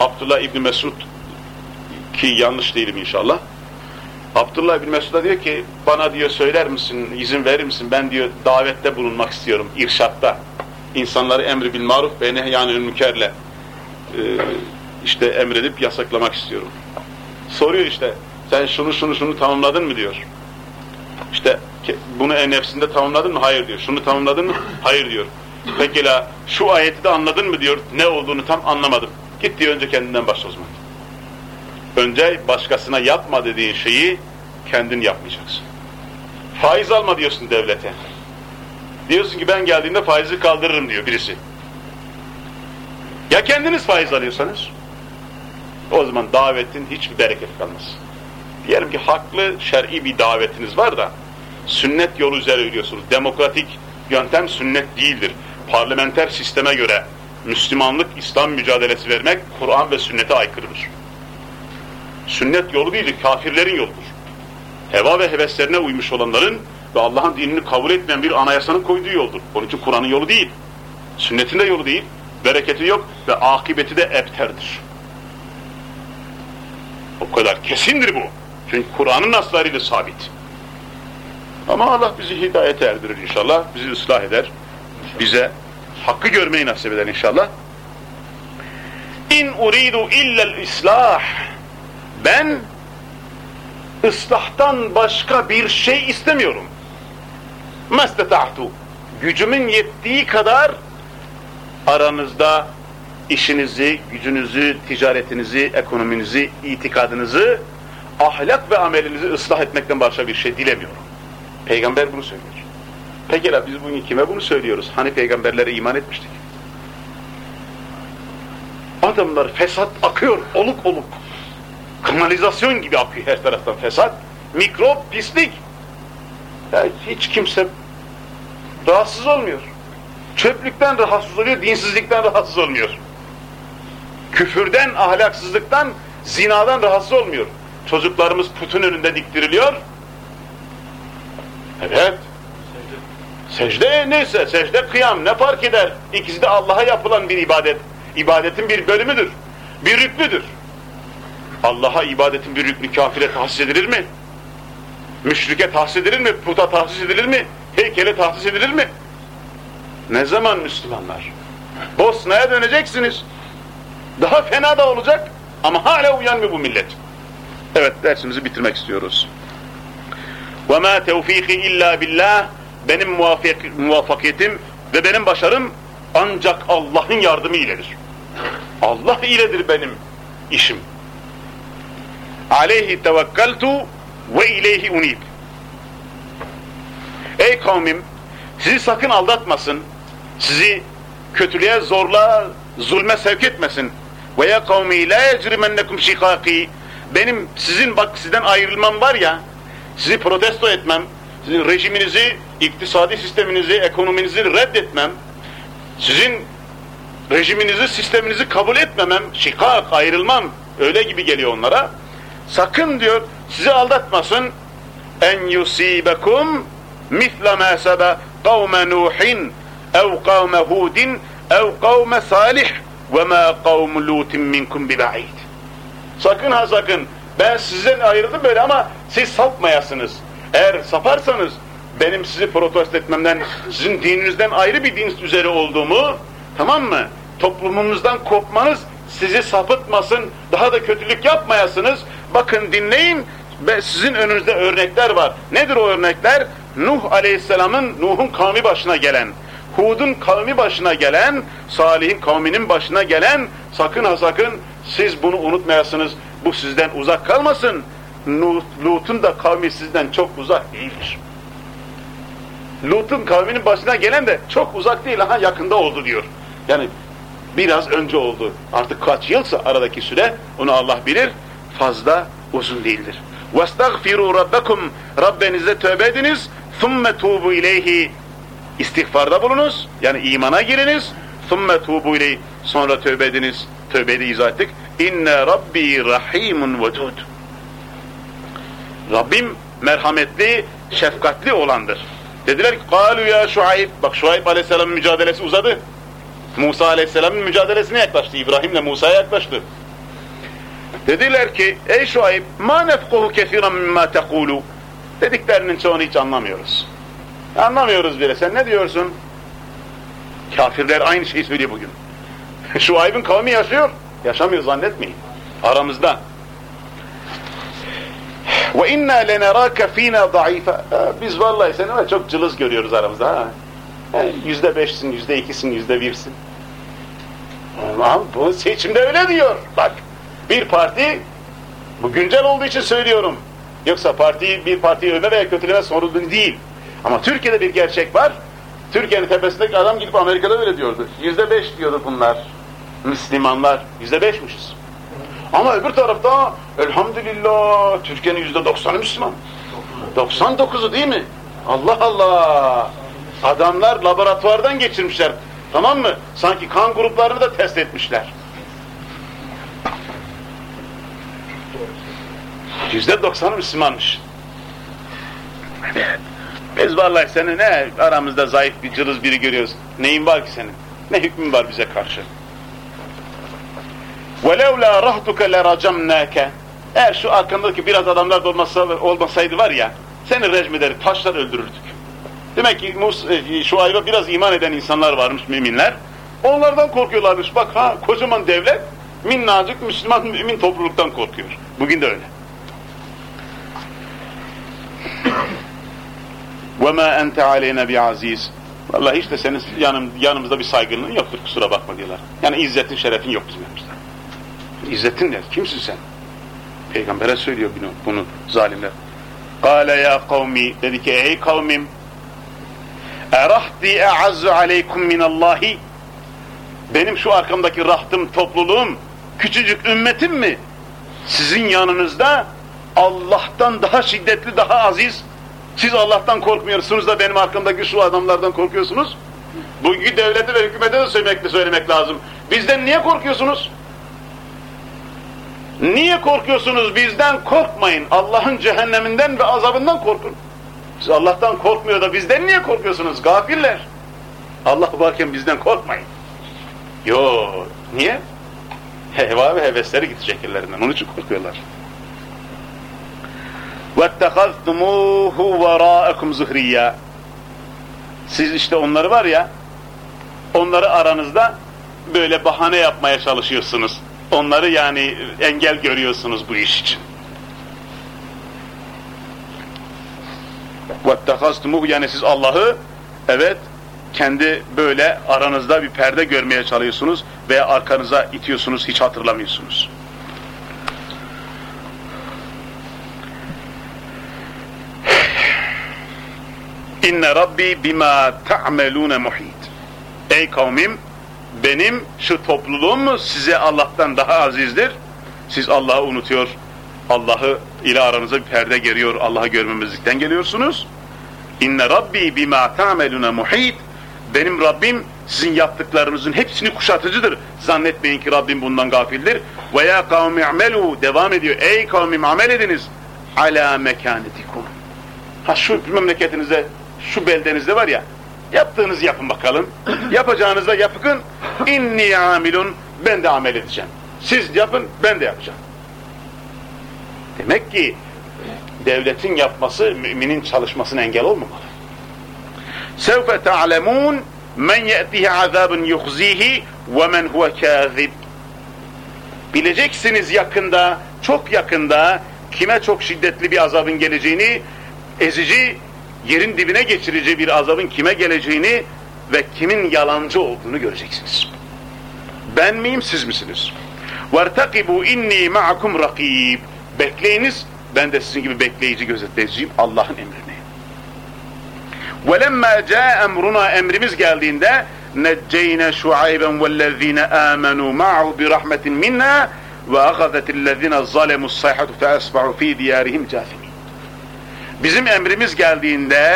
Speaker 1: Abdullah İbni Mesud ki yanlış değilim inşallah. Abdullah İbni Mesud'a diyor ki bana diyor söyler misin, izin verir misin? Ben diyor davette bulunmak istiyorum, irşatta. İnsanları emri bil maruf ve nehyanül mükerle e, işte emredip yasaklamak istiyorum. Soruyor işte sen şunu şunu şunu tamamladın mı diyor. İşte bunu en nefsinde tamamladın mı? Hayır diyor. Şunu tamamladın mı? Hayır diyor. Pekala şu ayeti de anladın mı diyor. Ne olduğunu tam anlamadım. Git diyor önce kendinden başla. Önce başkasına yapma dediğin şeyi kendin yapmayacaksın. Faiz alma diyorsun devlete. Diyorsun ki ben geldiğimde faizi kaldırırım diyor birisi. Ya kendiniz faiz alıyorsanız? O zaman davetin hiçbir bereket kalmaz. Diyelim ki haklı şer'i bir davetiniz var da sünnet yolu üzere yürüyorsunuz. Demokratik yöntem sünnet değildir. Parlamenter sisteme göre Müslümanlık, İslam mücadelesi vermek Kur'an ve sünnete aykırıdır. Sünnet yolu değildir, kafirlerin yoludur. Heva ve heveslerine uymuş olanların ve Allah'ın dinini kabul etmeyen bir anayasanın koyduğu yoldur. Onun için Kur'an'ın yolu değil. Sünnetin de yolu değil. Bereketi yok ve akıbeti de ebterdir. O kadar kesindir bu. Çünkü Kur'an'ın naslarıyla sabit. Ama Allah bizi hidayete erdirir inşallah. Bizi ıslah eder. Bize hakkı görmeyi nasip eder inşallah. İn uridu illel islah. Ben ıslahtan başka bir şey istemiyorum. Mesteta'tu. Gücümün yettiği kadar aranızda işinizi, gücünüzü, ticaretinizi, ekonominizi, itikadınızı, ahlak ve amelinizi ıslah etmekten başka bir şey dilemiyorum. Peygamber bunu söylüyor. Pekala biz bugün kime bunu söylüyoruz? Hani peygamberlere iman etmiştik? Adamlar fesat akıyor, oluk oluk. Kanalizasyon gibi akıyor her taraftan fesat. Mikrop, pislik. Ya hiç kimse rahatsız olmuyor. Çöplükten rahatsız oluyor, dinsizlikten rahatsız olmuyor. Küfürden, ahlaksızlıktan, zinadan rahatsız olmuyor. Çocuklarımız putun önünde diktiriliyor. Evet. Secde neyse, secde kıyam ne fark eder? İkisi de Allah'a yapılan bir ibadet. İbadetin bir bölümüdür. Bir rüknüdür. Allah'a ibadetin bir rüknü kafire tahsis edilir mi? Müşrike tahsis edilir mi? Puta tahsis edilir mi? Heykele tahsis edilir mi? Ne zaman Müslümanlar? Bosna'ya döneceksiniz. Daha fena da olacak ama hala uyanmıyor bu millet. Evet dersimizi bitirmek istiyoruz. Ve ma tevfiki illa billah. Benim muvafak muvaffakiyetim ve benim başarım ancak Allah'ın yardımı iledir. Allah iledir benim işim. Aleyhi tevekkaltu ve ileyhi unib. Ey kavmim sizi sakın aldatmasın. Sizi kötülüğe zorla zulme sevk etmesin. Ve ya kavmi la yecrimennekum şikaki. Benim sizin bak sizden ayrılmam var ya sizi protesto etmem, sizin rejiminizi, iktisadi sisteminizi, ekonominizi reddetmem, sizin rejiminizi, sisteminizi kabul etmemem, şikak, ayrılmam, öyle gibi geliyor onlara. Sakın diyor, sizi aldatmasın, en yusibekum misla ma sebe kavme Nuhin ev kavme Hudin ev kavme Salih ve ma kavmu Lutin minkum biba'id. Sakın ha sakın, ben sizden ayrıldım böyle ama siz sapmayasınız. Eğer saparsanız benim sizi protesto etmemden, sizin dininizden ayrı bir din üzere olduğumu, tamam mı? Toplumumuzdan kopmanız sizi sapıtmasın, daha da kötülük yapmayasınız. Bakın dinleyin, sizin önünüzde örnekler var. Nedir o örnekler? Nuh Aleyhisselam'ın, Nuh'un kavmi başına gelen, Hud'un kavmi başına gelen, Salih'in kavminin başına gelen, sakın ha sakın siz bunu unutmayasınız, bu sizden uzak kalmasın. Lut'un da kavmi sizden çok uzak değildir. Lut'un kavminin başına gelen de çok uzak değil, ha yakında oldu diyor. Yani biraz önce oldu. Artık kaç yılsa aradaki süre, onu Allah bilir, fazla uzun değildir. وَاسْتَغْفِرُوا رَبَّكُمْ Rabbenize tövbe ediniz. ثُمَّ تُوبُوا اِلَيْهِ İstiğfarda bulunuz. Yani imana giriniz. ثُمَّ تُوبُوا اِلَيْهِ Sonra tövbe ediniz. tövbeyi izah ettik. İnne Rabbi rahimun vedud. Rabbim merhametli, şefkatli olandır. Dediler ki kalu ya Şuayb. Bak Şuayb Aleyhisselam'ın mücadelesi uzadı. Musa Aleyhisselam'ın mücadelesine yaklaştı. İbrahim'le Musa'ya yaklaştı. Dediler ki ey Şuayb ma nefkuhu kesiran mimma tekulu. Dediklerinin çoğunu hiç anlamıyoruz. Anlamıyoruz bile. Sen ne diyorsun? Kafirler aynı şeyi söylüyor bugün. *laughs* Şuayb'in kavmi yaşıyor. Yaşamıyor zannetmeyin. Aramızda. Ve inna leneraka fina zayıfa. Biz vallahi seni çok cılız görüyoruz aramızda. Ha. Yüzde beşsin, yüzde ikisin, yüzde birsin. Allah'ım bu seçimde öyle diyor. Bak bir parti bu güncel olduğu için söylüyorum. Yoksa parti bir partiyi övme veya kötüleme sorunu değil. Ama Türkiye'de bir gerçek var. Türkiye'nin tepesindeki adam gidip Amerika'da öyle diyordu. Yüzde beş diyordu bunlar. Müslümanlar. Yüzde beşmişiz. Ama öbür tarafta elhamdülillah Türkiye'nin yüzde doksanı Müslüman. 99'u değil mi? Allah Allah! Adamlar laboratuvardan geçirmişler. Tamam mı? Sanki kan gruplarını da test etmişler. Yüzde doksanı Müslümanmış. Biz vallahi seni ne aramızda zayıf bir cılız biri görüyoruz. Neyin var ki senin? Ne hükmün var bize karşı? وَلَوْلَا رَحْتُكَ لَرَجَمْنَاكَ Eğer şu arkandaki biraz adamlar da olmasa, olmasaydı var ya, seni rejim eder, taşlar öldürürdük. Demek ki Mus, e, şu ayva biraz iman eden insanlar varmış, müminler. Onlardan korkuyorlarmış. Bak ha, kocaman devlet, minnacık Müslüman mümin topluluktan korkuyor. Bugün de öyle. وَمَا أَنْتَ عَلَيْنَا بِعَز۪يزٍ Vallahi hiç de senin yanım, yanımızda bir saygınlığın yoktur kusura bakma diyorlar. Yani izzetin, şerefin yok bizim yanımızda. İzzetin ne? Kimsin sen? Peygamber'e söylüyor bunu, bunu zalimler. Kale ya kavmi. Dedi ki ey kavmim erahdi e'azzu aleykum minallahi. Benim şu arkamdaki rahtım topluluğum küçücük ümmetim mi? Sizin yanınızda Allah'tan daha şiddetli daha aziz. Siz Allah'tan korkmuyorsunuz da benim arkamdaki şu adamlardan korkuyorsunuz. Bugünkü devlete ve hükümete de söylemek, de söylemek lazım. Bizden niye korkuyorsunuz? Niye korkuyorsunuz? Bizden korkmayın. Allah'ın cehenneminden ve azabından korkun. Siz Allah'tan korkmuyor da bizden niye korkuyorsunuz? Gafiller. Allah varken bizden korkmayın. Yo, niye? Heva ve hevesleri gidecek ellerinden. Onun için korkuyorlar. وَاتَّخَذْتُمُوهُ وَرَاءَكُمْ زُهْرِيَّا Siz işte onları var ya, onları aranızda böyle bahane yapmaya çalışıyorsunuz. Onları yani engel görüyorsunuz bu iş için. وَاتَّخَذْتُمُوهُ Yani siz Allah'ı evet kendi böyle aranızda bir perde görmeye çalışıyorsunuz veya arkanıza itiyorsunuz, hiç hatırlamıyorsunuz. İnne Rabbi bima ta'melune muhit. Ey kavmim, benim şu topluluğum size Allah'tan daha azizdir. Siz Allah'ı unutuyor, Allah'ı ile aranıza bir perde geliyor, Allah'ı görmemezlikten geliyorsunuz. İnne Rabbi bima ta'melune muhit. Benim Rabbim sizin yaptıklarınızın hepsini kuşatıcıdır. Zannetmeyin ki Rabbim bundan gafildir. Ve ya kavmi amelu devam ediyor. Ey kavmim amel ediniz. Ala mekanetikum. Ha şu memleketinizde şu beldenizde var ya, yaptığınızı yapın bakalım. *clears throat* Yapacağınızda yapın, inni amilun, ben de amel edeceğim. Siz yapın, ben de yapacağım. Demek ki devletin yapması müminin çalışmasına engel olmamalı. Sevfe ta'lemun men ye'tihi azabun yuhzihi ve men huve kâzib. Bileceksiniz yakında, çok yakında kime çok şiddetli bir azabın geleceğini, ezici yerin dibine geçirici bir azabın kime geleceğini ve kimin yalancı olduğunu göreceksiniz. Ben miyim, siz misiniz? وَارْتَقِبُوا inni مَعَكُمْ rakib. Bekleyiniz, ben de sizin gibi bekleyici gözetleyiciyim Allah'ın emrini. وَلَمَّا جَاء emruna Emrimiz geldiğinde نَجَّيْنَ شُعَيْبًا وَالَّذ۪ينَ آمَنُوا مَعَهُ بِرَحْمَةٍ مِنَّا وَأَخَذَتِ الَّذ۪ينَ ظَلَمُوا الصَّيْحَةُ فَأَصْبَحُوا ف۪ي دِيَارِهِمْ جَاثِمِينَ Bizim emrimiz geldiğinde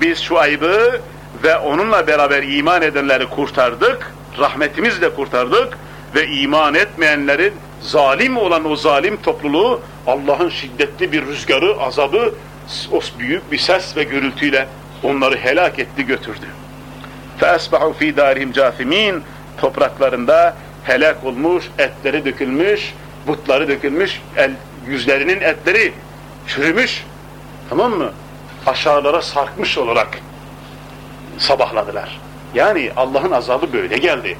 Speaker 1: biz şu ayıbı ve onunla beraber iman edenleri kurtardık, rahmetimizle kurtardık ve iman etmeyenlerin zalim olan o zalim topluluğu Allah'ın şiddetli bir rüzgarı, azabı, o büyük bir ses ve gürültüyle onları helak etti götürdü. فَأَسْبَحُوا ف۪ي دَارِهِمْ جَاثِم۪ينَ Topraklarında helak olmuş, etleri dökülmüş, butları dökülmüş, el, yüzlerinin etleri çürümüş, Tamam mı? Aşağılara sarkmış olarak sabahladılar. Yani Allah'ın azabı böyle geldi.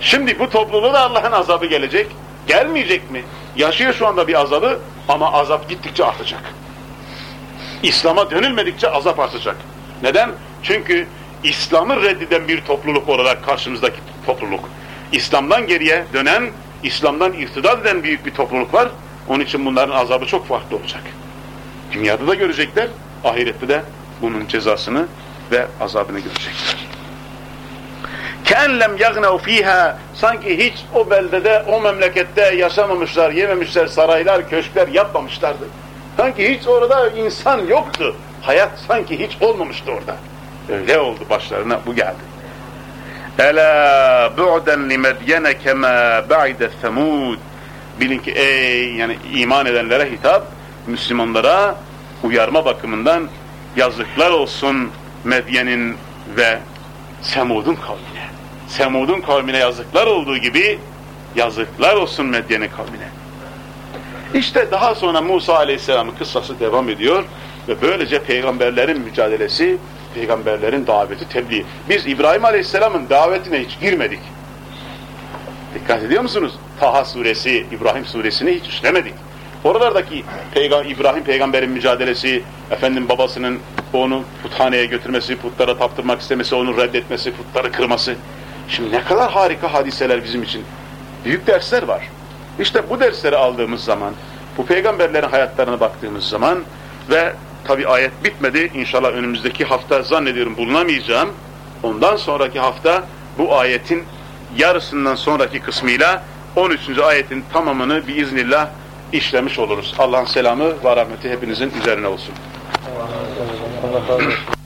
Speaker 1: Şimdi bu topluluğa da Allah'ın azabı gelecek. Gelmeyecek mi? Yaşıyor şu anda bir azabı ama azap gittikçe artacak. İslam'a dönülmedikçe azap artacak. Neden? Çünkü İslam'ı reddeden bir topluluk olarak karşımızdaki topluluk. İslam'dan geriye dönen, İslam'dan irtidat eden büyük bir topluluk var. Onun için bunların azabı çok farklı olacak. Dünyada da görecekler, ahirette de bunun cezasını ve azabını görecekler. Kenlem yagnev fiha sanki hiç o beldede, o memlekette yaşamamışlar, yememişler, saraylar, köşkler yapmamışlardı. Sanki hiç orada insan yoktu. Hayat sanki hiç olmamıştı orada. Öyle oldu başlarına bu geldi. Ela bu'den li medyene kema ba'ide semud. Bilin ki ey yani iman edenlere hitap Müslümanlara uyarma bakımından yazıklar olsun Medyen'in ve Semud'un kavmine. Semud'un kavmine yazıklar olduğu gibi yazıklar olsun Medyen'in kavmine. İşte daha sonra Musa Aleyhisselam'ın kıssası devam ediyor ve böylece peygamberlerin mücadelesi, peygamberlerin daveti, tebliğ. Biz İbrahim Aleyhisselam'ın davetine hiç girmedik. Dikkat ediyor musunuz? Taha suresi, İbrahim suresini hiç işlemedik. Oralardaki Peyga İbrahim peygamberin mücadelesi, efendim babasının onu puthaneye götürmesi, putlara taptırmak istemesi, onu reddetmesi, putları kırması. Şimdi ne kadar harika hadiseler bizim için. Büyük dersler var. İşte bu dersleri aldığımız zaman, bu peygamberlerin hayatlarına baktığımız zaman ve tabi ayet bitmedi. İnşallah önümüzdeki hafta zannediyorum bulunamayacağım. Ondan sonraki hafta bu ayetin yarısından sonraki kısmıyla 13. ayetin tamamını biiznillah işlemiş oluruz. Allah'ın selamı ve rahmeti hepinizin üzerine olsun.
Speaker 2: Allah razı olsun.